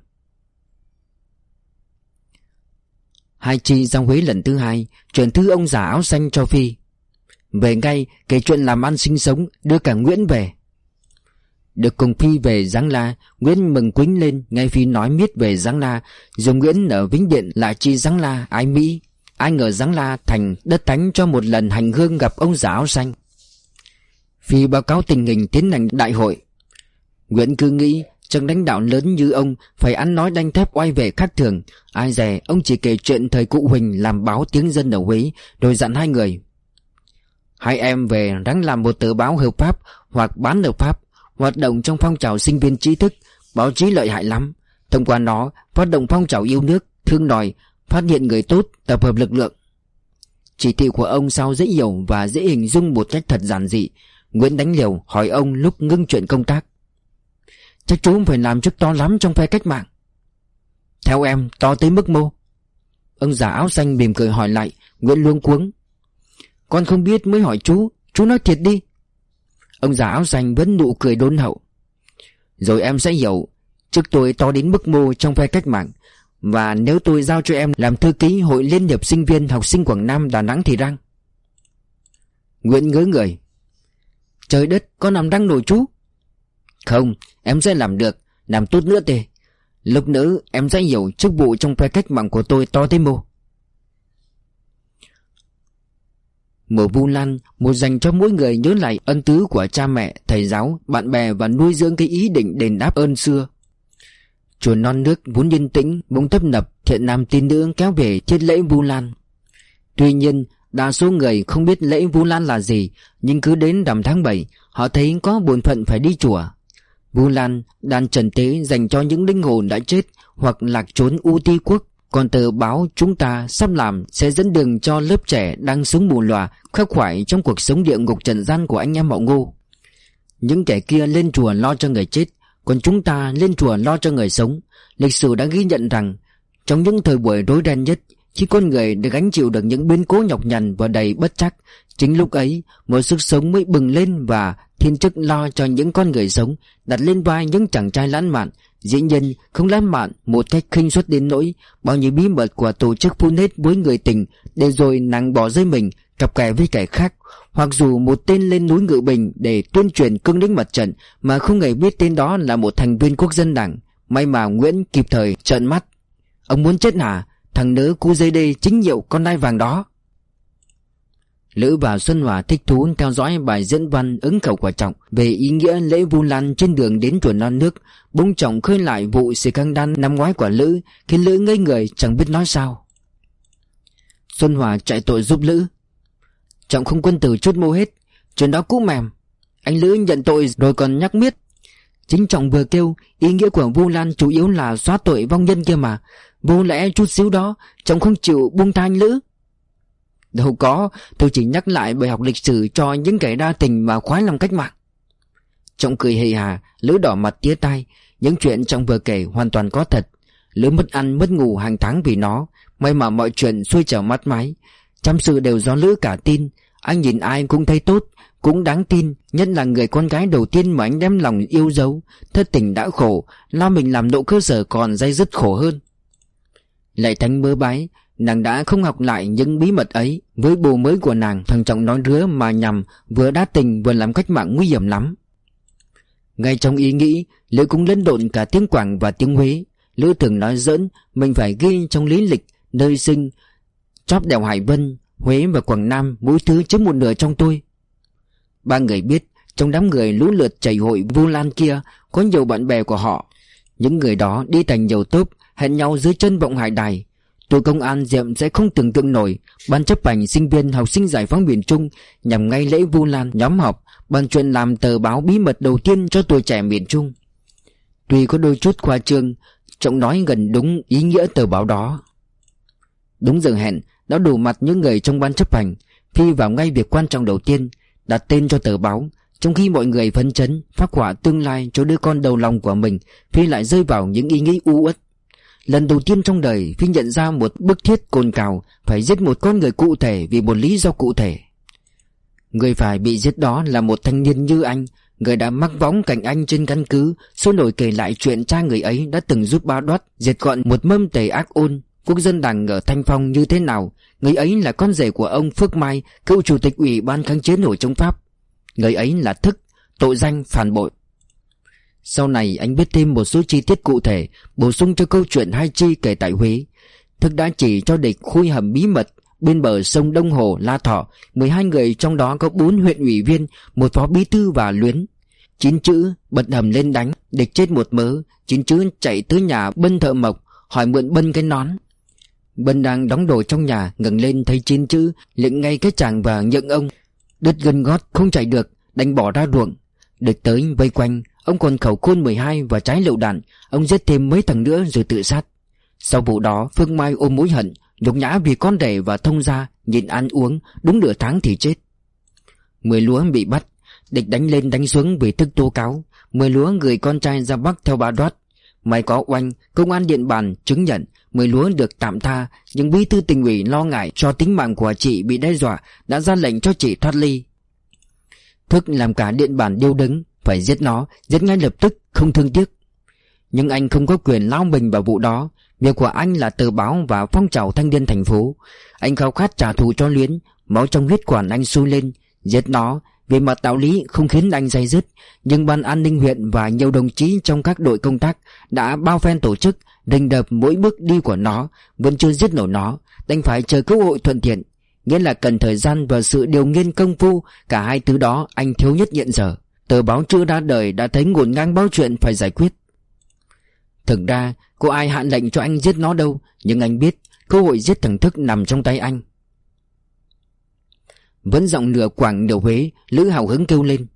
Hai chi ra Huế lần thứ hai, chuyển thư ông già áo xanh cho Phi. Về ngay kể chuyện làm ăn sinh sống Đưa cả Nguyễn về. Được cùng Phi về Giáng La, Nguyễn mừng quính lên Ngay Phi nói miết về Giáng La, rồi Nguyễn ở Vĩnh Điện lại chi Giáng La ái Mỹ, Ai ngờ Giáng La thành đất thánh cho một lần hành hương gặp ông già áo xanh. Phi báo cáo tình hình tiến hành đại hội. Nguyễn cứ nghĩ Chẳng đánh đạo lớn như ông, Phải ăn nói đanh thép oai vệ khác thường. Ai dè, ông chỉ kể chuyện thời cụ Huỳnh Làm báo tiếng dân ở Huế, Rồi dặn hai người Hai em về ráng làm một tờ báo hợp pháp hoặc bán hợp pháp, hoạt động trong phong trào sinh viên trí thức, báo chí lợi hại lắm. Thông qua nó, phát động phong trào yêu nước, thương đòi, phát hiện người tốt, tập hợp lực lượng. Chỉ thị của ông sao dễ hiểu và dễ hình dung một cách thật giản dị. Nguyễn Đánh Liều hỏi ông lúc ngưng chuyện công tác. Chắc chú phải làm chức to lắm trong phe cách mạng. Theo em, to tới mức mô. Ông già áo xanh mỉm cười hỏi lại, Nguyễn luôn cuống. Con không biết mới hỏi chú. Chú nói thiệt đi. Ông già áo xanh vẫn nụ cười đôn hậu. Rồi em sẽ hiểu. Trước tôi to đến mức mô trong phe cách mạng. Và nếu tôi giao cho em làm thư ký Hội Liên hiệp Sinh viên Học sinh Quảng Nam Đà Nẵng thì răng? Nguyễn ngớ người. Trời đất có làm răng nổi chú. Không, em sẽ làm được. Làm tốt nữa tề Lúc nữa em sẽ hiểu chức vụ trong phe cách mạng của tôi to thế mô. Mùa Vu Lan một dành cho mỗi người nhớ lại ân tứ của cha mẹ, thầy giáo, bạn bè và nuôi dưỡng cái ý định đền đáp ơn xưa. Chùa non nước vốn yên tĩnh, bỗng tấp nập, thiện nam tin nữ kéo về thiết lễ Vu Lan. Tuy nhiên, đa số người không biết lễ Vu Lan là gì, nhưng cứ đến rằm tháng 7, họ thấy có buồn phận phải đi chùa. Vu Lan, đàn trần tế dành cho những linh hồn đã chết hoặc lạc trốn u ti quốc còn tờ báo chúng ta sắp làm sẽ dẫn đường cho lớp trẻ đang sống mù lòa khắc khoải trong cuộc sống địa ngục trần gian của anh em họ ngô. Những kẻ kia lên chùa lo cho người chết, còn chúng ta lên chùa lo cho người sống. Lịch sử đã ghi nhận rằng trong những thời buổi rối ren nhất, Khi con người được gánh chịu được những biến cố nhọc nhằn và đầy bất chắc Chính lúc ấy một sức sống mới bừng lên và thiên chức lo cho những con người sống Đặt lên vai những chàng trai lãng mạn Dĩ nhiên, không lãng mạn một cách khinh suất đến nỗi, Bao nhiêu bí mật của tổ chức phun hết với người tình Để rồi nàng bỏ rơi mình, cặp kè với kẻ khác. Hoặc dù một tên lên núi Ngự Bình để tuyên truyền cương lĩnh mặt trận, Mà không hề biết tên đó là một thành viên quốc dân đảng. May mà Nguyễn kịp thời trợn mắt. Ông muốn chết hả? Thằng nữ cu dây đê chính hiệu con nai vàng đó. Lữ và Xuân Hòa thích thú theo dõi bài diễn văn ứng khẩu của Trọng về ý nghĩa lễ vu lan trên đường đến chùa non nước. Bỗng Trọng khơi lại vụ xì căng đan năm ngoái của Lữ, khiến Lữ ngây người chẳng biết nói sao. Xuân Hòa chạy tội giúp Lữ. Trọng không quân tử chút mô hết, chuyện đó cũ mềm. Anh Lữ nhận tội rồi còn nhắc miết. Chính Trọng vừa kêu, ý nghĩa của vu lan chủ yếu là xóa tội vong nhân kia mà. Vô lẽ chút xíu đó, Trọng không chịu buông tha anh Lữ. Đâu có, Tôi chỉ nhắc lại bài học lịch sử cho những kẻ đa tình và khoái lòng cách mạng. Trọng cười hề hà lứa đỏ mặt tía tai, Những chuyện trong vừa kể hoàn toàn có thật. Lứa mất ăn mất ngủ hàng tháng vì nó, May mà mọi chuyện xuôi trở mắt máy Chăm sự đều do lứa cả tin, Anh nhìn ai cũng thấy tốt, Cũng đáng tin, Nhất là người con gái đầu tiên mà anh đem lòng yêu dấu. Thất tình đã khổ, Lo mình làm độ cơ sở còn dây dứt khổ hơn. Lại thánh mơ bái Nàng đã không học lại những bí mật ấy. Với bồ mới của nàng, Thằng Trọng nói rứa mà nhằm Vừa đá tình, vừa làm cách mạng nguy hiểm lắm. Ngay trong ý nghĩ, Lữ cũng lẫn độn cả tiếng Quảng và tiếng Huế. Lữ thường nói dẫn Mình phải ghi trong lý lịch, Nơi sinh, Chóp đèo Hải Vân, Huế và Quảng Nam, Mỗi thứ chiếm một nửa trong tôi. Ba người biết, Trong đám người lũ lượt chảy hội Vu Lan kia, Có nhiều bạn bè của họ. Những người đó đi thành nhiều tốp, Hẹn nhau dưới chân vọng hải đài. Tụi công an Diệm sẽ không tưởng tượng nổi. Ban chấp hành sinh viên học sinh giải phóng miền Trung Nhằm ngay lễ Vu Lan nhóm họp Bàn chuyện làm tờ báo bí mật đầu tiên cho tuổi trẻ miền Trung. Tuy có đôi chút khoa trương, Trọng nói gần đúng ý nghĩa tờ báo đó. Đúng giờ hẹn, Đã đủ mặt những người trong ban chấp hành Phi vào ngay việc quan trọng đầu tiên, Đặt tên cho tờ báo, Trong khi mọi người phấn chấn, Phát hỏa tương lai cho đứa con đầu lòng của mình, Phi lại rơi vào những ý nghĩ u uất. Lần đầu tiên trong đời Phi nhận ra một bức thiết cồn cào Phải giết một con người cụ thể vì một lý do cụ thể. Người phải bị giết đó là một thanh niên như anh, Người đã mắc võng cạnh anh trên căn cứ Sôi nổi kể lại chuyện cha người ấy đã từng giúp ba đoát Diệt gọn một mâm tề ác ôn. Quốc dân đảng ở Thanh Phong như thế nào? Người ấy là con rể của ông Phước Mai, Cựu chủ tịch ủy ban kháng chiến nổi chống Pháp. Người ấy là thức, Tội danh, phản bội sau này anh biết thêm một số chi tiết cụ thể Bổ sung cho câu chuyện hai chi kể tại Huế. Thức đã chỉ cho địch khui hầm bí mật Bên bờ sông Đông Hồ, La Thọ. 12 người trong đó có 4 huyện ủy viên Một phó bí thư và luyến. Chín chữ bật hầm lên đánh Địch chết một mớ. Chín chữ chạy tới nhà Bân thợ mộc Hỏi mượn Bân cái nón. Bân đang đóng đồ trong nhà ngẩng lên thấy chín chữ Lệnh ngay cái chàng và nhận ông. Đứt gân gót không chạy được Đánh bỏ ra ruộng. Địch tới vây quanh Ông còn khẩu khôn 12 và trái lựu đạn, Ông giết thêm mấy thằng nữa rồi tự sát. Sau vụ đó, Phương Mai ôm mối hận, Nhục nhã vì con đẻ và thông gia nhìn ăn uống, Đúng nửa tháng thì chết. Mười lúa bị bắt, Địch đánh lên đánh xuống vì thức tố cáo. Mười lúa gửi con trai ra Bắc theo bà đoát. May có oanh, Công an điện bàn chứng nhận Mười lúa được tạm tha, Nhưng bí thư tỉnh ủy lo ngại cho tính mạng của chị bị đe dọa, Đã ra lệnh cho chị thoát ly. Thức làm cả điện bản điêu đứng phải giết nó, Giết ngay lập tức, không thương tiếc. Nhưng anh không có quyền lao mình vào vụ đó. Việc của anh là tờ báo và phong trào thanh niên thành phố. Anh khao khát trả thù cho Luyến, Máu trong huyết quản anh sôi lên, Giết nó. Về mặt đạo lý không khiến anh dây dứt, Nhưng ban an ninh huyện và nhiều đồng chí trong các đội công tác Đã bao phen tổ chức Đình đập mỗi bước đi của nó, Vẫn chưa giết nổi nó. Đành phải chờ cơ hội thuận tiện. Nghĩa là cần thời gian và sự điều nghiên công phu, Cả hai thứ đó anh thiếu nhất hiện giờ. Tờ báo chưa ra đời đã thấy ngổn ngang bao chuyện phải giải quyết. Thực ra có ai hạn lệnh cho anh giết nó đâu, Nhưng anh biết cơ hội giết thằng Thức nằm trong tay anh. Vẫn giọng nửa Quảng nửa Huế, Lữ hào hứng kêu lên.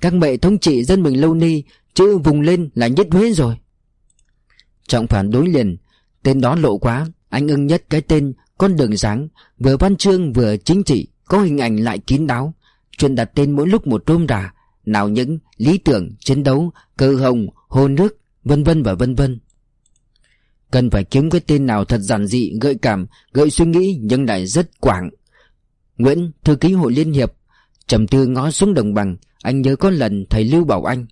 Các mẹ thống trị dân mình lâu ni Chữ vùng lên là nhất Huế rồi. Trọng phản đối liền, Tên đó lộ quá, Anh ưng nhất cái tên Con đường sáng, Vừa văn chương vừa chính trị, Có hình ảnh lại kín đáo chuyên đặt tên mỗi lúc một rôm rà Nào những lý tưởng, chiến đấu, cơ hồng, hôn nước Vân vân và vân vân. Cần phải kiếm cái tên nào thật giản dị, gợi cảm, gợi suy nghĩ nhưng lại rất quảng. Nguyễn, thư ký hội liên hiệp trầm tư ngó xuống đồng bằng Anh nhớ có lần thầy Lưu bảo anh.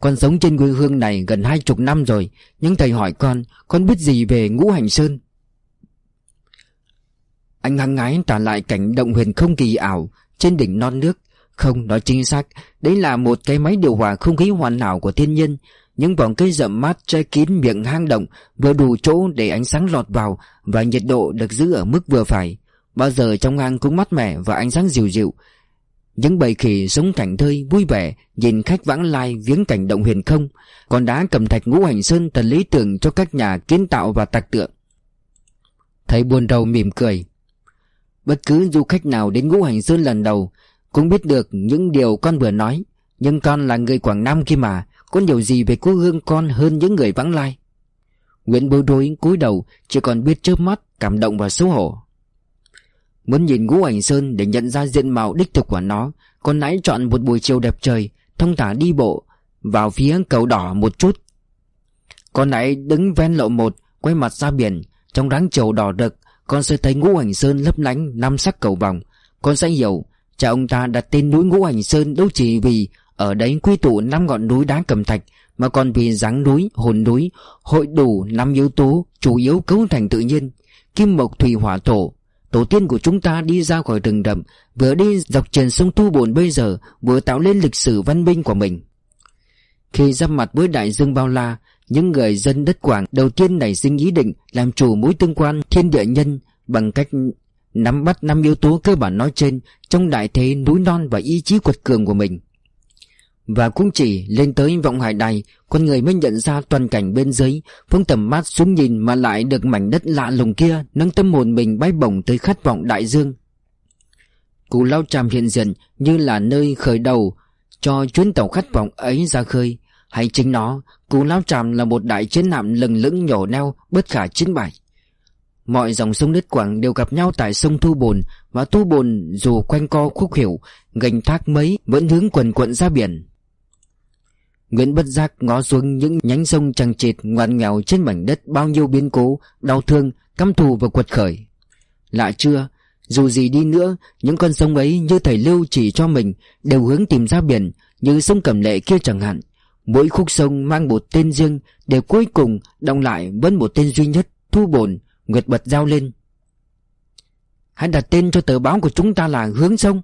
Con sống trên quê hương này gần hai chục năm rồi Nhưng thầy hỏi con Con biết gì về ngũ hành sơn? Anh hăng ngái tả lại cảnh động huyền không kỳ ảo trên đỉnh non nước Không nói chính xác Đấy là một cái máy điều hòa không khí hoàn hảo của thiên nhiên những vòng cây rậm mát che kín miệng hang động vừa đủ chỗ để ánh sáng lọt vào và nhiệt độ được giữ ở mức vừa phải. Bao giờ trong hang cũng mát mẻ và ánh sáng dịu dịu. Những bầy khỉ sống cảnh thơi vui vẻ nhìn khách vãng lai viếng cảnh động huyền không, còn đá cầm thạch ngũ hành sơn tần lý tưởng cho các nhà kiến tạo và tạc tượng. Thấy buồn đầu mỉm cười. Bất cứ du khách nào đến ngũ hành sơn lần đầu cũng biết được những điều con vừa nói, nhưng con là người Quảng Nam kia mà, con hiểu gì về quê hương con hơn những người vắng lai? Nguyễn bối rối cúi đầu Chỉ còn biết chớp mắt Cảm động và xấu hổ. Muốn nhìn ngũ ảnh sơn để nhận ra diện mạo đích thực của nó Con nãy chọn một buổi chiều đẹp trời Thông thả đi bộ Vào phía cầu đỏ một chút. Con nãy đứng ven lộ một Quay mặt ra biển Trong ráng chiều đỏ rực con sẽ thấy ngũ hành sơn lấp lánh năm sắc cầu vòng. Con sẽ hiểu Cha ông ta đặt tên núi ngũ hành sơn đâu chỉ vì ở đấy quy tụ năm ngọn núi đá cầm thạch Mà còn vì dáng núi, hồn núi Hội đủ năm yếu tố Chủ yếu cấu thành tự nhiên. Kim mộc thủy hỏa thổ Tổ tiên của chúng ta đi ra khỏi rừng rậm Vừa đi dọc trên sông Tu Bồn bây giờ Vừa tạo lên lịch sử văn minh của mình. Khi giáp mặt với đại dương bao la những người dân đất Quảng Đầu tiên nảy sinh ý định Làm chủ mối tương quan thiên địa nhân Bằng cách nắm bắt năm yếu tố cơ bản nói trên Trong đại thế núi non và ý chí quật cường của mình. Và cũng chỉ lên tới vọng hải đài, Con người mới nhận ra toàn cảnh bên dưới, Phóng tầm mắt xuống nhìn mà lại được mảnh đất lạ lùng kia Nâng tâm hồn mình bay bổng tới khát vọng đại dương. Cù lao tràm hiện diện như là nơi khởi đầu Cho chuyến tàu khát vọng ấy ra khơi. Hay chính nó Cú lao tràm là một đại chiến hạm lừng lững nhổ neo Bất khả chiến bại Mọi dòng sông nước Quảng đều gặp nhau tại sông Thu Bồn Và Thu Bồn dù quanh co khúc hiểu Gành thác mấy vẫn hướng quần quận ra biển Nguyễn bất giác ngó xuống những nhánh sông chằng chịt ngoằn nghèo trên mảnh đất bao nhiêu biến cố, đau thương, căm thù và quật khởi. Lạ chưa, dù gì đi nữa, những con sông ấy như thầy Lưu chỉ cho mình đều hướng tìm ra biển, như sông Cẩm Lệ kia chẳng hạn. Mỗi khúc sông mang một tên riêng, để cuối cùng đọng lại vẫn một tên duy nhất, Thu Bồn, Nguyệt bật giao lên. Hãy đặt tên cho tờ báo của chúng ta là Hướng Sông.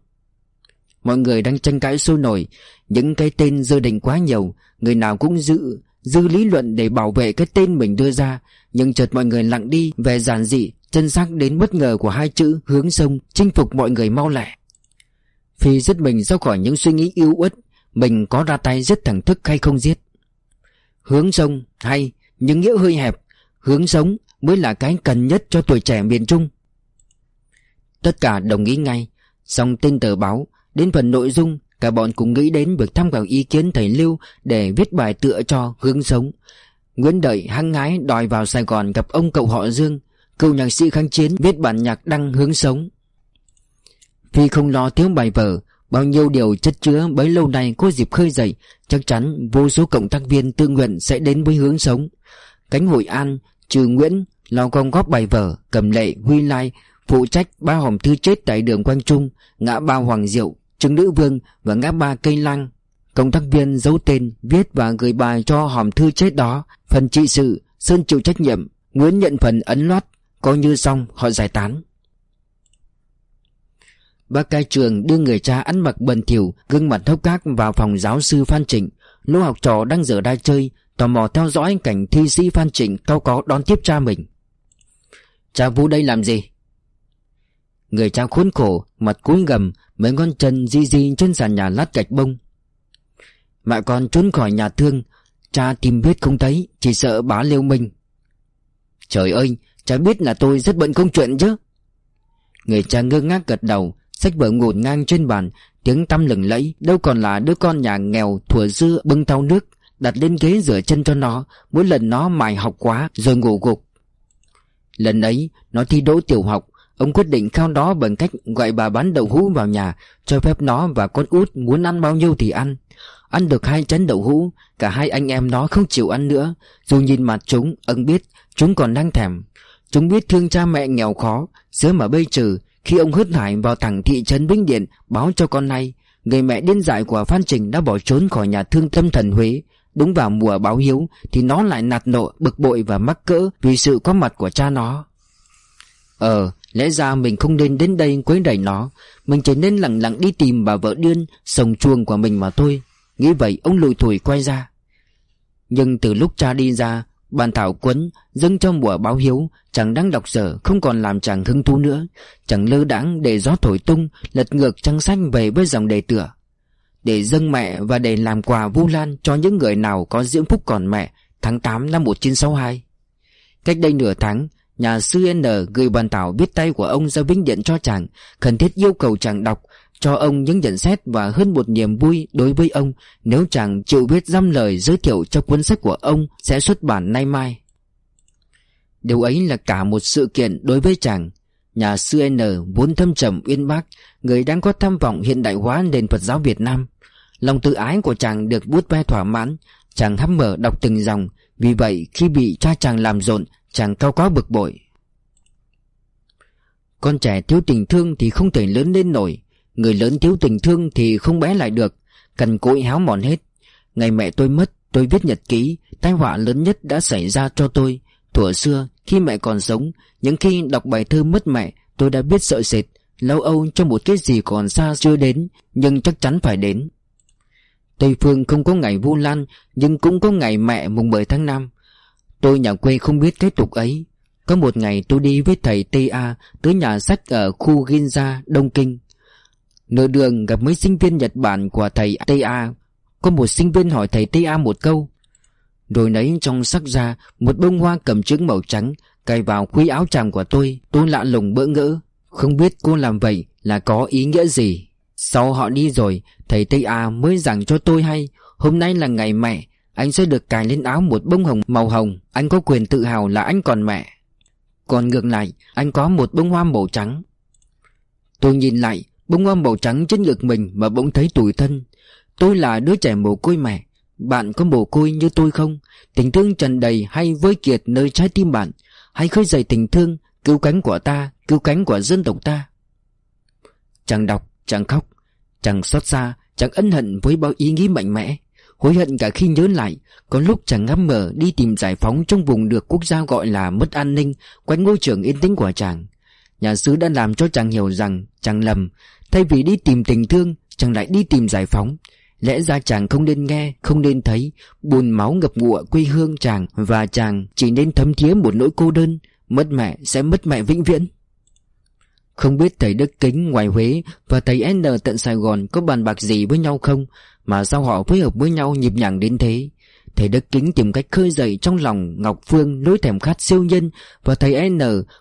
Mọi người đang tranh cãi sôi nổi Những cái tên dơ định quá nhiều Người nào cũng giữ Dư lý luận để bảo vệ cái tên mình đưa ra Nhưng chợt mọi người lặng đi Về giản dị Chân xác đến bất ngờ của hai chữ hướng sông Chinh phục mọi người mau lẹ Phi giết mình ra khỏi những suy nghĩ yêu uất mình có ra tay giết thẳng thức hay không giết? Hướng sông hay Nhưng nghĩa hơi hẹp, Hướng sống mới là cái cần nhất cho tuổi trẻ miền Trung. Tất cả đồng ý ngay Xong tên tờ báo, Đến phần nội dung, Cả bọn cũng nghĩ đến việc tham khảo ý kiến thầy Lưu Để viết bài tựa cho hướng sống. Nguyễn Đợi hăng ngái đòi vào Sài Gòn gặp ông cậu họ Dương, Cựu nhạc sĩ kháng chiến viết bản nhạc đăng hướng sống. Phi không lo thiếu bài vở Bao nhiêu điều chất chứa bấy lâu nay có dịp khơi dậy, Chắc chắn vô số cộng tác viên tự nguyện sẽ đến với hướng sống. Cánh Hội An, trừ Nguyễn lao công góp bài vở, Cầm lệ, Huy Lai, Phụ trách ba hòm thư chết tại đường Quang Trung, Ngã ba Hoàng Diệu Trưng Nữ Vương và ngã ba Cây Lăng. Công tác viên giấu tên, Viết và gửi bài cho hòm thư chết đó. Phần trị sự, Sơn chịu trách nhiệm, Nguyễn nhận phần ấn loát, Coi như xong, họ giải tán. Bác cai trường đưa người cha ăn mặc bẩn thỉu, Gương mặt hốc cát vào phòng giáo sư Phan Trịnh. Lũ học trò đang dở đai chơi, Tò mò theo dõi cảnh thi sĩ Phan Trịnh Cao có đón tiếp cha mình. Cha Vũ đây làm gì? Người cha khốn khổ, Mặt cúi gầm, Mấy ngón chân di di trên sàn nhà lát gạch bông. Mẹ con trốn khỏi nhà thương, Cha tìm biết không thấy, Chỉ sợ bá liêu mình Trời ơi, Cha biết là tôi rất bận công chuyện chứ. Người cha ngơ ngác gật đầu Sách vở ngổn ngang trên bàn, Tiếng tăm lừng lẫy, Đâu còn là đứa con nhà nghèo Thủa dư, bưng thau nước, Đặt lên ghế rửa chân cho nó, Mỗi lần nó mài học quá, Rồi ngủ gục. Lần ấy, nó thi đỗ tiểu học, Ông quyết định khao đó bằng cách gọi bà bán đậu hũ vào nhà, Cho phép nó và con út muốn ăn bao nhiêu thì ăn. Ăn được hai chén đậu hũ, Cả hai anh em nó không chịu ăn nữa. Dù nhìn mặt chúng, Ông biết chúng còn đang thèm. Chúng biết thương cha mẹ nghèo khó Sớm mà bây trừ khi ông hớt hải vào thẳng thị trấn Vĩnh Điện Báo cho con này Người mẹ điên dại của Phan Trình đã bỏ trốn khỏi nhà thương tâm thần Huế. Đúng vào mùa báo hiếu Thì nó lại nạt nộ, bực bội và mắc cỡ Vì sự có mặt của cha nó. Ờ, lẽ ra mình không nên đến đây quấy rầy nó. Mình chỉ nên lặng lặng đi tìm bà vợ điên Sồng chuông của mình mà thôi. Nghĩ vậy ông lùi thủi quay ra. Nhưng từ lúc cha đi ra Bàn thảo quấn, dâng cho mùa báo hiếu Chẳng đang đọc sở, Không còn làm chàng hứng thú nữa. Chẳng lơ đãng để gió thổi tung, Lật ngược trăng xanh về với dòng đề tựa. Để dâng mẹ và để làm quà vu lan Cho những người nào có diễm phúc còn mẹ, Tháng 8 năm 1962 Cách đây nửa tháng, Nhà sư N gửi bàn thảo viết tay của ông ra vinh điện cho chàng Khẩn thiết yêu cầu chàng đọc cho ông những nhận xét và hơn một niềm vui đối với ông Nếu chàng chịu viết dăm lời giới thiệu cho cuốn sách của ông Sẽ xuất bản nay mai. Điều ấy là cả một sự kiện đối với chàng. Nhà sư N vốn thâm trầm uyên bác, Người đang có tham vọng hiện đại hóa nền Phật giáo Việt Nam. Lòng tự ái của chàng được bút ve thỏa mãn. Chàng hăm mở đọc từng dòng. Vì vậy, khi bị cha chàng làm rộn, Chàng cao có bực bội. Con trẻ thiếu tình thương thì không thể lớn lên nổi. Người lớn thiếu tình thương thì không bé lại được. Cần cỗi háo mòn hết. Ngày mẹ tôi mất tôi viết nhật ký. Tai họa lớn nhất đã xảy ra cho tôi. Thuở xưa khi mẹ còn sống Những khi đọc bài thơ mất mẹ Tôi đã biết sợ sệt Lâu âu cho một cái gì còn xa chưa đến Nhưng chắc chắn phải đến. Tây Phương không có ngày Vu Lan Nhưng cũng có ngày mẹ mùng 10 tháng 5 Tôi nhà quê không biết cái tục ấy. Có một ngày tôi đi với thầy T.A. Tới nhà sách ở khu Ginza, Đông Kinh. Nửa đường gặp mấy sinh viên Nhật Bản của thầy T.A. Có một sinh viên hỏi thầy T.A. một câu. Rồi nấy trong sắc ra, Một bông hoa cầm trứng màu trắng Cài vào khuy áo tràng của tôi. Tôi lạ lùng bỡ ngỡ. Không biết cô làm vậy là có ý nghĩa gì. Sau họ đi rồi, Thầy T.A. mới giảng cho tôi hay. Hôm nay là ngày mẹ. Anh sẽ được cài lên áo một bông hồng màu hồng. Anh có quyền tự hào là anh còn mẹ. Còn ngược lại, Anh có một bông hoa màu trắng. Tôi nhìn lại Bông hoa màu trắng trên ngực mình Mà bỗng thấy tủi thân. Tôi là đứa trẻ mồ côi mẹ. Bạn có mồ côi như tôi không? Tình thương trần đầy hay vơi kiệt nơi trái tim bạn? Hãy khơi dậy tình thương Cứu cánh của ta Cứu cánh của dân tộc ta? Chẳng đọc, chẳng khóc. Chẳng xót xa, chẳng ân hận với bao ý nghĩ mạnh mẽ. Hối hận cả khi nhớ lại Có lúc chẳng ngắm mở đi tìm giải phóng Trong vùng được quốc gia gọi là mất an ninh Quanh ngôi trường yên tĩnh của chàng. Nhà sư đã làm cho chàng hiểu rằng Chàng lầm Thay vì đi tìm tình thương Chàng lại đi tìm giải phóng. Lẽ ra chàng không nên nghe, không nên thấy. Buồn máu ngập ngụa quê hương chàng Và chàng chỉ nên thấm thía một nỗi cô đơn. Mất mẹ sẽ mất mẹ vĩnh viễn. Không biết thầy Đức Kính ngoài Huế Và thầy N tận Sài Gòn Có bàn bạc gì với nhau không? Mà sao họ phối hợp với nhau nhịp nhàng đến thế? Thầy Đức Kính tìm cách khơi dậy trong lòng Ngọc Phương nỗi thèm khát siêu nhân Và thầy N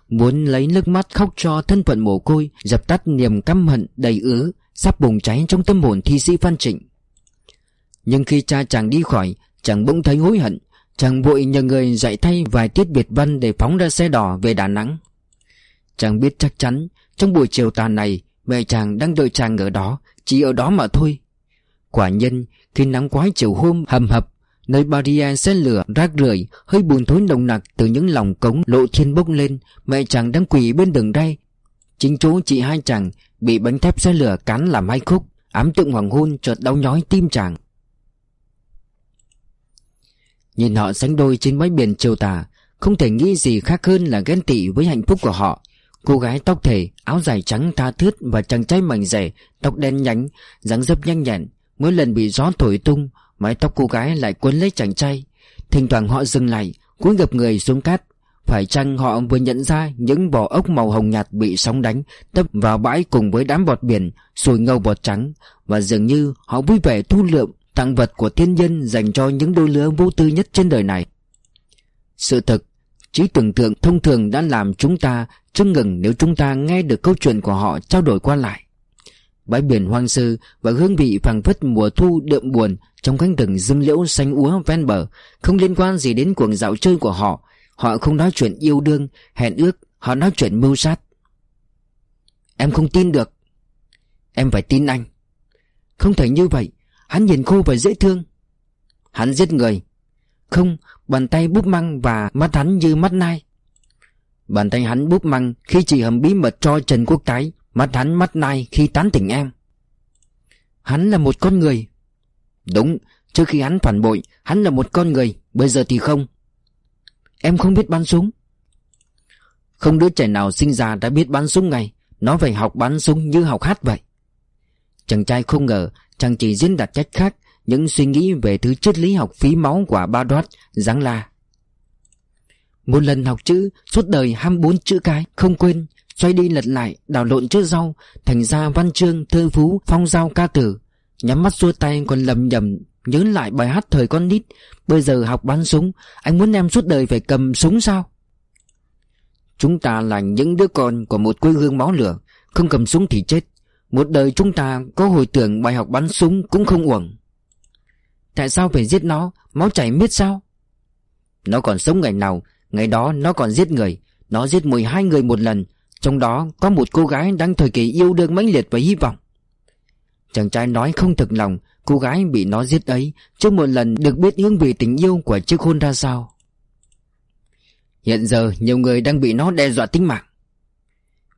muốn lấy nước mắt khóc cho thân phận mồ côi, Dập tắt niềm căm hận, đầy ứa, Sắp bùng cháy trong tâm hồn thi sĩ Phan Trịnh. Nhưng khi cha chàng đi khỏi, Chàng bỗng thấy hối hận. Chàng vội nhờ người dạy thay vài tiết biệt văn Để phóng ra xe đỏ về Đà Nẵng. Chàng biết chắc chắn, Trong buổi chiều tàn này, Mẹ chàng đang đợi chàng ở đó, Chỉ ở đó mà thôi. Quả nhân khi nắng quái chiều hôm hầm hập Nơi barrier xe lửa rác rưởi Hơi buồn thối nồng nặc từ những lòng cống lộ thiên bốc lên Mẹ chàng đang quỳ bên đường ray. Chính chỗ chị hai chàng Bị bánh thép xe lửa cán làm hai khúc Ám tượng hoàng hôn chợt đau nhói tim chàng. Nhìn họ sánh đôi trên bãi biển chiều tà Không thể nghĩ gì khác hơn là ghen tị với hạnh phúc của họ. Cô gái tóc thể, áo dài trắng tha thướt và chàng trai mảnh rẻ, tóc đen nhánh, dáng dấp nhanh nhẹn, Mỗi lần bị gió thổi tung Mái tóc cô gái lại quấn lấy chàng trai. Thỉnh thoảng họ dừng lại, cúi gập người xuống cát. Phải chăng họ vừa nhận ra Những bò ốc màu hồng nhạt bị sóng đánh, Tấp vào bãi cùng với đám bọt biển Sùi ngâu bọt trắng? Và dường như họ vui vẻ thu lượm Tặng vật của thiên nhân dành cho những đôi lứa vô tư nhất trên đời này. Sự thực, Trí tưởng tượng thông thường đã làm chúng ta chưng ngừng nếu chúng ta nghe được câu chuyện của họ trao đổi qua lại. Bãi biển hoang sơ và hương vị phảng phất mùa thu đượm buồn trong cánh rừng dương liễu xanh úa ven bờ không liên quan gì đến cuộc dạo chơi của họ. Họ không nói chuyện yêu đương, hẹn ước, họ nói chuyện mưu sát. Em không tin được. Em phải tin anh. Không thể như vậy. Hắn nhìn khô và dễ thương Hắn giết người Không Bàn tay búp măng và mắt hắn như mắt nai Bàn tay hắn búp măng Khi chỉ hầm bí mật cho Trần Quốc Tái Mắt hắn mắt nai khi tán tỉnh em. Hắn là một con người. Đúng, Trước khi hắn phản bội, Hắn là một con người, Bây giờ thì không. Em không biết bắn súng. Không đứa trẻ nào sinh ra đã biết bắn súng ngay. Nó phải học bắn súng như học hát vậy. Chàng trai không ngờ, Chàng chỉ diễn đạt cách khác, Những suy nghĩ về thứ triết lý học phí máu của ba đoát Giáng la. Một lần học chữ, Suốt đời 24 chữ cái, Không quên. Xoay đi lật lại, Đảo lộn chữ rau Thành ra văn chương thơ phú, Phong giao ca tử. Nhắm mắt xua tay còn lầm nhầm, Nhớ lại bài hát thời con nít. Bây giờ học bắn súng, Anh muốn em suốt đời phải cầm súng sao? Chúng ta là những đứa con Của một quê hương máu lửa, Không cầm súng thì chết. Một đời chúng ta có hồi tưởng bài học bắn súng Cũng không uổng. Tại sao phải giết nó? Máu chảy miết sao? Nó còn sống ngày nào, Ngày đó nó còn giết người. Nó giết 12 người một lần trong đó có một cô gái đang thời kỳ yêu đương mãnh liệt và hy vọng. Chàng trai nói không thực lòng, Cô gái bị nó giết ấy Trước một lần được biết hương vị tình yêu của chiếc hôn ra sao. Hiện giờ nhiều người đang bị nó đe dọa tính mạng.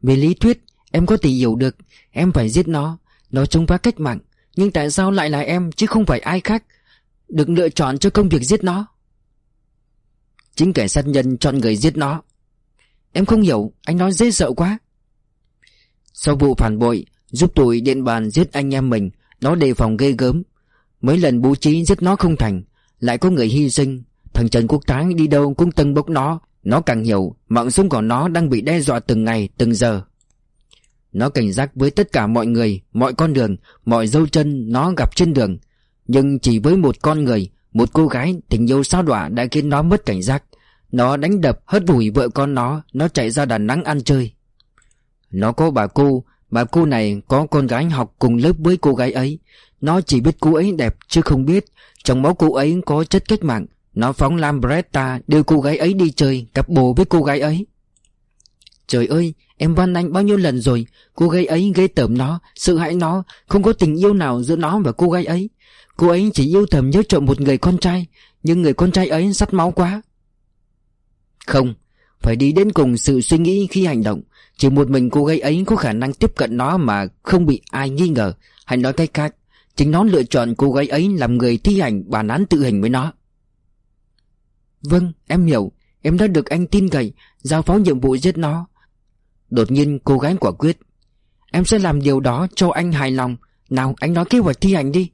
Về lý thuyết, Em có thể hiểu được, Em phải giết nó. Nó chống phá cách mạng, Nhưng tại sao lại là em chứ không phải ai khác Được lựa chọn cho công việc giết nó? Chính kẻ sát nhân chọn người giết nó. Em không hiểu, Anh nói dễ sợ quá. Sau vụ phản bội, Giúp tụi điện bàn giết anh em mình, Nó đề phòng ghê gớm. Mấy lần bố trí giết nó không thành, Lại có người hy sinh. Thằng Trần Quốc Thái đi đâu cũng tân bốc nó. Nó càng hiểu, Mạng sống của nó đang bị đe dọa từng ngày, từng giờ. Nó cảnh giác với tất cả mọi người, Mọi con đường, Mọi dâu chân nó gặp trên đường. Nhưng chỉ với một con người, Một cô gái tình yêu sao đọa đã khiến nó mất cảnh giác. Nó đánh đập, hất vùi vợ con nó Nó chạy ra Đà Nẵng ăn chơi. Nó có bà cô Bà cô này có con gái học cùng lớp với cô gái ấy. Nó chỉ biết cô ấy đẹp chứ không biết. Trong máu cô ấy có chất cách mạng. Nó phóng Lambretta, đưa cô gái ấy đi chơi, Cặp bồ với cô gái ấy. Trời ơi, Em van anh bao nhiêu lần rồi. Cô gái ấy gây tởm nó Sự hãi nó, Không có tình yêu nào giữa nó và cô gái ấy. Cô ấy chỉ yêu thầm nhớ trộm một người con trai, Nhưng người con trai ấy sắt máu quá. Không? Phải đi đến cùng sự suy nghĩ khi hành động. Chỉ một mình cô gái ấy có khả năng tiếp cận nó mà không bị ai nghi ngờ. Hay nói cách khác, Chính nó lựa chọn cô gái ấy làm người thi hành bản án tự hình với nó. Vâng em hiểu. Em đã được anh tin cậy, Giao phó nhiệm vụ giết nó. Đột nhiên cô gái quả quyết. Em sẽ làm điều đó cho anh hài lòng. Nào, anh nói kế hoạch thi hành đi.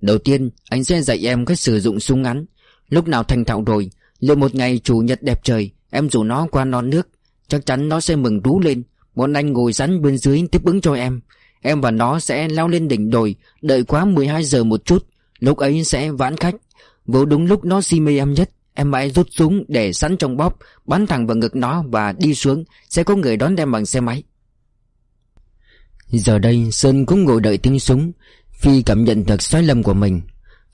Đầu tiên, anh sẽ dạy em cách sử dụng súng ngắn. Lúc nào thành thạo rồi Liệu một ngày chủ nhật đẹp trời, Em rủ nó qua non nước, Chắc chắn nó sẽ mừng rú lên. Bọn anh ngồi sẵn bên dưới tiếp ứng cho em. Em và nó sẽ leo lên đỉnh đồi, Đợi quá 12 giờ một chút, Lúc ấy sẽ vãn khách. Vô đúng lúc nó si mê em nhất, Em hãy rút súng để sẵn trong bóp, Bắn thẳng vào ngực nó và đi xuống. Sẽ có người đón em bằng xe máy. Giờ đây, Sơn cũng ngồi đợi tiếng súng, Phi cảm nhận được sai lầm của mình.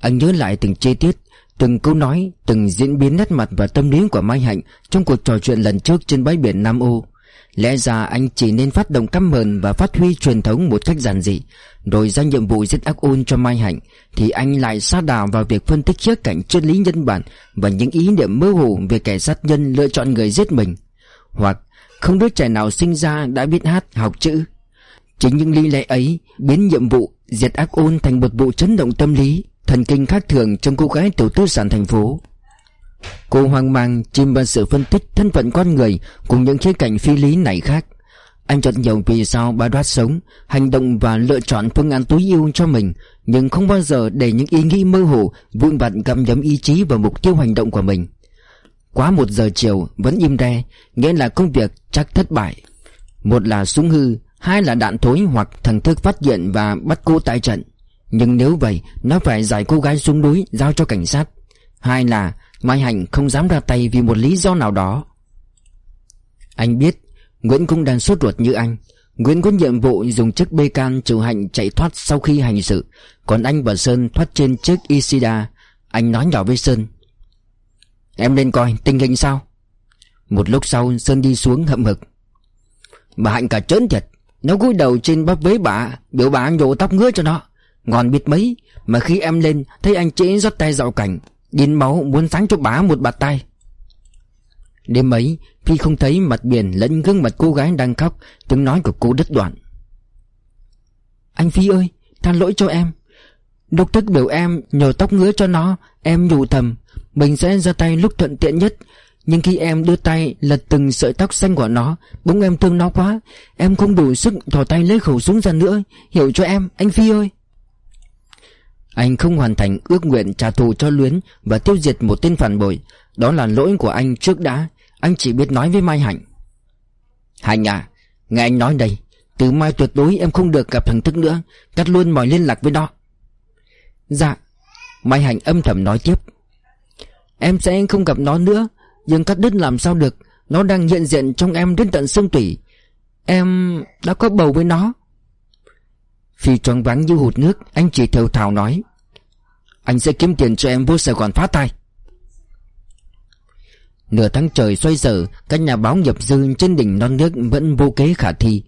Anh nhớ lại từng chi tiết Từng câu nói, từng diễn biến nét mặt và tâm lý của Mai Hạnh Trong cuộc trò chuyện lần trước trên bãi biển Nam Âu Lẽ ra anh chỉ nên phát động căm hờn và phát huy truyền thống một cách giản dị. Rồi ra nhiệm vụ giết ác ôn cho Mai Hạnh Thì anh lại xa đà vào việc phân tích khía cạnh triết lý nhân bản Và những ý niệm mơ hồ về kẻ sát nhân lựa chọn người giết mình. Hoặc không đứa trẻ nào sinh ra đã biết hát, học chữ. Chính những lý lẽ ấy biến nhiệm vụ diệt ác ôn thành một vụ chấn động tâm lý. Thần kinh khác thường trong cô gái tiểu tư sản thành phố. Cô hoang mang chìm vào sự phân tích thân phận con người Cùng những khía cạnh phi lý này khác. Anh chọn nhiều vì sao bà đoát sống, Hành động và lựa chọn phương án tối ưu cho mình, Nhưng không bao giờ để những ý nghĩ mơ hồ Vụn vặt gặm nhấm ý chí và mục tiêu hành động của mình. Quá một giờ chiều, vẫn im re, Nghĩa là công việc chắc thất bại. Một là súng hư, Hai là đạn thối hoặc thần thức phát hiện và bắt cô tại trận nhưng nếu vậy, Nó phải giải cô gái xuống núi Giao cho cảnh sát. Hai là, Mai Hạnh không dám ra tay vì một lý do nào đó. Anh biết, Nguyễn cũng đang sốt ruột như anh. Nguyễn có nhiệm vụ dùng chiếc bê can trừ Hạnh chạy thoát sau khi hành sự. Còn anh và Sơn thoát trên chiếc Isida. Anh nói nhỏ với Sơn. Em lên coi, tình hình sao? Một lúc sau, Sơn đi xuống hậm hực. Bà Hạnh cả trớn thiệt. Nó cúi đầu trên bắp vế bà, Biểu bà nhổ tóc ngứa cho nó. Ngon biết mấy, Mà khi em lên, Thấy anh chị rót tay dạo cảnh, Điên máu muốn sáng cho bá một bạt tay. Đêm ấy, Phi không thấy mặt biển lẫn gương mặt cô gái đang khóc, Tiếng nói của cô đứt đoạn. Anh Phi ơi Than lỗi cho em. Độc tức biểu em nhổ tóc ngứa cho nó, Em nhủ thầm, Mình sẽ ra tay lúc thuận tiện nhất. Nhưng khi em đưa tay lật từng sợi tóc xanh của nó, Bỗng em thương nó quá. Em không đủ sức thò tay lấy khẩu súng ra nữa, Hiểu cho em, anh Phi ơi. Anh không hoàn thành ước nguyện trả thù cho Luyến Và tiêu diệt một tên phản bội. Đó là lỗi của anh trước đã. Anh chỉ biết nói với Mai Hạnh. Hạnh à Nghe anh nói đây. Từ mai tuyệt đối em không được gặp thằng Thức nữa. Cắt luôn mọi liên lạc với nó. Dạ. Mai Hạnh âm thầm nói tiếp. Em sẽ không gặp nó nữa. Nhưng cắt đứt làm sao được? Nó đang hiện diện trong em đến tận xương tủy. Em đã có bầu với nó. Phi choáng váng như hụt nước, Anh chỉ thều thào nói. Anh sẽ kiếm tiền cho em vô Sài Gòn phá tay Nửa tháng trời xoay sở Các nhà báo nhập dư trên đỉnh non nước Vẫn vô kế khả thi.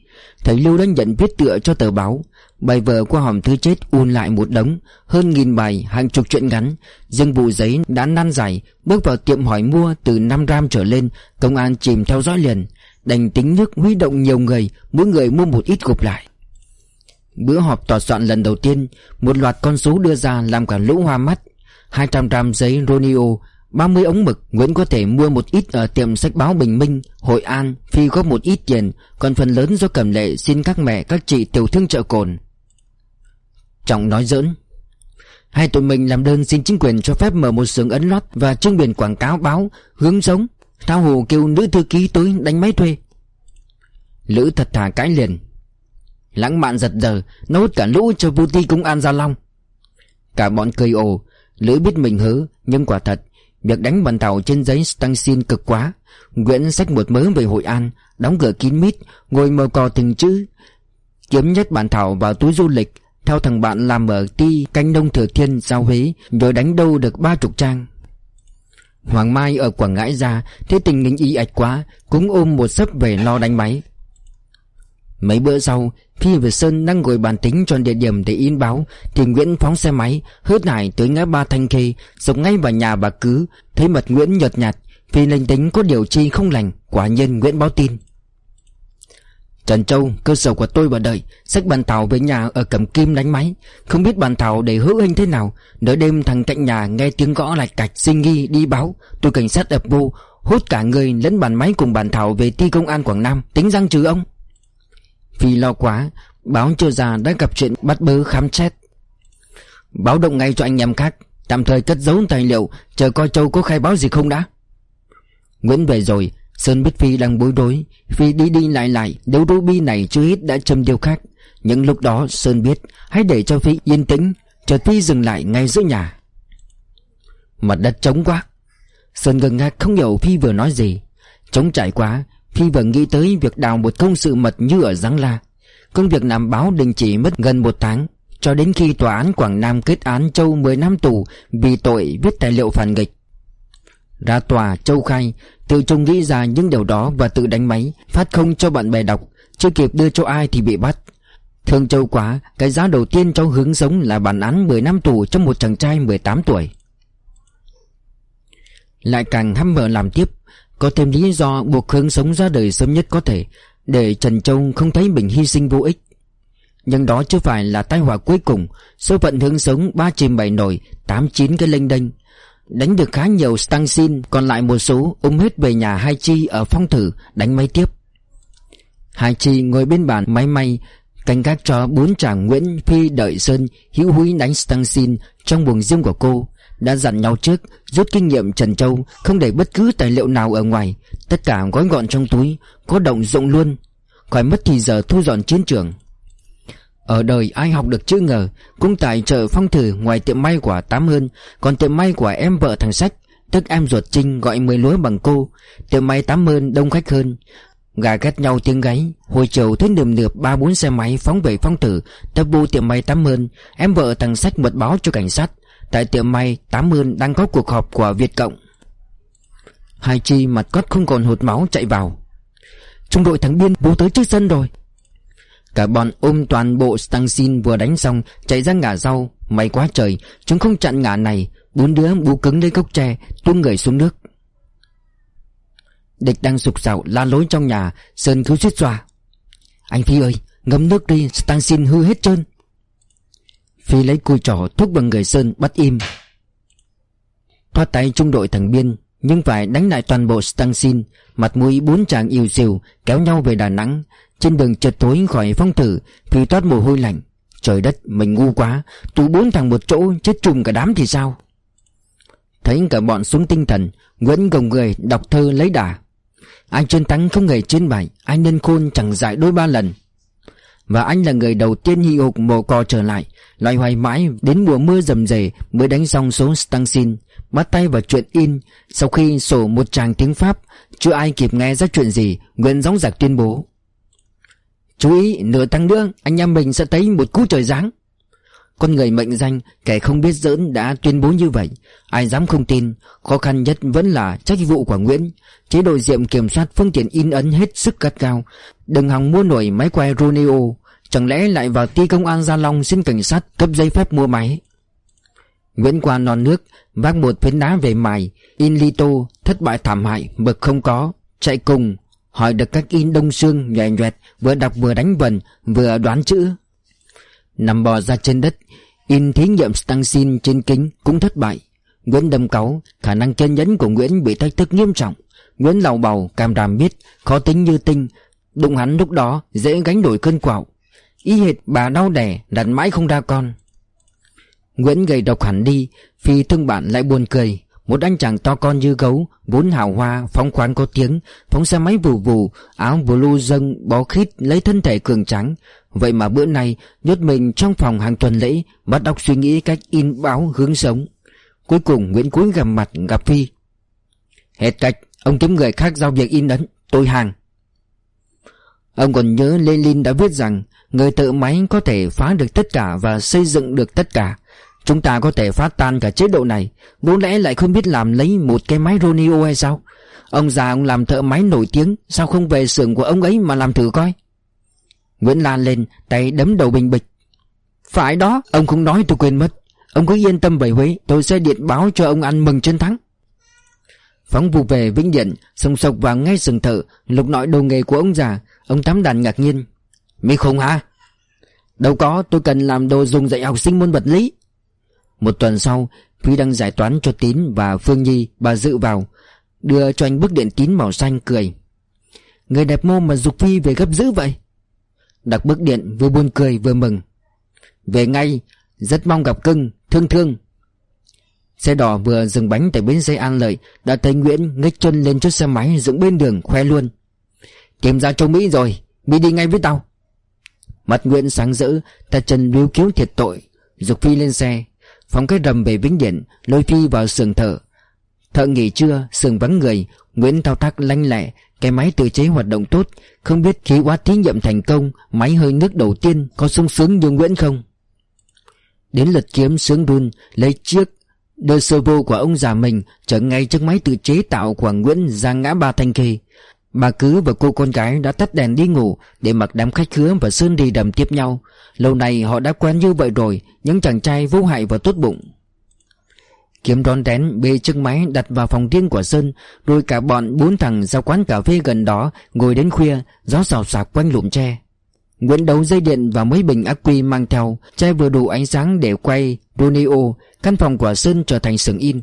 Thầy Lưu đã nhận viết tựa cho tờ báo. Bài vở qua hòm thư chết un lại một đống, Hơn nghìn bài, hàng chục chuyện ngắn. Dương vụ giấy đã năn giải, Bước vào tiệm hỏi mua từ 5 gram trở lên, Công an chìm theo dõi liền. Đành tính nước huy động nhiều người, Mỗi người mua một ít gộp lại. Bữa họp tòa soạn lần đầu tiên, Một loạt con số đưa ra làm cả lũ hoa mắt. 200 gram giấy Ronio 30 ống mực, Nguyễn có thể mua một ít ở tiệm sách báo Bình Minh, Hội An, Phi có một ít tiền, Còn phần lớn do cầm lệ xin các mẹ, các chị tiểu thương chợ cồn. Trọng nói giỡn, Hai tụi mình làm đơn xin chính quyền cho phép mở một xưởng ấn lót Và trưng biển quảng cáo báo, Hướng sống Thao hồ kêu nữ thư ký tới đánh máy thuê. Lữ thật thà cãi liền Lãng mạn giật giờ Nó hút cả lũ cho vô cũng công an Gia Long. Cả bọn cười ồ, Lữ biết mình hứ Nhưng quả thật, Việc đánh bàn thảo trên giấy tăng xin cực quá. Nguyễn sách một mớ về Hội An, Đóng cửa kín mít, Ngồi mờ cò từng chữ. Kiếm nhất bàn thảo vào túi du lịch, Theo thằng bạn làm ở ti canh nông thừa thiên giao Huế Rồi đánh đâu được ba chục trang. Hoàng Mai ở Quảng Ngãi ra, Thấy tình hình y ạch quá, Cũng ôm một sấp về lo đánh máy. Mấy bữa sau Phi và Sơn đang ngồi bàn tính chọn địa điểm để in báo Thì Nguyễn phóng xe máy Hớt hải tới ngã ba Thanh Khê Sống ngay vào nhà bà Cứ Thấy mặt Nguyễn nhợt nhạt. Phi linh tính có điều chi không lành Quả nhiên Nguyễn báo tin. Trần Châu, cơ sở của tôi và đợi Xách bàn thảo về nhà ở Cẩm Kim đánh máy. Không biết bàn thảo để hữu anh thế nào. Nửa đêm thằng cạnh nhà nghe tiếng gõ lạch cạch sinh nghi đi báo. Tôi cảnh sát ập vô Hút cả người lẫn bàn máy cùng bàn thảo về ti công an Quảng Nam. Tính răng trừ ông vì lo quá, Báo chưa già đã gặp chuyện bắt bớ khám xét. Báo động ngay cho anh em khác, Tạm thời cất giấu tài liệu, Chờ coi Châu có khai báo gì không đã. Nguyễn về rồi, Sơn biết Phi đang bối rối. Phi đi đi lại lại, Nếu Ruby này chưa hết đã châm điều khác. Những lúc đó, Sơn biết, Hãy để cho Phi yên tĩnh, Chờ Phi dừng lại ngay giữa nhà. Mặt đất trống quá. Sơn gần ngạc không hiểu Phi vừa nói gì. Trống trải quá khi vừa nghĩ tới việc đào một công sự mật như ở Giáng La. Công việc làm báo đình chỉ mất gần một tháng. Cho đến khi tòa án Quảng Nam kết án Châu 10 năm tù Vì tội viết tài liệu phản nghịch. Ra tòa, Châu khai, Tự trông nghĩ ra những điều đó và tự đánh máy, Phát không cho bạn bè đọc. Chưa kịp đưa cho ai thì bị bắt. Thương Châu quá, Cái giá đầu tiên cho hướng sống là bản án 10 năm tù cho một chàng trai 18 tuổi. Lại càng hăm mở làm tiếp có thêm lý do buộc Khương sống ra đời sớm nhất có thể, Để Trần Châu không thấy mình hy sinh vô ích. Nhưng đó chưa phải là tai họa cuối cùng. Số phận Hướng sống ba chìm bảy nổi, Tám chín cái lênh đênh. Đánh được khá nhiều stang xin, Còn lại một số ôm hết về nhà Hai Chi ở phong thử, đánh máy tiếp. Hai Chi ngồi bên bàn máy may, Canh gác cho bốn chàng Nguyễn Phi Đợi Sơn, Hữu húy đánh stang xin Trong buồng riêng của cô đã dặn nhau trước, Rút kinh nghiệm Trần Châu, Không để bất cứ tài liệu nào ở ngoài. Tất cả gói gọn trong túi, Có động dụng luôn. Khỏi mất thì giờ thu dọn chiến trường. Ở đời ai học được chữ ngờ Cũng tại chợ phong thử ngoài tiệm may của Tám Hơn, Còn tiệm may của em vợ thằng Sách, Tức em ruột Trinh gọi mười lúa bằng cô. Tiệm may Tám Hơn đông khách hơn. Gà ghét nhau tiếng gáy, Hồi chiều thấy nườm nượp ba bốn xe máy phóng về phong thử Tập bu tiệm may Tám Hơn. Em vợ thằng Sách mật báo cho cảnh sát Tại tiệm may, Tám Ơn đang có cuộc họp của Việt Cộng. Hai chi mặt cốt không còn hột máu chạy vào. Trung đội thắng biên bố tới trước sân rồi. Cả bọn ôm toàn bộ stang xin vừa đánh xong, Chạy ra ngả rau May quá trời, Chúng không chặn ngả này. Bốn đứa bú cứng lấy gốc tre Tung người xuống nước. Địch đang sục sạo, la lối trong nhà, Sơn cứu suýt xòa Anh Phi ơi, ngâm nước đi, stang xin hư hết trơn. Phi lấy cùi trỏ thúc bằng người Sơn bắt im. Thoát tay trung đội thằng Biên, Nhưng phải đánh lại toàn bộ Stangsin Mặt mũi bốn chàng yêu xìu Kéo nhau về Đà Nẵng. Trên đường chợt tối khỏi phong thử, Phi toát mồ hôi lạnh. Trời đất, mình ngu quá Tụ bốn thằng một chỗ, chết chùm cả đám thì sao? Thấy cả bọn xuống tinh thần, Nguyễn gồng người đọc thơ lấy đà. Anh chiến thắng không hề chiến bại Anh nên khôn chẳng giải đôi ba lần. Và anh là người đầu tiên hy hục mồ cò trở lại, loay hoài mãi đến mùa mưa rầm rề Mới đánh xong số Stansin Bắt tay vào chuyện in. Sau khi sổ một tràng tiếng Pháp, Chưa ai kịp nghe ra chuyện gì Nguyễn gióng giặc tuyên bố. Chú ý, nửa tháng nữa, Anh em mình sẽ thấy một cú trời giáng. Con người mệnh danh Kẻ không biết giỡn đã tuyên bố như vậy. Ai dám không tin, Khó khăn nhất vẫn là trách vụ của Nguyễn. Chế độ diệm kiểm soát phương tiện in ấn hết sức gắt cao Đừng hòng mua nổi máy quay Roneo Chẳng lẽ lại vào ti công an Gia Long xin cảnh sát cấp giấy phép mua máy? Nguyễn qua non nước, Vác một phiến đá về mài. In lito, Thất bại thảm hại, Bực không có. Chạy cùng, Hỏi được cách in đông xương, nhòe nhoẹt, Vừa đọc vừa đánh vần, Vừa đoán chữ. Nằm bò ra trên đất In thí nghiệm Stansin trên kính cũng thất bại. Nguyễn đâm cáu Khả năng kiên nhẫn của Nguyễn bị thách thức nghiêm trọng. Nguyễn lào bầu cam đàm biết Khó tính như tinh Đụng hắn lúc đó dễ gánh đổi cơn quạo. Y hệt bà đau đẻ đặt mãi không ra con. Nguyễn gầy độc hẳn đi Phi thương bạn lại buồn cười. Một anh chàng to con như gấu Vốn hào hoa, phóng khoáng có tiếng Phóng xe máy vù vù Áo blue dâng bó khít lấy thân thể cường trắng Vậy mà bữa nay, Nhốt mình trong phòng hàng tuần lễ, Bắt đọc suy nghĩ cách in báo hướng sống. Cuối cùng Nguyễn cúi gặp mặt gặp Phi. Hết cách, Ông kiếm người khác giao việc in ấn, Tôi hàng. Ông còn nhớ Lenin đã viết rằng, Người tự máy có thể phá được tất cả Và xây dựng được tất cả. Chúng ta có thể phá tan cả chế độ này. Bố lẽ lại không biết làm lấy một cái máy Ronio hay sao? Ông già ông làm thợ máy nổi tiếng, Sao không về xưởng của ông ấy mà làm thử coi? Nguyễn Lan lên, Tay đấm đầu bình bịch. Phải đó, Ông không nói tôi quên mất. Ông cứ yên tâm về Huế, Tôi sẽ điện báo cho ông ăn mừng chiến thắng. Phóng vụ về Vĩnh Điện, Sông sộc vào ngay sừng thợ, Lục nội đồ nghề của ông già, Ông tắm đàn ngạc nhiên. Mi khùng hả? Đâu có, tôi cần làm đồ dùng dạy học sinh môn vật lý. Một tuần sau, Phi đang giải toán cho Tín và Phương Nhi, Bà dự vào, Đưa cho anh bức điện tín màu xanh cười. Người đẹp mô mà dục Phi về gấp dữ vậy? Đặt bức điện vừa buồn cười vừa mừng. Về ngay, Rất mong gặp cưng, Thương thương. Xe đỏ vừa dừng bánh tại bến xe An Lợi, Đã thấy Nguyễn ngách chân lên chiếc xe máy dựng bên đường khoe luôn. Tìm ra châu Mỹ rồi, Mỹ đi ngay với tao. Mặt Nguyễn sáng rỡ Ta chân lưu cứu thiệt tội, Dục Phi lên xe. Phóng cái rầm về Vĩnh Điện, Lôi Phi vào sườn thợ. Thợ nghỉ trưa, sườn vắng người, Nguyễn thao tác lanh lẹ cái máy tự chế hoạt động tốt, Không biết khí quá thí nghiệm thành công, Máy hơi nước đầu tiên có sung sướng như Nguyễn không? Đến lật kiếm sướng đun Lấy chiếc Đưa vô của ông già mình Trở ngay chiếc máy tự chế tạo của Nguyễn ra ngã ba thanh khê. Bà cứ và cô con gái đã tắt đèn đi ngủ Để mặc đám khách khứa và Sơn đi đầm tiếp nhau. Lâu nay họ đã quen như vậy rồi, Những chàng trai vô hại và tốt bụng. Kiếm đón đén bê chiếc máy đặt vào phòng riêng của Sơn, Rồi cả bọn bốn thằng ra quán cà phê gần đó, Ngồi đến khuya, Gió xào xạc quanh lụm tre. Nguyễn đấu dây điện và mấy bình ắc quy mang theo chai vừa đủ ánh sáng để quay Roneo Căn phòng của Sơn trở thành xưởng in.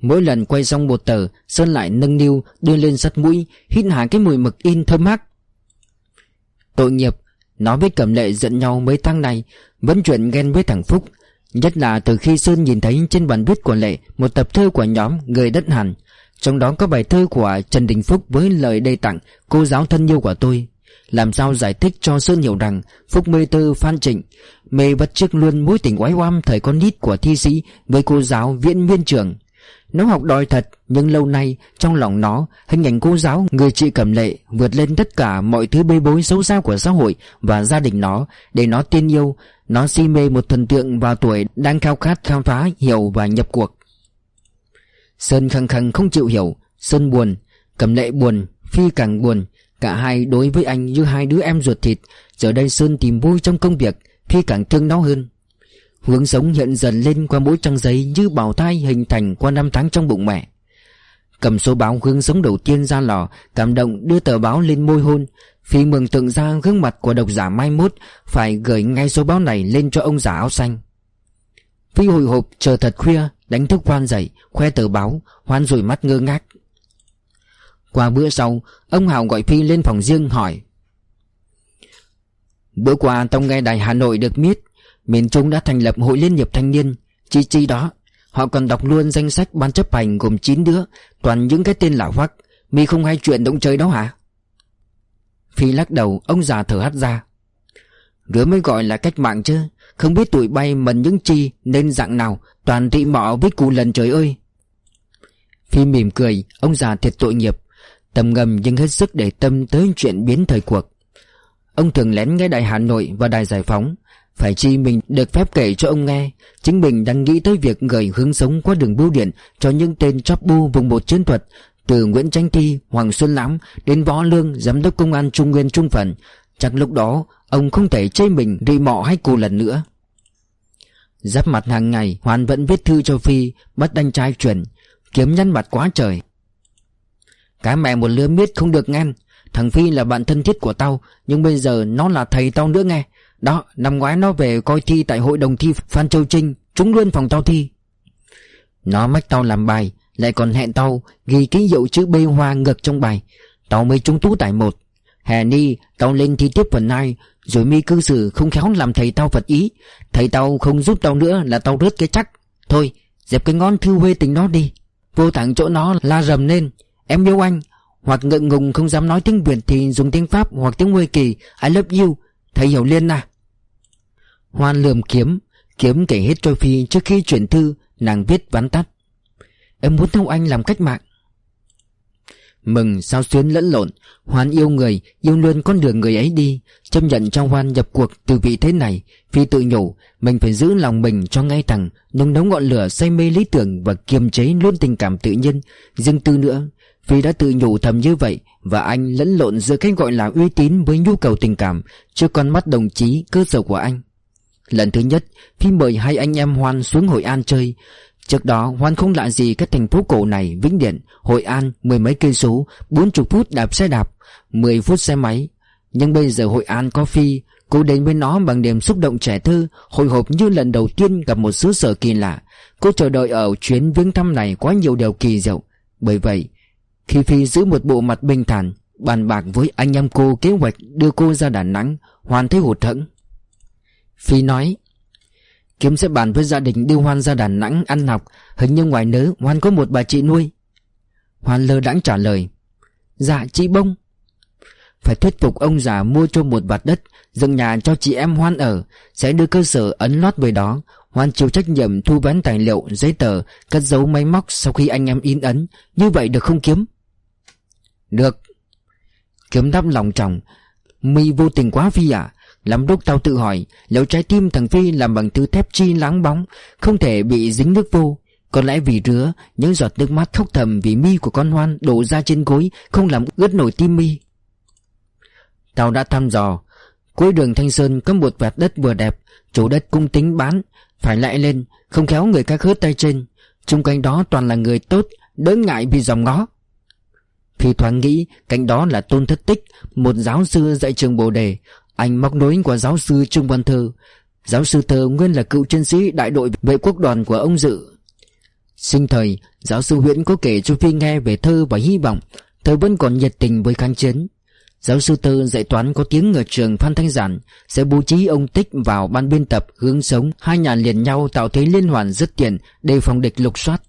Mỗi lần quay xong một tờ, Sơn lại nâng niu, đưa lên sắt mũi, Hít hà cái mùi mực in thơm mát. Tội nghiệp, Nó với Cẩm Lệ giận nhau mấy tháng này Vẫn chuyện ghen với thằng Phúc Nhất là từ khi Sơn nhìn thấy trên bản viết của Lệ Một tập thơ của nhóm Người Đất Hàn. Trong đó có bài thơ của Trần Đình Phúc Với lời đầy tặng, Cô giáo thân yêu của tôi. Làm sao giải thích cho Sơn hiểu rằng Phúc mê thơ Phan Trịnh, Mê bắt chước luôn mối tình oái oăm Thời con nít của thi sĩ Với cô giáo viễn viên trưởng nó học đòi thật, Nhưng lâu nay, trong lòng nó, Hình ảnh cô giáo, người chị cầm lệ, Vượt lên tất cả mọi thứ bê bối xấu xa của xã hội Và gia đình nó. Để nó tin yêu, Nó si mê một thần tượng vào tuổi Đang khao khát khám phá, hiểu và nhập cuộc. Sơn khăng khăng không chịu hiểu, Sơn buồn Cầm lệ buồn, Phi càng buồn. Cả hai đối với anh như hai đứa em ruột thịt. Giờ đây Sơn tìm vui trong công việc, Phi càng thương nó hơn. Hướng sống hiện dần lên qua mỗi trang giấy Như bào thai hình thành qua năm tháng trong bụng mẹ. Cầm số báo hướng sống đầu tiên ra lò, Cảm động đưa tờ báo lên môi hôn. Phi mừng tượng ra gương mặt của độc giả mai mốt, Phải gửi ngay số báo này lên cho ông giả áo xanh. Phi hồi hộp chờ thật khuya, Đánh thức Hoan dậy, Khoe tờ báo, Hoan rồi mắt ngơ ngác. Qua bữa sau, Ông Hào gọi Phi lên phòng riêng hỏi. Bữa qua tao nghe đài Hà Nội được biết Miền Trung đã thành lập hội liên hiệp thanh niên. Chi chi đó, Họ còn đọc luôn danh sách ban chấp hành gồm 9 đứa, Toàn những cái tên lão hoắc. Mi không hay chuyện động chơi đó hả? Phi lắc đầu, Ông già thở hắt ra. Đứa mới gọi là cách mạng chứ, Không biết tụi bay mần những chi Nên dạng nào, Toàn thị mọ với cụ lần trời ơi. Phi mỉm cười, Ông già thiệt tội nghiệp. Tầm ngầm nhưng hết sức để tâm tới chuyện biến thời cuộc. Ông thường lén nghe đài Hà Nội và đài Giải Phóng. Phải chi mình được phép kể cho ông nghe Chính mình đang nghĩ tới việc gửi hướng sống qua đường bưu điện Cho những tên chóp bu vùng một chiến thuật Từ Nguyễn Tranh Thi, Hoàng Xuân Lãm Đến Võ Lương, Giám đốc Công an Trung Nguyên Trung Phần. Chắc lúc đó ông không thể chê mình đi mọ hay cù lần nữa. Giáp mặt hàng ngày Hoàn vẫn viết thư cho Phi Bắt anh trai chuyển. Kiếm nhăn mặt quá trời. Cái mẹ một lứa miết không được ngăn Thằng Phi là bạn thân thiết của tao Nhưng bây giờ nó là thầy tao nữa nghe. Đó, năm ngoái nó về coi thi tại hội đồng thi Phan Châu Trinh, Trúng luôn phòng tao thi. Nó mách tao làm bài, Lại còn hẹn tao ghi ký hiệu chữ B hoa ngược trong bài. Tao mới trúng tú tại một. Hè ni, tao lên thi tiếp phần 2 Rồi mi cư xử không khéo làm thầy tao phật ý. Thầy tao không giúp tao nữa là tao rớt cái chắc. Thôi, dẹp cái ngón thư huê tình nó đi. Vô thẳng chỗ nó la rầm lên. Em yêu anh. Hoặc ngượng ngùng không dám nói tiếng Việt Thì dùng tiếng Pháp hoặc tiếng Huê Kỳ. I love you. Thầy hiểu liên à. Hoan lườm kiếm Kiếm kể hết cho Phi trước khi chuyển thư, Nàng viết vắn tắt. Em muốn theo anh làm cách mạng. Mừng sao xuyến lẫn lộn, Hoan yêu người, Yêu luôn con đường người ấy đi, Chấp nhận cho Hoan nhập cuộc từ vị thế này, Phi tự nhủ, Mình phải giữ lòng mình cho ngay thẳng, Nung nấu ngọn lửa say mê lý tưởng Và kiềm chế luôn tình cảm tự nhiên. Riêng tư nữa Phi đã tự nhủ thầm như vậy Và anh lẫn lộn giữa cái gọi là uy tín Với nhu cầu tình cảm Trước con mắt đồng chí cơ sở của anh. Lần thứ nhất Phi mời hai anh em Hoan xuống Hội An chơi Trước đó Hoan không lạ gì các thành phố cổ này Vĩnh Điện, Hội An mười mấy cây số bốn chục phút đạp xe đạp mười phút xe máy. Nhưng bây giờ Hội An có Phi Cô đến với nó bằng niềm xúc động trẻ thơ Hồi hộp như lần đầu tiên gặp một xứ sở kỳ lạ. Cô chờ đợi ở chuyến viếng thăm này quá nhiều điều kỳ diệu. Bởi vậy khi Phi giữ một bộ mặt bình thản Bàn bạc với anh em cô kế hoạch đưa cô ra Đà Nẵng Hoàn thấy hụt hẫng. Phi nói Kiếm sẽ bàn với gia đình đưa Hoan ra Đà Nẵng ăn học Hình như ngoài nớ Hoan có một bà chị nuôi. Hoan lơ đãng trả lời Dạ chị bông. Phải thuyết phục ông già mua cho một vạt đất Dựng nhà cho chị em Hoan ở Sẽ đưa cơ sở ấn lót về đó. Hoan chịu trách nhiệm thu bán tài liệu, giấy tờ Cất dấu máy móc sau khi anh em in ấn Như vậy được không Kiếm? Được. Kiếm đáp lòng trọng Mi vô tình quá Phi à Lắm lúc tao tự hỏi, Liệu trái tim thằng Phi làm bằng thứ thép chi láng bóng, Không thể bị dính nước vô. Có lẽ vì rứa, Những giọt nước mắt khóc thầm vì mi của con hoan Đổ ra trên gối, Không làm ướt nổi tim mi. Tao đã thăm dò. Cuối đường Thanh Sơn có một vạt đất vừa đẹp Chủ đất cung tính bán, Phải lại lên, Không khéo người khác hớt tay trên. Trung quanh đó toàn là người tốt, Đỡ ngại vì dòng ngó. Phi thoáng nghĩ cạnh đó là Tôn Thất Tích Một giáo sư dạy trường Bồ Đề. Anh móc nối của giáo sư Trung Văn Thơ. Giáo sư Thơ nguyên là cựu chiến sĩ đại đội vệ quốc đoàn của ông Dự. Sinh thời, giáo sư Huyễn có kể cho Phi nghe về thơ và hy vọng. Thơ vẫn còn nhiệt tình với kháng chiến. Giáo sư Thơ dạy toán có tiếng ở trường Phan Thanh Giản Sẽ bố trí ông Tích vào ban biên tập hướng sống. Hai nhà liền nhau tạo thế liên hoàn rất tiện đề phòng địch lục soát.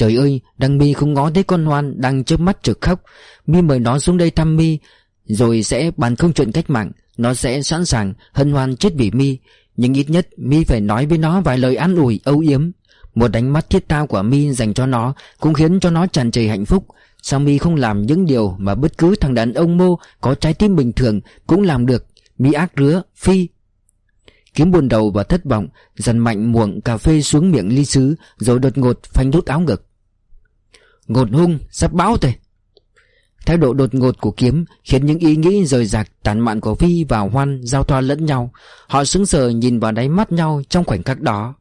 Trời ơi, Đăng Mi không ngó thấy con Hoan đang chớp mắt trực khóc. Mi mời nó xuống đây thăm Mi rồi sẽ bàn không chuyện cách mạng. Nó sẽ sẵn sàng hân hoan chết vì mi. Nhưng ít nhất mi phải nói với nó vài lời an ủi âu yếm. Một đánh mắt thiết tao của mi dành cho nó Cũng khiến cho nó tràn trề hạnh phúc. Sao mi không làm những điều mà bất cứ thằng đàn ông mô Có trái tim bình thường cũng làm được? Mi ác rứa, phi. Kiếm buồn đầu và thất vọng Dần mạnh muộn cà phê xuống miệng ly sứ Rồi đột ngột phanh đút áo ngực. Ngột hung, sắp báo tề Thái độ đột ngột của Kiếm khiến những ý nghĩ rời rạc tàn mạn của Phi và Hoan giao thoa lẫn nhau. Họ sững sờ nhìn vào đáy mắt nhau trong khoảnh khắc đó.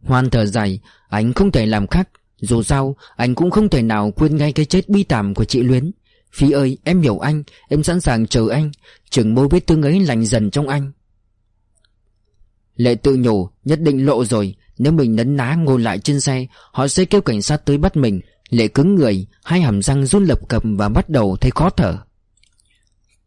Hoan thở dài, anh không thể làm khác. Dù sao, anh cũng không thể nào quên ngay cái chết bi thảm của chị Luyến. Phi ơi, em hiểu anh, em sẵn sàng chờ anh. Chừng mối vết thương ấy lành dần trong anh. Lệ tự nhủ, nhất định lộ rồi. Nếu mình nấn ná ngồi lại trên xe, họ sẽ kêu cảnh sát tới bắt mình. Lệ cứng người Hai hàm răng run lập cập và bắt đầu thấy khó thở.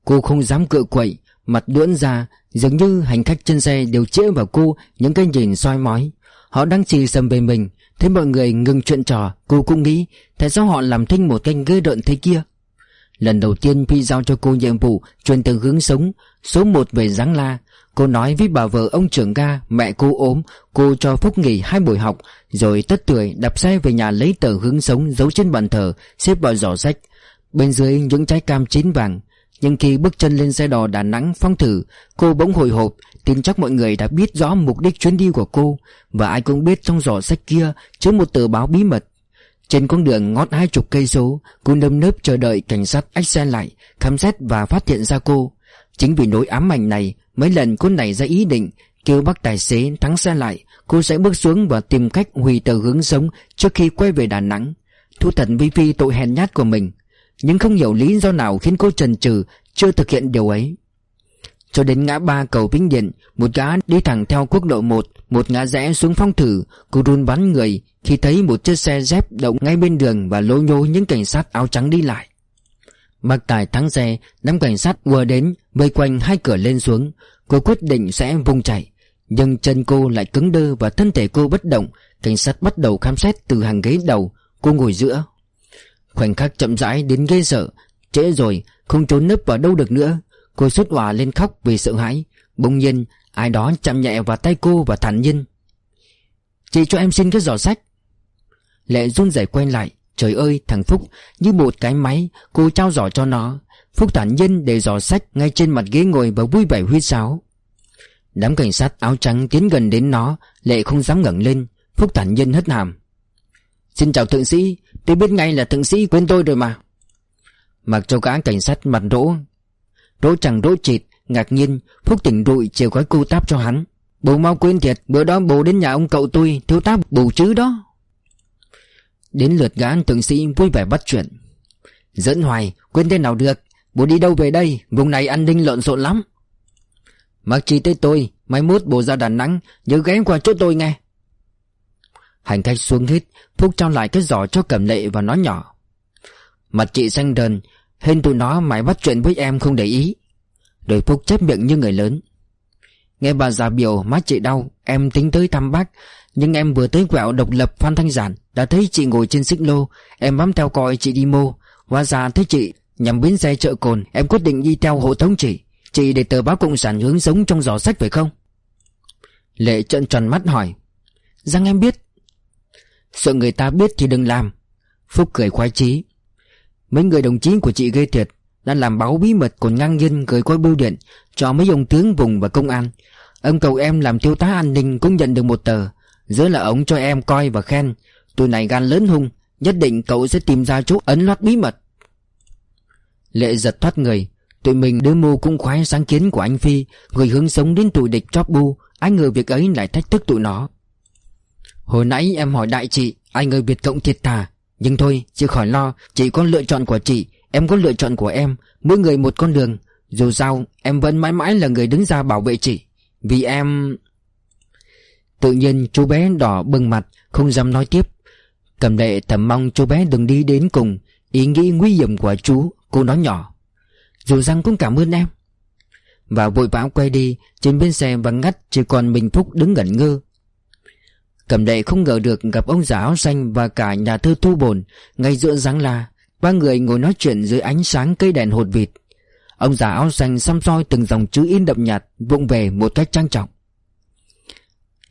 Cô không dám cựa quậy Mặt đuỗn ra Dường như hành khách trên xe đều chĩa vào cô Những cái nhìn soi mói. Họ đang chỉ sầm về mình Thấy mọi người ngừng chuyện trò Cô cũng nghĩ Tại sao họ làm thinh một canh ghê đợn thế kia? Lần đầu tiên Phi giao cho cô nhiệm vụ Truyền từ hướng sống Số 1 về Giáng La. Cô nói với bà vợ ông trưởng ga, Mẹ cô ốm, Cô cho Phúc nghỉ hai buổi học, Rồi tất tuổi đạp xe về nhà lấy tờ hướng sống Giấu trên bàn thờ, Xếp vào giỏ sách. Bên dưới những trái cam chín vàng. Nhưng khi bước chân lên xe đò Đà Nẵng phong thử, Cô bỗng hồi hộp, Tin chắc mọi người đã biết rõ mục đích chuyến đi của cô, Và ai cũng biết trong giỏ sách kia Chứa một tờ báo bí mật. Trên con đường ngót hai chục cây số, Cô nâm nớp chờ đợi cảnh sát ách xe lại Khám xét và phát hiện ra cô. Chính vì nỗi ám ảnh này Mấy lần cô nảy ra ý định, Kêu bác tài xế thắng xe lại, Cô sẽ bước xuống và tìm cách hủy tờ hướng sống Trước khi quay về Đà Nẵng. Thu thật vi phi tội hèn nhát của mình, Nhưng không hiểu lý do nào khiến cô trần trừ Chưa thực hiện điều ấy. Cho đến ngã ba cầu Vĩnh Điện, Một gã đi thẳng theo quốc lộ 1 Một ngã rẽ xuống phong thử, Cô run bắn người Khi thấy một chiếc xe dép đậu ngay bên đường Và lô nhô những cảnh sát áo trắng đi lại. Mặc Tài thắng xe, Đám cảnh sát vừa đến, Vây quanh hai cửa lên xuống. Cô quyết định sẽ vùng chạy. Nhưng chân cô lại cứng đơ Và thân thể cô bất động. Cảnh sát bắt đầu khám xét từ hàng ghế đầu. Cô ngồi giữa. Khoảnh khắc chậm rãi đến ghê sợ. Trễ rồi, không trốn nấp vào đâu được nữa. Cô xuất hòa lên khóc vì sợ hãi. Bỗng nhiên, ai đó chạm nhẹ vào tay cô và thản nhiên. Chị cho em xin cái giỏ sách. Lệ run rẩy quay lại. Trời ơi, thằng Phúc, Như một cái máy, Cô trao giỏ cho nó. Phúc thản nhiên để giỏ sách ngay trên mặt ghế ngồi và vui vẻ huyết sáo. Đám cảnh sát áo trắng tiến gần đến nó, Lệ không dám ngẩng lên. Phúc thản nhiên hất hàm. Xin chào thượng sĩ, Tôi biết ngay là thượng sĩ quên tôi rồi mà. Mặc cho gã cảnh sát mặt rỗ. Rỗ chẳng rỗ chịt, Ngạc nhiên, Phúc tỉnh rụi chiều gói cô táp cho hắn. Bố mau quên thiệt, Bữa đó bố đến nhà ông cậu tôi, Thiếu táp bù chứ đó. Đến lượt gã thượng sĩ vui vẻ bắt chuyện. Dẫn hoài, Quên tên nào được, Bố đi đâu về đây, Vùng này an ninh lộn xộn lắm. Mặc chi tới tôi, Mai mốt bố ra Đà Nẵng, Nhớ ghé qua chỗ tôi nghe. Hành khách xuống hết, Phúc trao lại cái giỏ cho cẩm lệ và nói nhỏ. Mặt chị xanh đần Hên tụi nó mãi bắt chuyện với em không để ý. Rồi Phúc chép miệng như người lớn. Nghe bà già biểu, má chị đau, Em tính tới thăm bác nhưng em vừa tới quẹo độc lập Phan Thanh Giản, Đã thấy chị ngồi trên xích lô. Em bám theo coi chị đi mô. Hóa ra thấy chị Nhằm bến xe chợ cồn, Em quyết định đi theo hộ tống chị. Chị để tờ báo Cộng sản hướng sống trong giỏ sách phải không? Lệ trợn tròn mắt hỏi. Rằng em biết. Sợ người ta biết thì đừng làm. Phúc cười khoái chí. Mấy người đồng chí của chị gây thiệt, Đã làm báo bí mật còn ngang nhiên gửi qua bưu điện Cho mấy ông tướng vùng và công an. Ông cầu em làm thiếu tá an ninh cũng nhận được một tờ. Giữa là ông cho em coi và khen. Tụi này gan lớn hung, Nhất định cậu sẽ tìm ra chỗ ấn loát bí mật. Lệ giật thoát người. Tụi mình đưa mưu cũng khoái sáng kiến của anh Phi, Người hướng sống đến tụi địch chóp bu. Anh ngờ việc ấy lại thách thức tụi nó. Hồi nãy em hỏi đại chị Anh ngờ Việt Cộng thiệt thà. Nhưng thôi, chị khỏi lo, Chị có lựa chọn của chị, Em có lựa chọn của em. Mỗi người một con đường. Dù sao, em vẫn mãi mãi là người đứng ra bảo vệ chị. Vì em Tự nhiên chú bé đỏ bừng mặt, Không dám nói tiếp. Cầm đệ thầm mong chú bé đừng đi đến cùng. Ý nghĩ nguy hiểm của chú, Cô nói nhỏ. Dù rằng cũng cảm ơn em. Và vội vã quay đi, Trên bên xe vắng ngắt, Chỉ còn mình Phúc đứng ngẩn ngơ. Cầm đệ không ngờ được gặp ông già áo xanh Và cả nhà thơ thu bồn. Ngay giữa giáng la, Ba người ngồi nói chuyện dưới ánh sáng cây đèn hột vịt. Ông già áo xanh xăm soi từng dòng chữ in đậm nhạt, Vụng về một cách trang trọng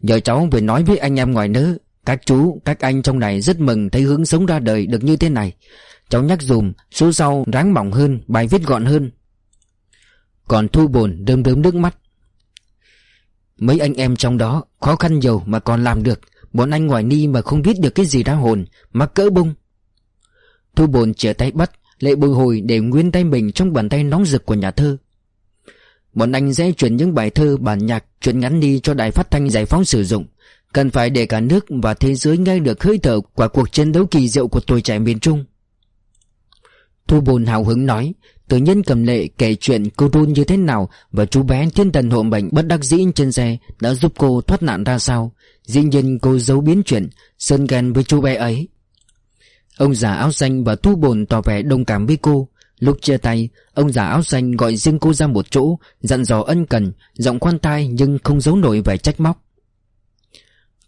giờ cháu về nói với anh em ngoài nữa, Các chú, các anh trong này rất mừng Thấy hướng sống ra đời được như thế này. Cháu nhắc dùm Số sau ráng mỏng hơn Bài viết gọn hơn. Còn thu bồn đơm đơm nước mắt. Mấy anh em trong đó Khó khăn nhiều mà còn làm được. Bọn anh ngoài ni mà không biết được cái gì ra hồn Mắc cỡ bung Thu bồn chĩa tay bắt Lệ bồi hồi để nguyên tay mình trong bàn tay nóng rực của nhà thơ. Bọn anh sẽ chuyển những bài thơ, bản nhạc Chuyển ngắn đi cho đài phát thanh giải phóng sử dụng. Cần phải để cả nước và thế giới nghe được hơi thở Của cuộc chiến đấu kỳ diệu của tuổi trẻ miền Trung. Thu bồn hào hứng nói, Tự nhân cầm lệ kể chuyện cô run như thế nào Và chú bé thiên thần hộ bệnh bất đắc dĩ trên xe Đã giúp cô thoát nạn ra sao. Dĩ nhiên cô giấu biến chuyện, Sơn ghen với chú bé ấy. Ông già áo xanh và thu bồn tỏ vẻ đồng cảm với cô. Lúc chia tay, Ông già áo xanh gọi riêng cô ra một chỗ, Dặn dò ân cần, Giọng khoan tai nhưng không giấu nổi vẻ trách móc.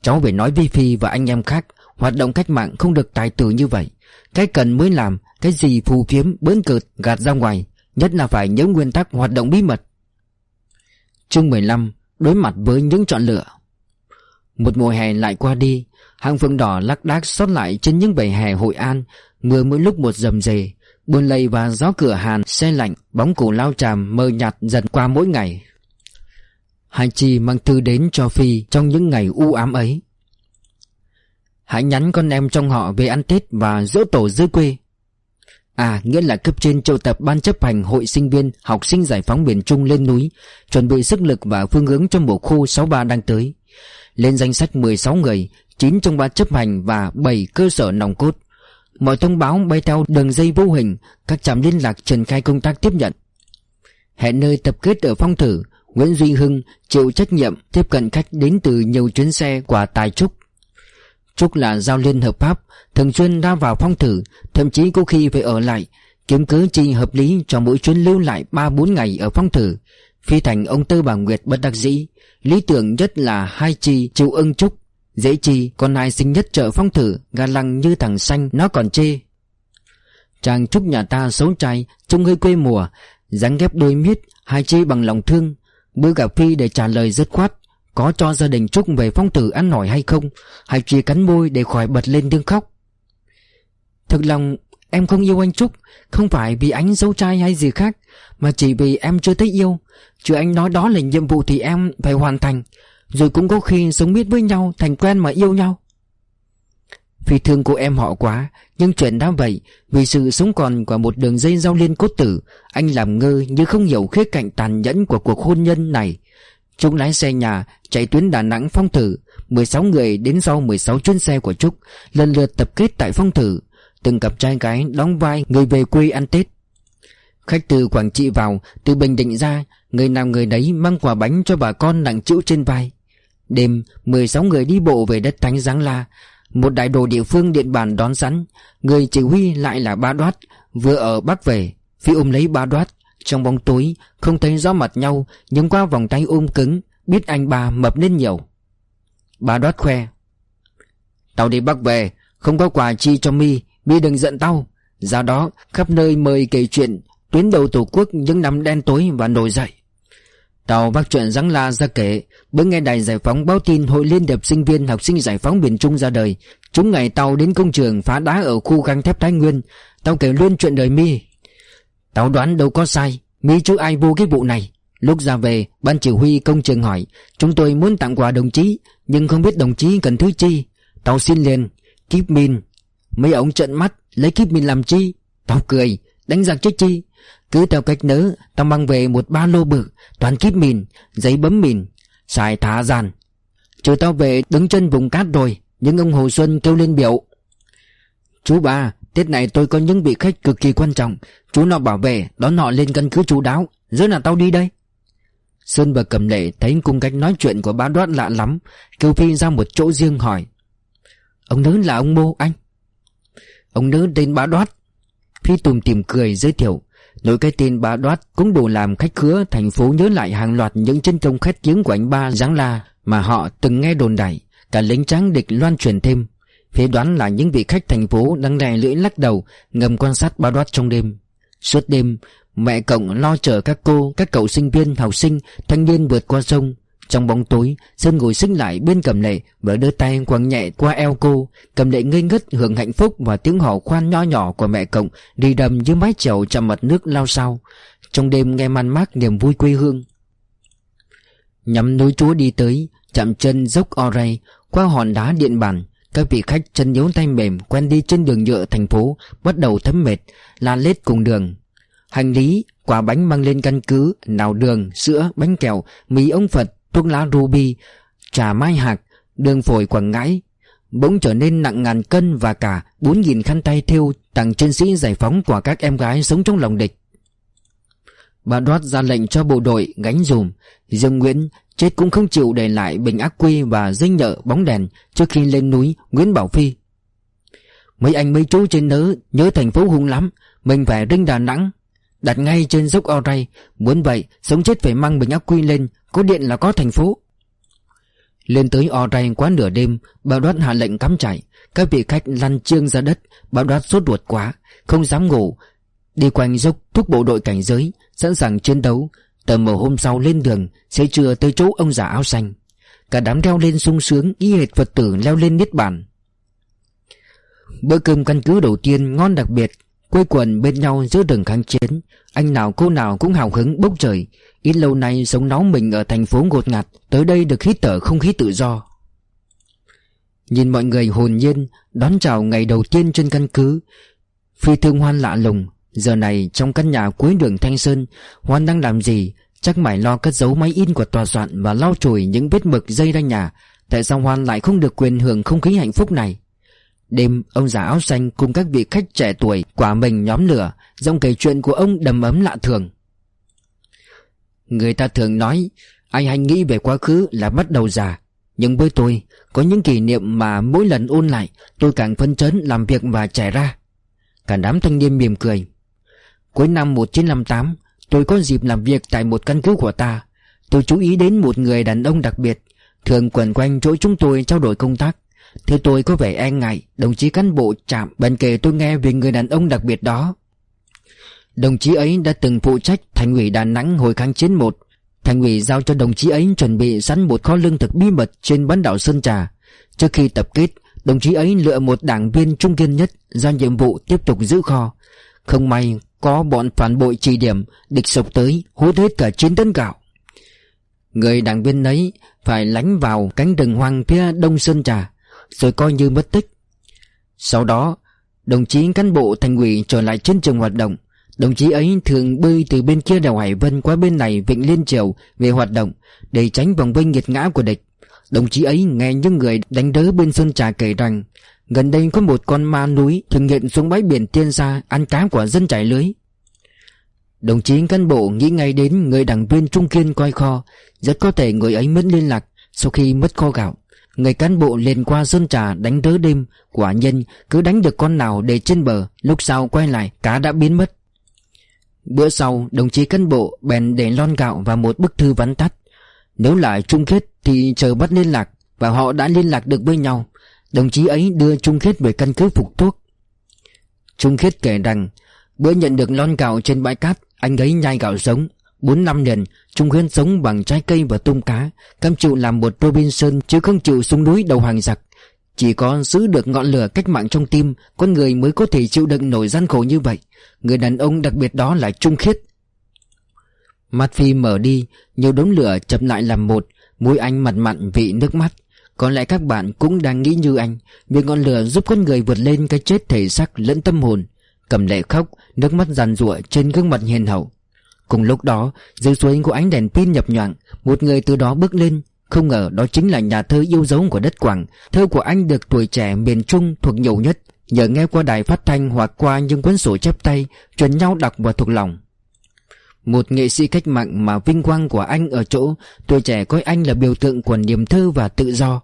Cháu phải nói với Phi và anh em khác, Hoạt động cách mạng không được tài tử như vậy. Cái cần mới làm, Cái gì phù phiếm, bỡn cợt, gạt ra ngoài, Nhất là phải nhớ nguyên tắc hoạt động bí mật. Chương 15 Đối mặt với những chọn lựa. Một mùa hè lại qua đi Hàng phượng đỏ lắc đác xót lại trên những bầy hè Hội An, Mưa mỗi lúc một dầm dề Buồn lầy và gió cửa hàn Xe lạnh, Bóng cổ lao tràm mờ nhạt dần qua mỗi ngày. Hai Chi mang thư đến cho Phi Trong những ngày u ám ấy. Hãy nhắn con em trong họ về ăn Tết và dỗ tổ dưới quê. À nghĩa là cấp trên triệu tập ban chấp hành hội sinh viên, học sinh giải phóng miền Trung lên núi, Chuẩn bị sức lực và phương hướng cho mùa khô 63 đang tới. Lên danh sách 16 người 9 trong ban chấp hành và 7 cơ sở nòng cốt. Mọi thông báo bay theo đường dây vô hình, Các trạm liên lạc triển khai công tác tiếp nhận. Hẹn nơi tập kết ở phong thử, Nguyễn Duy Hưng chịu trách nhiệm tiếp cận khách đến từ nhiều chuyến xe quả Tài Trúc. Trúc là giao liên hợp pháp, Thường xuyên ra vào phong thử, Thậm chí có khi phải ở lại, Kiếm cứ chi hợp lý cho mỗi chuyến lưu lại 3-4 ngày ở phong thử. Phi thành ông Tư bà Nguyệt bất đắc dĩ, Lý tưởng nhất là hai chi chịu ưng Trúc. Dễ chi, con nai sinh nhất chợ phong thử, Gà lăng như thằng xanh, nó còn chê. Chàng Trúc nhà ta xấu trai, Trông hơi quê mùa, dáng ghép đôi miết, Hai chi bằng lòng thương. Bữa gặp Phi để trả lời dứt khoát, Có cho gia đình Trúc về phong tử ăn nổi hay không? Hai chi cắn môi để khỏi bật lên tiếng khóc. Thực lòng, em không yêu anh Trúc, Không phải vì anh xấu trai hay gì khác, Mà chỉ vì em chưa thấy yêu. Chứ anh nói đó là nhiệm vụ thì em phải hoàn thành. Rồi cũng có khi sống biết với nhau, Thành quen mà yêu nhau. Phi thương của em họ quá, Nhưng chuyện đã vậy, Vì sự sống còn của một đường dây giao liên cốt tử, Anh làm ngơ như không hiểu khía cạnh tàn nhẫn của cuộc hôn nhân này. Trúc lái xe nhà, chạy tuyến Đà Nẵng phong thử 16 người đến sau 16 chuyến xe của Trúc, Lần lượt tập kết tại phong thử. Từng cặp trai gái đóng vai người về quê ăn Tết. Khách từ Quảng Trị vào, Từ Bình Định ra, Người nào người đấy mang quà bánh cho bà con nặng chịu trên vai. Đêm 16 người đi bộ về đất Thánh Giáng La. Một đại đồ địa phương điện bàn đón sẵn. Người chỉ huy lại là ba đoát. Vừa ở Bắc về Phi ôm lấy ba đoát. Trong bóng tối, Không thấy rõ mặt nhau, Nhưng qua vòng tay ôm cứng, Biết anh ba mập lên nhiều. Ba đoát khoe, Tao đi Bắc về, Không có quà chi cho mi Mi đừng giận tao. Ra đó, khắp nơi mời kể chuyện, Tuyến đầu tổ quốc những năm đen tối và nổi dậy. Tàu bác chuyện Giáng La ra kể, Bữa nghe đài giải phóng báo tin Hội Liên hiệp sinh viên học sinh giải phóng miền Trung ra đời. Chúng ngày tàu đến công trường phá đá ở khu găng thép Thái Nguyên. Tàu kể luôn chuyện đời mi. Tàu đoán đâu có sai, Mi chứ ai vô cái vụ này. Lúc ra về, Ban chỉ huy công trường hỏi, Chúng tôi muốn tặng quà đồng chí, Nhưng không biết đồng chí cần thứ chi? Tàu xin liền, Kíp min. Mấy ông trợn mắt, Lấy kíp min làm chi? Tàu cười Đánh giặc chết chi? Cứ theo cách nớ Tao mang về một ba lô bự, Toàn kíp mìn, Giấy bấm mìn, Xài thả giàn Chờ tao về đứng chân vùng cát rồi, Nhưng ông Hồ Xuân kêu lên biểu. Chú ba Tết này tôi có những vị khách cực kỳ quan trọng, Chú nọ bảo vệ, Đón họ lên căn cứ chú đáo Giờ là tao đi đây. Sơn và Cầm Lệ thấy cung cách nói chuyện của bá đoát lạ lắm Kêu Phi ra một chỗ riêng hỏi. Ông nữ là ông Mô anh. Ông nữ tên bá đoát Phi tùng tìm cười giới thiệu Nổi cái tên bá đoát cũng đủ làm khách khứa thành phố nhớ lại hàng loạt những chân công khét tiếng của anh ba Giáng La mà họ từng nghe đồn đại, cả lính tráng địch loan truyền thêm. phía đoán là những vị khách thành phố đang đè lưỡi lắc đầu ngầm quan sát bá đoát trong đêm. Suốt đêm, mẹ cộng lo chở các cô, các cậu sinh viên, học sinh, thanh niên vượt qua sông, trong bóng tối Sơn ngồi xích lại bên cầm lệ Và đưa tay quăng nhẹ qua eo cô. Cầm lệ ngây ngất hưởng hạnh phúc Và tiếng hò khoan nho nhỏ của mẹ cộng Đi đầm dưới mái chèo chạm mặt nước lao sao. Trong đêm nghe man mác niềm vui quê hương. Nhắm núi chúa đi tới Chạm chân dốc o ray Qua hòn đá điện bàn Các vị khách chân yếu tay mềm Quen đi trên đường nhựa thành phố Bắt đầu thấm mệt La lết cùng đường. Hành lý, quả bánh mang lên căn cứ Nào đường, sữa, bánh kẹo Mì ông Phật, thuốc lá ruby Trà mai hạt, đường phổi Quảng Ngãi Bỗng trở nên nặng ngàn cân Và cả 4.000 khăn tay thêu Tặng chiến sĩ giải phóng của các em gái sống trong lòng địch. Bà Đoát ra lệnh cho bộ đội gánh dùm. Dương Nguyễn chết cũng không chịu để lại bình ác quy và dây nhợ bóng đèn Trước khi lên núi Nguyễn Bảo Phi. Mấy anh mấy chú trên nớ nhớ thành phố hung lắm Mình phải rinh Đà Nẵng Đặt ngay trên dốc Oray Muốn vậy sống chết phải mang bình ác quy lên có điện là có thành phố. Lên tới Oray quá nửa đêm bảo Đoát hạ lệnh cắm trại. Các vị khách lăn chiêng ra đất bảo Đoát sốt ruột quá. Không dám ngủ. Đi quanh dốc thúc bộ đội cảnh giới, Sẵn sàng chiến đấu. Tờ mờ hôm sau lên đường, Sẽ chưa tới chỗ ông già áo xanh. Cả đám leo lên sung sướng, Y hệt Phật tử leo lên niết bản. Bữa cơm căn cứ đầu tiên, ngon đặc biệt. Quây quần bên nhau giữa đường kháng chiến. Anh nào cô nào cũng hào hứng bốc trời. Ít lâu nay sống nóng mình ở thành phố ngột ngạt, Tới đây được hít thở không khí tự do. Nhìn mọi người hồn nhiên, Đón chào ngày đầu tiên trên căn cứ, Phi thương hoan lạ lùng, Giờ này trong căn nhà cuối đường Thanh Sơn, Hoan đang làm gì, Chắc mải lo cất giấu máy in của tòa soạn Và lau chùi những vết mực dây ra nhà, Tại sao Hoan lại không được quyền hưởng không khí hạnh phúc này? Đêm, ông già áo xanh cùng các vị khách trẻ tuổi Quả mình nhóm lửa, Giọng kể chuyện của ông đầm ấm lạ thường. Người ta thường nói, Ai hay nghĩ về quá khứ là bắt đầu già. Nhưng với tôi, Có những kỷ niệm mà mỗi lần ôn lại, Tôi càng phân chấn làm việc và trẻ ra. Cả đám thanh niên mỉm cười. Cuối năm 1958 Tôi có dịp làm việc tại một căn cứ của ta. Tôi chú ý đến một người đàn ông đặc biệt, Thường quẩn quanh chỗ chúng tôi trao đổi công tác. Thế tôi có vẻ e ngại, Đồng chí cán bộ chạm bên kề tôi nghe về người đàn ông đặc biệt đó. Đồng chí ấy đã từng phụ trách thành ủy Đà Nẵng hồi kháng chiến 1 Thành ủy giao cho đồng chí ấy chuẩn bị sẵn một kho lương thực bí mật trên bán đảo Sơn Trà. Trước khi tập kết, Đồng chí ấy lựa một đảng viên trung kiên nhất Ra nhiệm vụ tiếp tục giữ kho. Không may có bọn phản bội chỉ điểm, Địch sộc tới, hút hết cả chiến tấn gạo. Người đảng viên ấy Phải lánh vào cánh rừng hoang phía đông Sơn Trà, Rồi coi như mất tích. Sau đó, Đồng chí cán bộ thành ủy trở lại chiến trường hoạt động. Đồng chí ấy thường bơi từ bên kia đèo Hải Vân qua bên này Vịnh Liên Triều về hoạt động Để tránh vòng vây nghiệt ngã của địch. Đồng chí ấy nghe những người đánh đớ bên Sơn Trà kể rằng, Gần đây có một con ma núi thường nghiện xuống bãi biển tiên xa ăn cá của dân trải lưới. Đồng chí cán bộ nghĩ ngay đến người đảng viên Trung Kiên coi kho, Rất có thể người ấy mất liên lạc sau khi mất kho gạo. Người cán bộ liền qua sơn trà đánh đớ đêm, Quả nhân cứ đánh được con nào để trên bờ, Lúc sau quay lại, cá đã biến mất. Bữa sau, đồng chí cán bộ bèn để lon gạo và một bức thư vắn tắt. Nếu lại Trung Khiết thì chờ bắt liên lạc Và họ đã liên lạc được với nhau. Đồng chí ấy đưa Trung Khiết về căn cứ phục thuốc. Trung Khiết kể rằng, Bữa nhận được lon gạo trên bãi cát, Anh ấy nhai gạo sống Bốn năm liền, Trung Khiết sống bằng trái cây và tôm cá, Cam chịu làm một Robinson Chứ không chịu xuống núi đầu hàng giặc. Chỉ có giữ được ngọn lửa cách mạng trong tim, Con người mới có thể chịu đựng nổi gian khổ như vậy. Người đàn ông đặc biệt đó là Trung Khiết. Mắt Phi mở đi, Nhiều đống lửa chập lại làm một, mũi anh mặt mặn vị nước mắt. Có lẽ các bạn cũng đang nghĩ như anh, Việc ngọn lửa giúp con người vượt lên cái chết thể xác lẫn tâm hồn. Cầm lệ khóc, Nước mắt giàn rụa trên gương mặt hiền hậu. Cùng lúc đó, Dưới suối của ánh đèn pin nhập nhoạng, Một người từ đó bước lên. Không ngờ đó chính là nhà thơ yêu dấu của đất Quảng. Thơ của anh được tuổi trẻ miền Trung thuộc nhiều nhất. Nhờ nghe qua đài phát thanh hoặc qua những cuốn sổ chép tay, Truyền nhau đọc và thuộc lòng. Một nghệ sĩ cách mạng mà vinh quang của anh ở chỗ, Tuổi trẻ coi anh là biểu tượng của niềm thơ và tự do.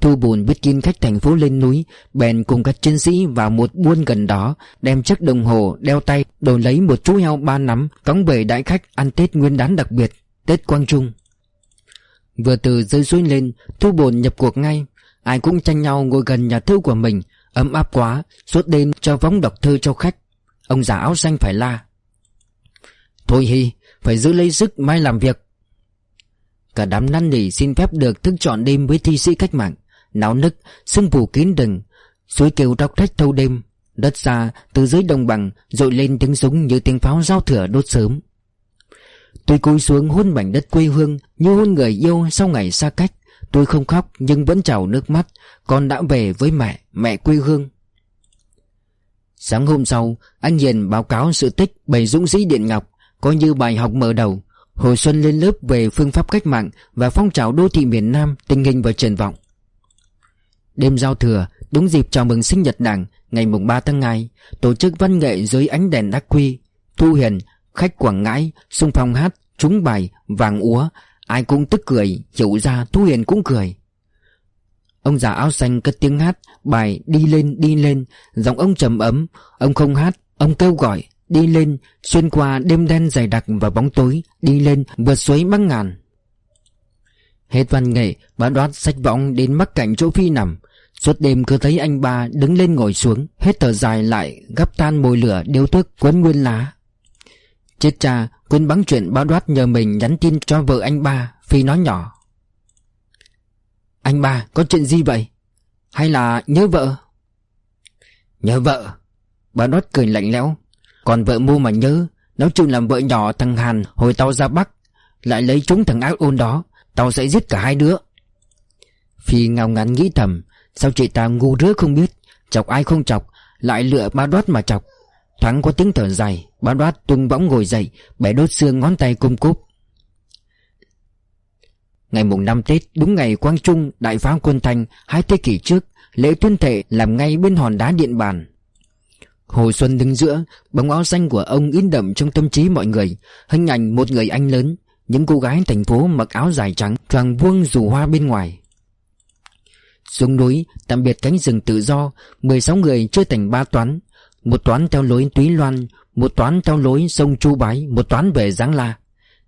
Thu bùn biết tin khách thành phố lên núi, Bèn cùng các chiến sĩ vào một buôn gần đó, Đem chiếc đồng hồ đeo tay, Đổi lấy một chú heo ba nắm cống về đại khách ăn Tết nguyên đán đặc biệt, Tết Quang Trung. Vừa từ rơi suối lên, Thu bồn nhập cuộc ngay. Ai cũng tranh nhau ngồi gần nhà thơ của mình, Ấm áp quá, Suốt đêm cho vóng đọc thơ cho khách. Ông già áo xanh phải la. Thôi Hi, Phải giữ lấy sức mai làm việc. Cả đám năn nỉ xin phép được thức chọn đêm với thi sĩ cách mạng. Náo nức Sương phủ kín rừng Suối kêu róc rách thâu đêm. Đất xa, từ dưới đồng bằng, Rội lên tiếng súng như tiếng pháo giao thừa đốt sớm. Tôi cúi xuống hôn mảnh đất quê hương Như hôn người yêu sau ngày xa cách. Tôi không khóc nhưng vẫn trào nước mắt. Con đã về với mẹ, mẹ quê hương. Sáng hôm sau Anh Hiền báo cáo sự tích Bầy dũng sĩ Điện Ngọc Coi như bài học mở đầu. Hồi Xuân lên lớp về phương pháp cách mạng Và phong trào đô thị miền Nam Tình hình và triển vọng. Đêm giao thừa Đúng dịp chào mừng sinh nhật đảng Ngày mùng 3 tháng 2 Tổ chức văn nghệ dưới ánh đèn đắc quy Thu Hiền Khách Quảng Ngãi, xung phong hát, Trúng bài Vàng úa, Ai cũng tức cười Hiểu ra Thu Hiền cũng cười. Ông già áo xanh cất tiếng hát, Bài đi lên đi lên, Giọng ông trầm ấm. Ông không hát, Ông kêu gọi, Đi lên, Xuyên qua đêm đen dày đặc và bóng tối, Đi lên, vượt suối băng ngàn. Hết văn nghệ Bà đoát sách võng đến mắc cạnh chỗ Phi nằm. Suốt đêm cứ thấy anh ba đứng lên ngồi xuống, Hết thở dài lại Gấp tan mồi lửa, điếu thức quấn nguyên lá. Chết cha Quên bắn chuyện báo đoát nhờ mình nhắn tin cho vợ anh ba, Phi nói nhỏ. Anh ba, có chuyện gì vậy? Hay là nhớ vợ? Nhớ vợ. Bà đoát cười lạnh lẽo. Còn vợ mua mà nhớ Nó chịu làm vợ nhỏ thằng Hàn hồi tao ra Bắc, Lại lấy chúng thằng ác ôn đó, Tao sẽ giết cả hai đứa. Phi ngao ngán nghĩ thầm, Sao chị ta ngu rứa không biết, Chọc ai không chọc, Lại lựa ba đoát mà chọc. Thoáng có tiếng thở dài, Bá đoát tung võng ngồi dậy, Bẻ đốt xương ngón tay cung cúp. Ngày mùng năm Tết, Đúng ngày Quang Trung, Đại phá quân Thanh Hai thế kỷ trước, Lễ tuyên thệ làm ngay bên hòn đá điện bàn. Hồ Xuân đứng giữa, Bóng áo xanh của ông in đậm trong tâm trí mọi người, Hình ảnh một người anh lớn, Những cô gái thành phố mặc áo dài trắng, Choàng vuông dù hoa bên ngoài. Xuống núi, tạm biệt cánh rừng tự do 16 người chơi thành ba toán một toán theo lối Túy Loan, Một toán theo lối sông Chu Bái, Một toán về Giáng La.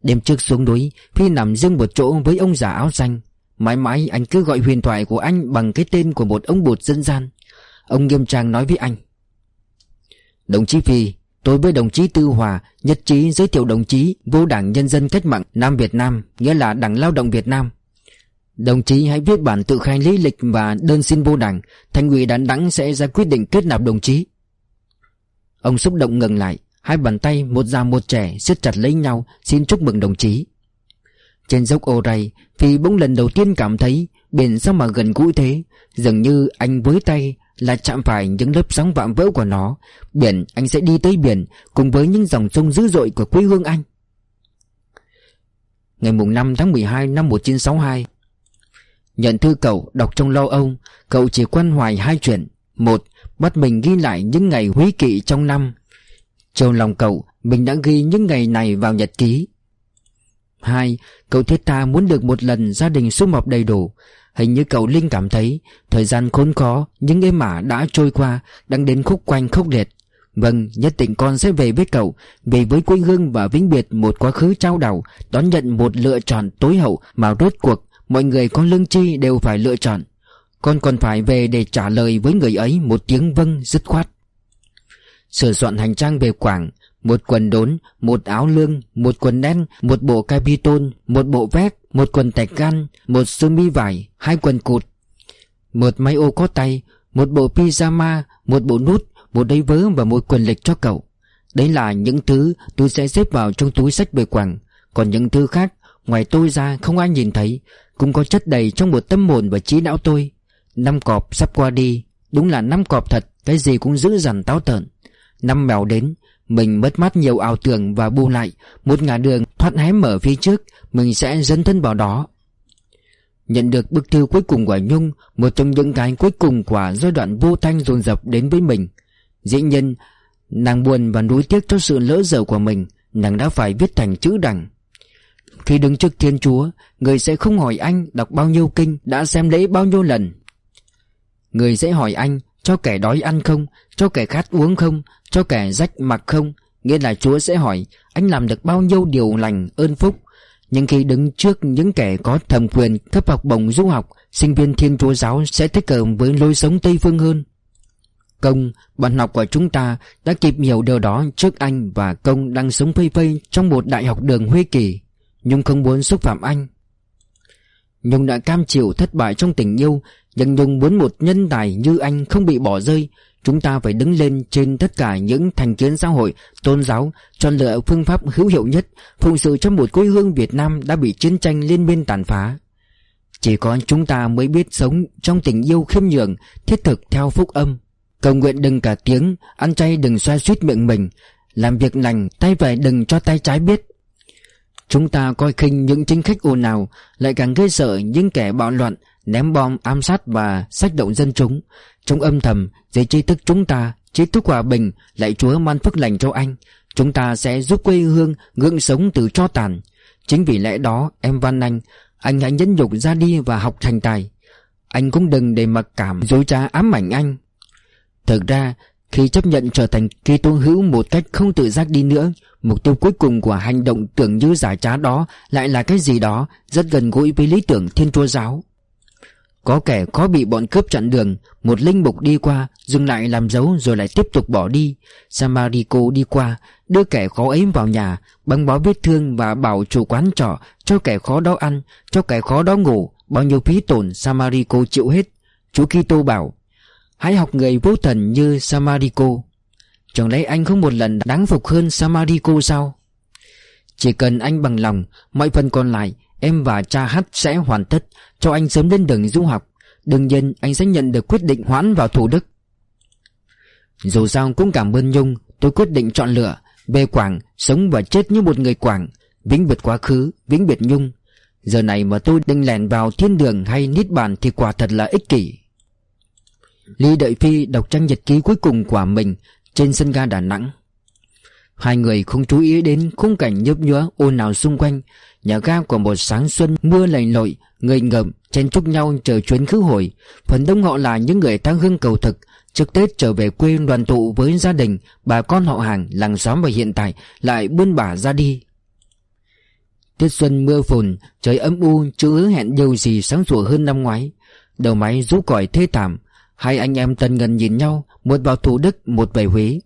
Đêm trước xuống núi, Phi nằm riêng một chỗ với ông già áo xanh. Mãi mãi, anh cứ gọi huyền thoại của anh Bằng cái tên của một ông bột dân gian. Ông nghiêm trang nói với anh. Đồng chí Phi, Tôi với đồng chí Tư Hòa, Nhất trí giới thiệu đồng chí Vô đảng Nhân dân Cách mạng Nam Việt Nam, Nghĩa là Đảng Lao động Việt Nam. Đồng chí hãy viết bản tự khai lý lịch và đơn xin vô đảng, Thành ủy Đà Nẵng sẽ ra quyết định kết nạp đồng chí. Ông xúc động ngừng lại, Hai bàn tay một già một trẻ siết chặt lấy nhau, Xin chúc mừng đồng chí. Trên dốc ô ray Phi bỗng lần đầu tiên cảm thấy Biển sao mà gần gũi thế, Dường như anh với tay là chạm phải những lớp sóng vạm vỡ của nó. Biển, anh sẽ đi tới biển Cùng với những dòng sông dữ dội của quê hương anh. Ngày mùng 5 tháng 12 năm 1962 Nhận thư cậu đọc trong lo âu, Cậu chỉ quan hoài hai chuyện. Một Bắt mình ghi lại những ngày húy kỵ trong năm. Trong lòng cậu, Mình đã ghi những ngày này vào nhật ký. Hai, Cậu thiết tha muốn được một lần gia đình sum họp đầy đủ. Hình như cậu Linh cảm thấy, Thời gian khốn khó, Những êm ả đã trôi qua, Đang đến khúc quanh khốc liệt. Vâng nhất định con sẽ về với cậu, Về với quê hương và vĩnh biệt một quá khứ trao đảo, Đón nhận một lựa chọn tối hậu Mà rốt cuộc Mọi người có lương chi đều phải lựa chọn. Con còn phải về để trả lời với người ấy Một tiếng vâng dứt khoát. Sửa soạn hành trang về Quảng Một quần đốn, một áo lương, một quần đen Một bộ capitol, một bộ vest Một quần tạch gan, một sơ mi vải Hai quần cụt. Một máy ô có tay Một bộ pyjama, một bộ nút Một đáy vớ và một quần lịch cho cậu. Đấy là những thứ tôi sẽ xếp vào trong túi sách về Quảng. Còn những thứ khác Ngoài tôi ra không ai nhìn thấy cũng có chất đầy trong một tâm hồn và trí não tôi. Năm cọp sắp qua đi, Đúng là năm cọp thật, Cái gì cũng giữ dằn táo tợn. Năm mèo đến, Mình mất mát nhiều ảo tưởng và bu lại, Một ngã đường thoát hé mở phía trước, Mình sẽ dấn thân vào đó. Nhận được bức thư cuối cùng của Nhung, Một trong những cái cuối cùng của giai đoạn vô thanh dồn dập đến với mình. Dĩ nhiên, Nàng buồn và nuối tiếc cho sự lỡ dở của mình, Nàng đã phải viết thành chữ đằng. Khi đứng trước Thiên Chúa, Người sẽ không hỏi anh đọc bao nhiêu kinh, Đã xem lễ bao nhiêu lần. Người sẽ hỏi anh Cho kẻ đói ăn không? Cho kẻ khát uống không? Cho kẻ rách mặc không? Nghĩa là Chúa sẽ hỏi Anh làm được bao nhiêu điều lành ơn phúc? Nhưng khi đứng trước những kẻ có thẩm quyền Cấp học bổng du học Sinh viên Thiên Chúa Giáo sẽ thích hợp với lối sống Tây Phương hơn. Công, bạn học của chúng ta đã kịp hiểu điều đó trước anh và Công đang sống phây phây trong một đại học đường huy Kỳ. nhưng không muốn xúc phạm anh. Nhung đã cam chịu thất bại trong tình yêu Nhưng Nhung muốn một nhân tài như anh không bị bỏ rơi. Chúng ta phải đứng lên trên tất cả những thành kiến xã hội, tôn giáo Chọn lựa phương pháp hữu hiệu nhất. Phụng sự cho một quê hương Việt Nam đã bị chiến tranh liên miên tàn phá. Chỉ có chúng ta mới biết sống trong tình yêu khiêm nhường Thiết thực theo phúc âm. Cầu nguyện đừng cả tiếng Ăn chay đừng xoa suýt miệng mình. Làm việc lành tay phải đừng cho tay trái biết. Chúng ta coi khinh những chính khách ồn ào Lại càng gây sợ những kẻ bạo loạn, Ném bom, ám sát và sách động dân chúng. Trong âm thầm, Dưới trí thức chúng ta, Trí thức hòa bình, Lại Chúa man phước lành cho anh. Chúng ta sẽ giúp quê hương ngưỡng sống từ cho tàn. Chính vì lẽ đó, em van anh Anh hãy nhẫn nhục ra đi và học thành tài. Anh cũng đừng để mặc cảm dối trá ám ảnh anh. Thực ra, khi chấp nhận trở thành kỳ tôn hữu một cách không tự giác đi nữa Mục tiêu cuối cùng của hành động tưởng như giải trá đó Lại là cái gì đó, rất gần gũi với lý tưởng thiên chúa giáo. Có kẻ khó bị bọn cướp chặn đường, Một linh mục đi qua, Dừng lại làm dấu rồi lại tiếp tục bỏ đi. Samarico đi qua, Đưa kẻ khó ấy vào nhà, Băng bó vết thương và bảo chủ quán trọ Cho kẻ khó đó ăn, Cho kẻ khó đó ngủ, Bao nhiêu phí tổn Samarico chịu hết. Chú Kitô bảo, Hãy học người vô thần như Samarico. Chẳng lẽ anh không một lần đáng phục hơn Samarico sao? Chỉ cần anh bằng lòng, Mọi phần còn lại, Em và cha hát sẽ hoàn tất, Cho anh sớm lên đường du học. Đương nhiên, anh sẽ nhận được quyết định hoãn vào Thủ Đức. Dù sao cũng cảm ơn Nhung, Tôi quyết định chọn lựa Về Quảng, Sống và chết như một người Quảng, Vĩnh biệt quá khứ, Vĩnh biệt Nhung. Giờ này mà tôi định lẻn vào thiên đường hay nít bàn Thì quả thật là ích kỷ. Ly Đợi Phi đọc trang nhật ký cuối cùng của mình trên sân ga Đà Nẵng. Hai người không chú ý đến khung cảnh nhấp nhúa ồn ào xung quanh. Nhà ga của một sáng xuân mưa lầy lội Người ngợm chen chúc nhau chờ chuyến khứ hồi. Phần đông họ là những người tăng hương cầu thực. Trước Tết trở về quê đoàn tụ với gia đình Bà con họ hàng, làng xóm và hiện tại Lại buôn bả ra đi. Tết xuân mưa phùn Trời âm u chưa hứa hẹn điều gì sáng sủa hơn năm ngoái. Đầu máy rú còi thê thảm Hai anh em Tân Ngân nhìn nhau Một vào Thủ Đức một về Huế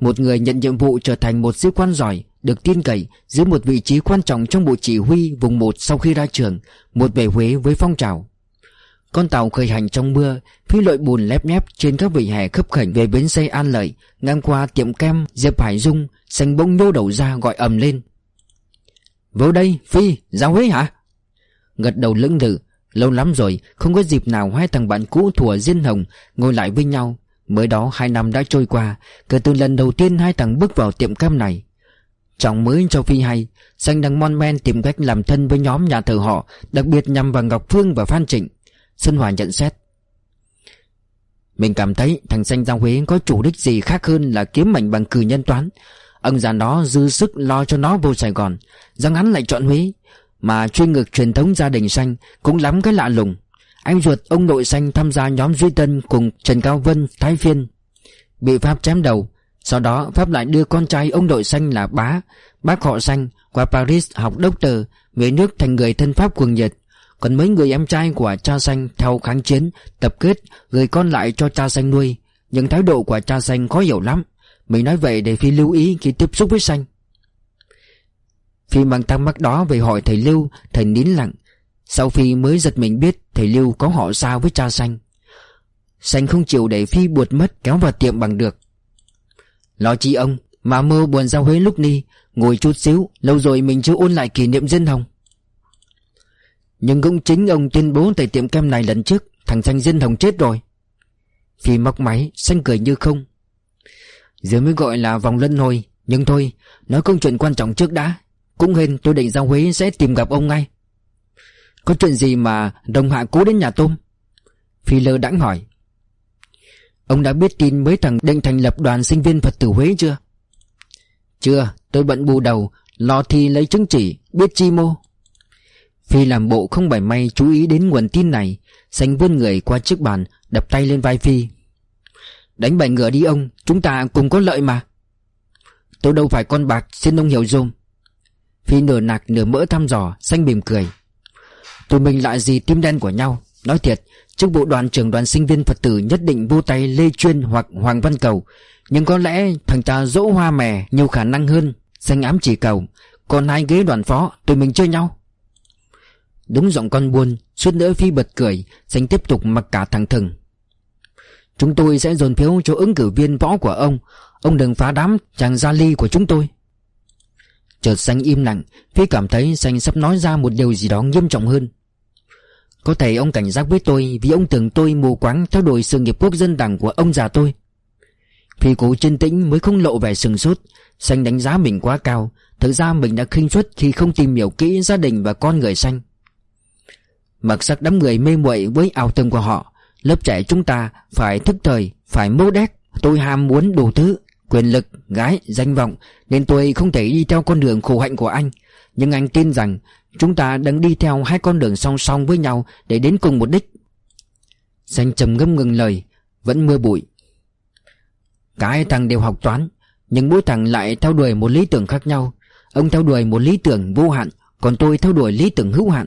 Một người nhận nhiệm vụ trở thành một sĩ quan giỏi, Được tin cậy, Giữ một vị trí quan trọng trong bộ chỉ huy vùng 1 sau khi ra trường, Một về Huế với phong trào. Con tàu khởi hành trong mưa, Phi lội bùn lép nhép trên các vỉa hè khấp khảnh Về bến xe An Lợi, Ngang qua tiệm kem Diệp Hải Dung, Xanh bông nhô đầu ra gọi ầm lên. Vô đây, Phi ra Huế hả? Gật đầu lưỡng lự Lâu lắm rồi, Không có dịp nào hai thằng bạn cũ thủa Diên Hồng Ngồi lại với nhau. Mới đó hai năm đã trôi qua, Kể từ lần đầu tiên hai thằng bước vào tiệm cam này. Trọng mới cho Phi hay Xanh đang mon men tìm cách làm thân với nhóm nhà thờ họ, Đặc biệt nhằm vào Ngọc Phương và Phan Trịnh. Xuân Hòa nhận xét. Mình cảm thấy thằng Xanh giang Huế có chủ đích gì khác hơn là kiếm mảnh bằng cử nhân toán. Ông già nó dư sức lo cho nó vô Sài Gòn, Rằng hắn lại chọn Huế mà truy ngược truyền thống gia đình xanh Cũng lắm cái lạ lùng. Anh ruột ông nội xanh tham gia nhóm Duy Tân Cùng Trần Cao Vân, Thái Phiên. Bị Pháp chém đầu Sau đó Pháp lại đưa con trai ông nội xanh là bá Bác họ xanh Qua Paris học doctor Về nước thành người thân Pháp cuồng nhiệt. Còn mấy người em trai của cha xanh Theo kháng chiến Tập kết Gửi con lại cho cha xanh nuôi. Nhưng thái độ của cha xanh khó hiểu lắm. Mình nói vậy để Phi lưu ý khi tiếp xúc với xanh. Phi mang thắc mắc đó về hỏi thầy Lưu, Thầy nín lặng. Sau Phi mới giật mình biết Thầy Lưu có họ sao với cha Xanh. Xanh không chịu để Phi buột mất Kéo vào tiệm bằng được. Lo chi ông, Mà mơ buồn ra Huế lúc đi Ngồi chút xíu, Lâu rồi mình chưa ôn lại kỷ niệm dân hồng. Nhưng cũng chính ông tuyên bố Tại tiệm kem này lần trước, Thằng Xanh dân hồng chết rồi. Phi móc máy, Xanh cười như không. Giờ mới gọi là vòng lân hồi, Nhưng thôi, Nói công chuyện quan trọng trước đã cũng hên tôi định ra Huế sẽ tìm gặp ông ngay. Có chuyện gì mà đồng hạ cố đến nhà tôm? Phi lơ đãng hỏi. Ông đã biết tin mấy thằng định thành lập đoàn sinh viên Phật tử Huế chưa? Chưa, tôi bận bù đầu, Lo thi lấy chứng chỉ, Biết chi mô. Phi làm bộ không bảy may chú ý đến nguồn tin này Xanh vươn người qua chiếc bàn, Đập tay lên vai Phi. Đánh bài ngựa đi ông, Chúng ta cùng có lợi mà. Tôi đâu phải con bạc, Xin ông hiểu dùm. Phi nửa nạc nửa mỡ thăm dò, Xanh mỉm cười. Tụi mình lại gì tim đen của nhau. Nói thiệt Chức bộ đoàn trưởng đoàn sinh viên Phật tử Nhất định vô tay Lê Chuyên hoặc Hoàng Văn Cầu. Nhưng có lẽ thằng ta dỗ hoa mè Nhiều khả năng hơn, Xanh ám chỉ cầu. Còn hai ghế đoàn phó, Tụi mình chơi nhau. Đúng giọng con buồn Suốt nữa Phi bật cười, Xanh tiếp tục mặc cả thằng thừng. Chúng tôi sẽ dồn phiếu cho ứng cử viên võ của ông. Ông đừng phá đám chàng gia ly của chúng tôi. Chợt xanh im lặng, Phi cảm thấy xanh sắp nói ra một điều gì đó nghiêm trọng hơn. Có thể ông cảnh giác với tôi Vì ông tưởng tôi mù quáng theo đuổi sự nghiệp quốc dân đảng của ông già tôi. Phi cố chân tĩnh mới không lộ vẻ sừng sốt, Xanh đánh giá mình quá cao, Thực ra mình đã khinh suất khi không tìm hiểu kỹ gia đình và con người xanh. Mặc sắc đám người mê muội với ảo tưởng của họ, Lớp trẻ chúng ta phải thức thời, Phải mô đét, Tôi ham muốn đủ thứ. Quyền lực, gái, danh vọng Nên tôi không thể đi theo con đường khổ hạnh của anh. Nhưng anh tin rằng Chúng ta đang đi theo hai con đường song song với nhau Để đến cùng một đích. Xanh trầm ngâm ngừng lời Vẫn mưa bụi. Cả hai thằng đều học toán Nhưng mỗi thằng lại theo đuổi một lý tưởng khác nhau. Ông theo đuổi một lý tưởng vô hạn Còn tôi theo đuổi lý tưởng hữu hạn.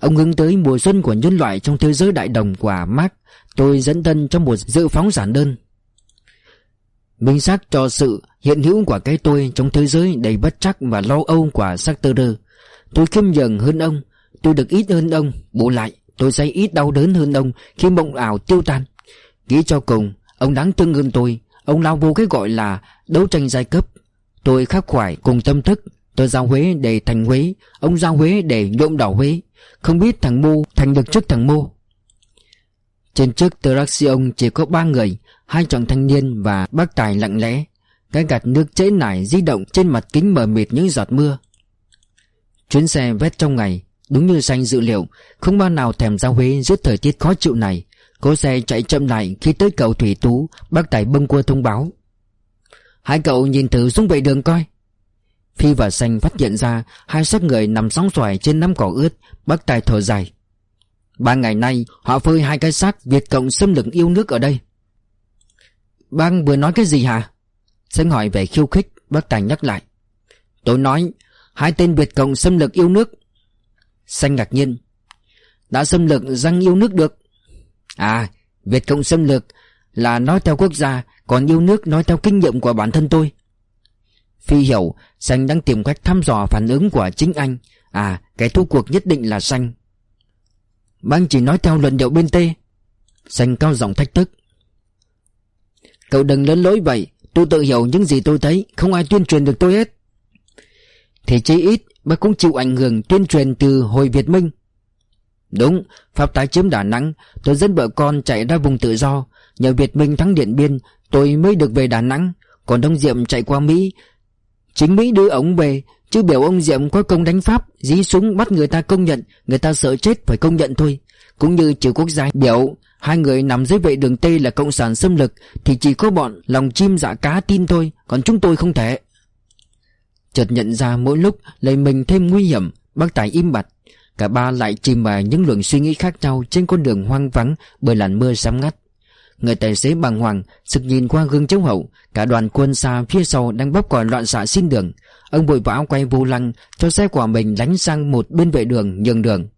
Ông hướng tới mùa xuân của nhân loại trong thế giới đại đồng của Marx Tôi dẫn thân trong một dự phóng giản đơn. Minh xác cho sự hiện hữu của cái tôi trong thế giới đầy bất chắc và lo âu của Sartre. Tôi khiêm nhường hơn ông, Tôi được ít hơn ông, Bù lại, tôi sẽ ít đau đớn hơn ông Khi mộng ảo tiêu tan. Nghĩ cho cùng, Ông đáng thương hơn tôi, Ông lao vô cái gọi là đấu tranh giai cấp. Tôi khắc khoải cùng tâm thức, Tôi giao Huế để thành Huế, Ông giao Huế để nhộm đỏ Huế. Không biết thằng Mô thành được trước thằng Mô Trên trước Traxion chỉ có ba người Hai chàng thanh niên và bác tài lặng lẽ, Cái gạt nước chế nải di động trên mặt kính mờ mịt những giọt mưa. Chuyến xe vét trong ngày, Đúng như xanh dự liệu, Không bao nào thèm ra Huế giữa thời tiết khó chịu này. Cố xe chạy chậm lại khi tới cầu Thủy Tú, Bác Tài bông cua thông báo. Hai cậu nhìn thử xuống vệ đường coi. Phi và Xanh phát hiện ra Hai xác người nằm sóng xoài trên nắm cỏ ướt, Bác Tài thở dài. Ba ngày nay, họ phơi hai cái xác Việt Cộng xâm lược yêu nước ở đây. Bác vừa nói cái gì hả? Xanh hỏi về khiêu khích, Bác Tài nhắc lại. Tôi nói, Hai tên Việt Cộng xâm lược yêu nước. Xanh ngạc nhiên. Đã xâm lược răng yêu nước được. À Việt Cộng xâm lược Là nói theo quốc gia, Còn yêu nước nói theo kinh nghiệm của bản thân tôi. Phi hiểu, Xanh đang tìm cách thăm dò phản ứng của chính anh. À cái thua cuộc nhất định là Xanh. Bang chỉ nói theo luận điệu bên tê Xanh cao giọng thách thức. Cậu đừng lớn lối vậy. Tôi tự hiểu những gì tôi thấy. Không ai tuyên truyền được tôi hết. Thì chí ít, Bác cũng chịu ảnh hưởng tuyên truyền từ hồi Việt Minh. Đúng, Pháp tái chiếm Đà Nẵng. Tôi dẫn vợ con chạy ra vùng tự do. Nhờ Việt Minh thắng Điện Biên, Tôi mới được về Đà Nẵng. Còn ông Diệm chạy qua Mỹ. Chính Mỹ đưa ông về, Chứ biểu ông Diệm có công đánh Pháp. Dí súng bắt người ta công nhận, Người ta sợ chết phải công nhận thôi. Cũng như trừ quốc gia biểu Hai người nằm dưới vệ đường Tây là cộng sản xâm lực Thì chỉ có bọn lòng chim dạ cá tin thôi, Còn chúng tôi không thể. Chợt nhận ra mỗi lúc lấy mình thêm nguy hiểm, Bác Tài im bặt. Cả ba lại chìm vào những luồng suy nghĩ khác nhau Trên con đường hoang vắng Bởi làn mưa sắm ngắt. Người tài xế bàng hoàng, Sực nhìn qua gương chống hậu, Cả đoàn quân xa phía sau đang bóp còi loạn xạ xin đường. Ông vội vã quay vô lăng, Cho xe của mình lánh sang một bên vệ đường nhường đường.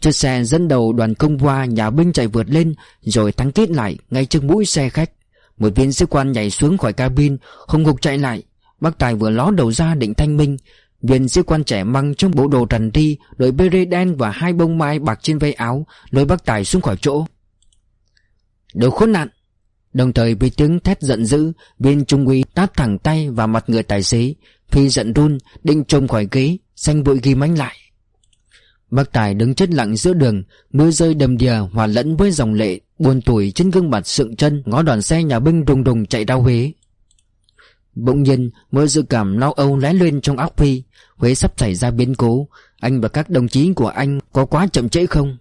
Chiếc xe dẫn đầu đoàn công qua Nhà binh chạy vượt lên, Rồi thắng kết lại ngay trước mũi xe khách. Một viên sĩ quan nhảy xuống khỏi cabin Không ngục chạy lại. Bác Tài vừa ló đầu ra định thanh minh. Viên sĩ quan trẻ măng trong bộ đồ trần đi Đội bê rê đen và hai bông mai bạc trên vây áo, Lôi bác Tài xuống khỏi chỗ. Đồ khốn nạn! Đồng thời vì tiếng thét giận dữ, Viên trung úy tát thẳng tay vào mặt người tài xế. Phi giận run, Định trông khỏi ghế, Xanh bụi ghi mánh lại. Bác Tài đứng chết lặng giữa đường, Mưa rơi đầm đìa, hòa lẫn với dòng lệ, Buồn tuổi trên gương mặt sượng chân, Ngó đoàn xe nhà binh đùng đùng chạy ra Huế. Bỗng nhiên mỗi dự cảm lo âu lóe lên trong óc Phi Huế sắp xảy ra biến cố. Anh và các đồng chí của anh có quá chậm trễ không?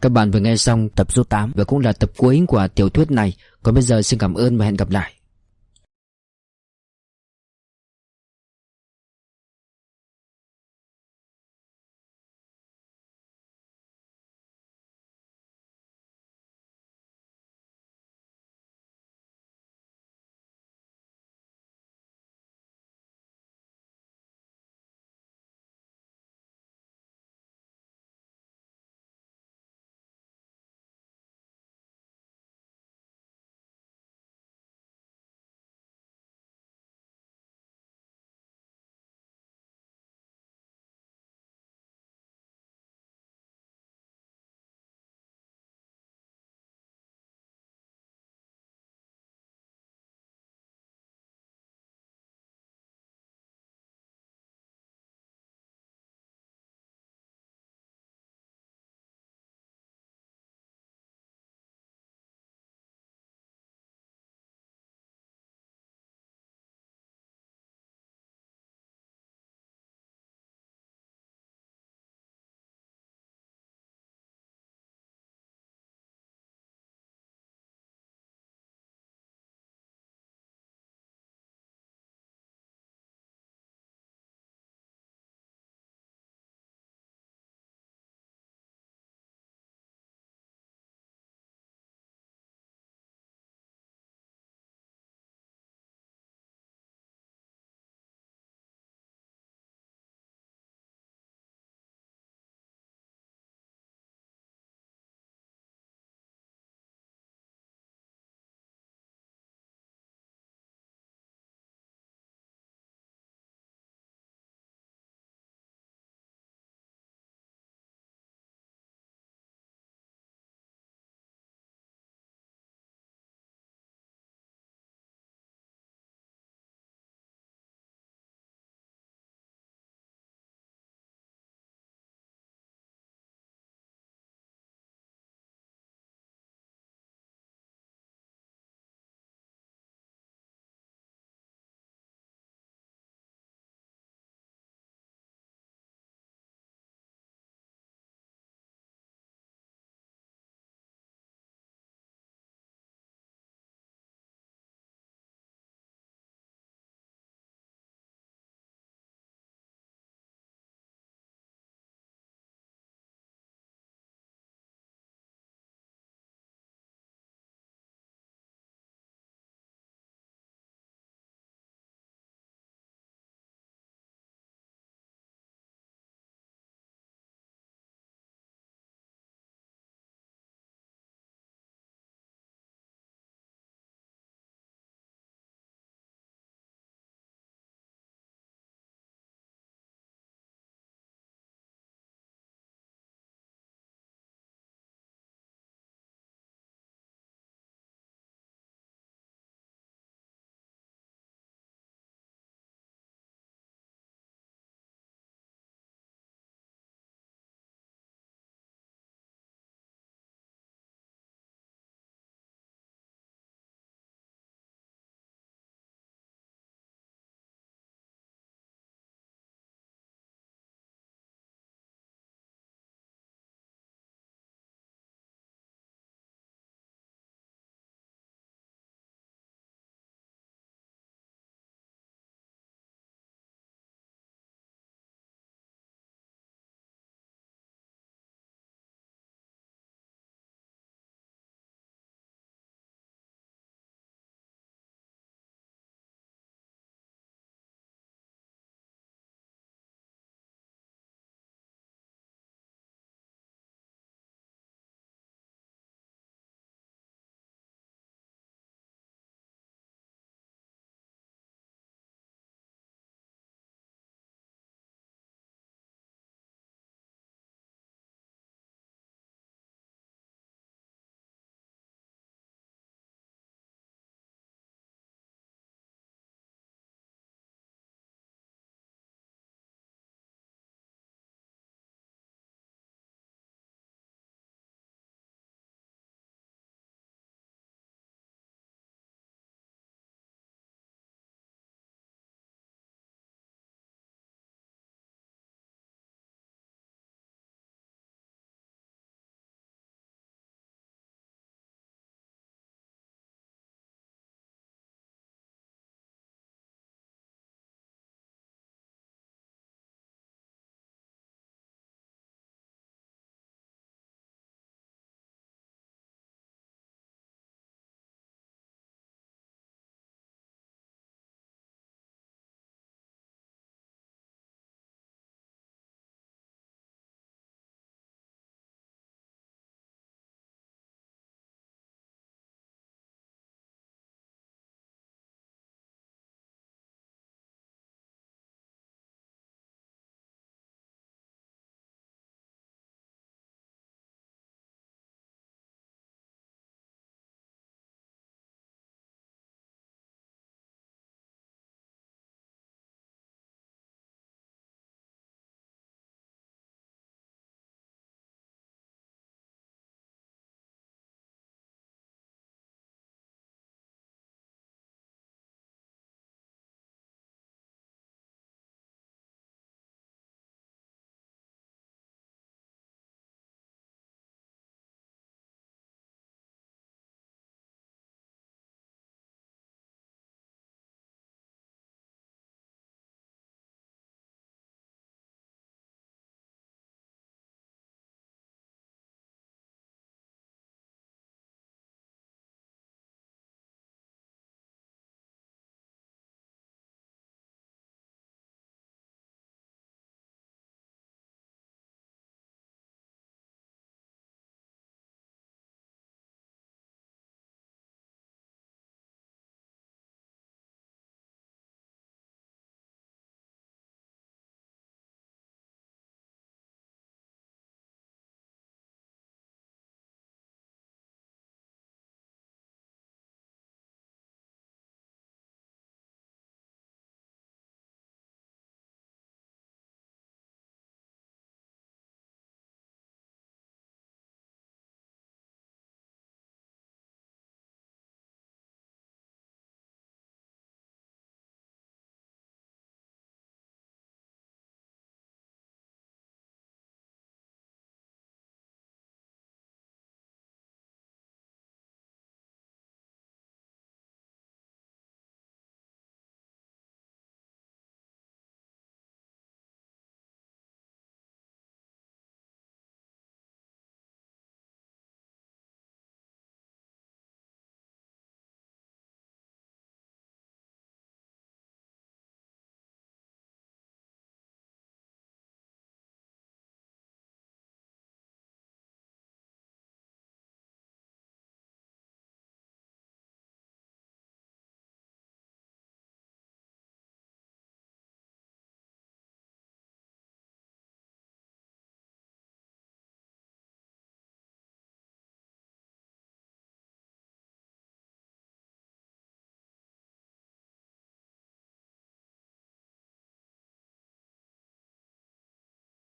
Các bạn vừa nghe xong tập số 8 Và cũng là tập cuối của tiểu thuyết này. Còn bây giờ, xin cảm ơn và hẹn gặp lại.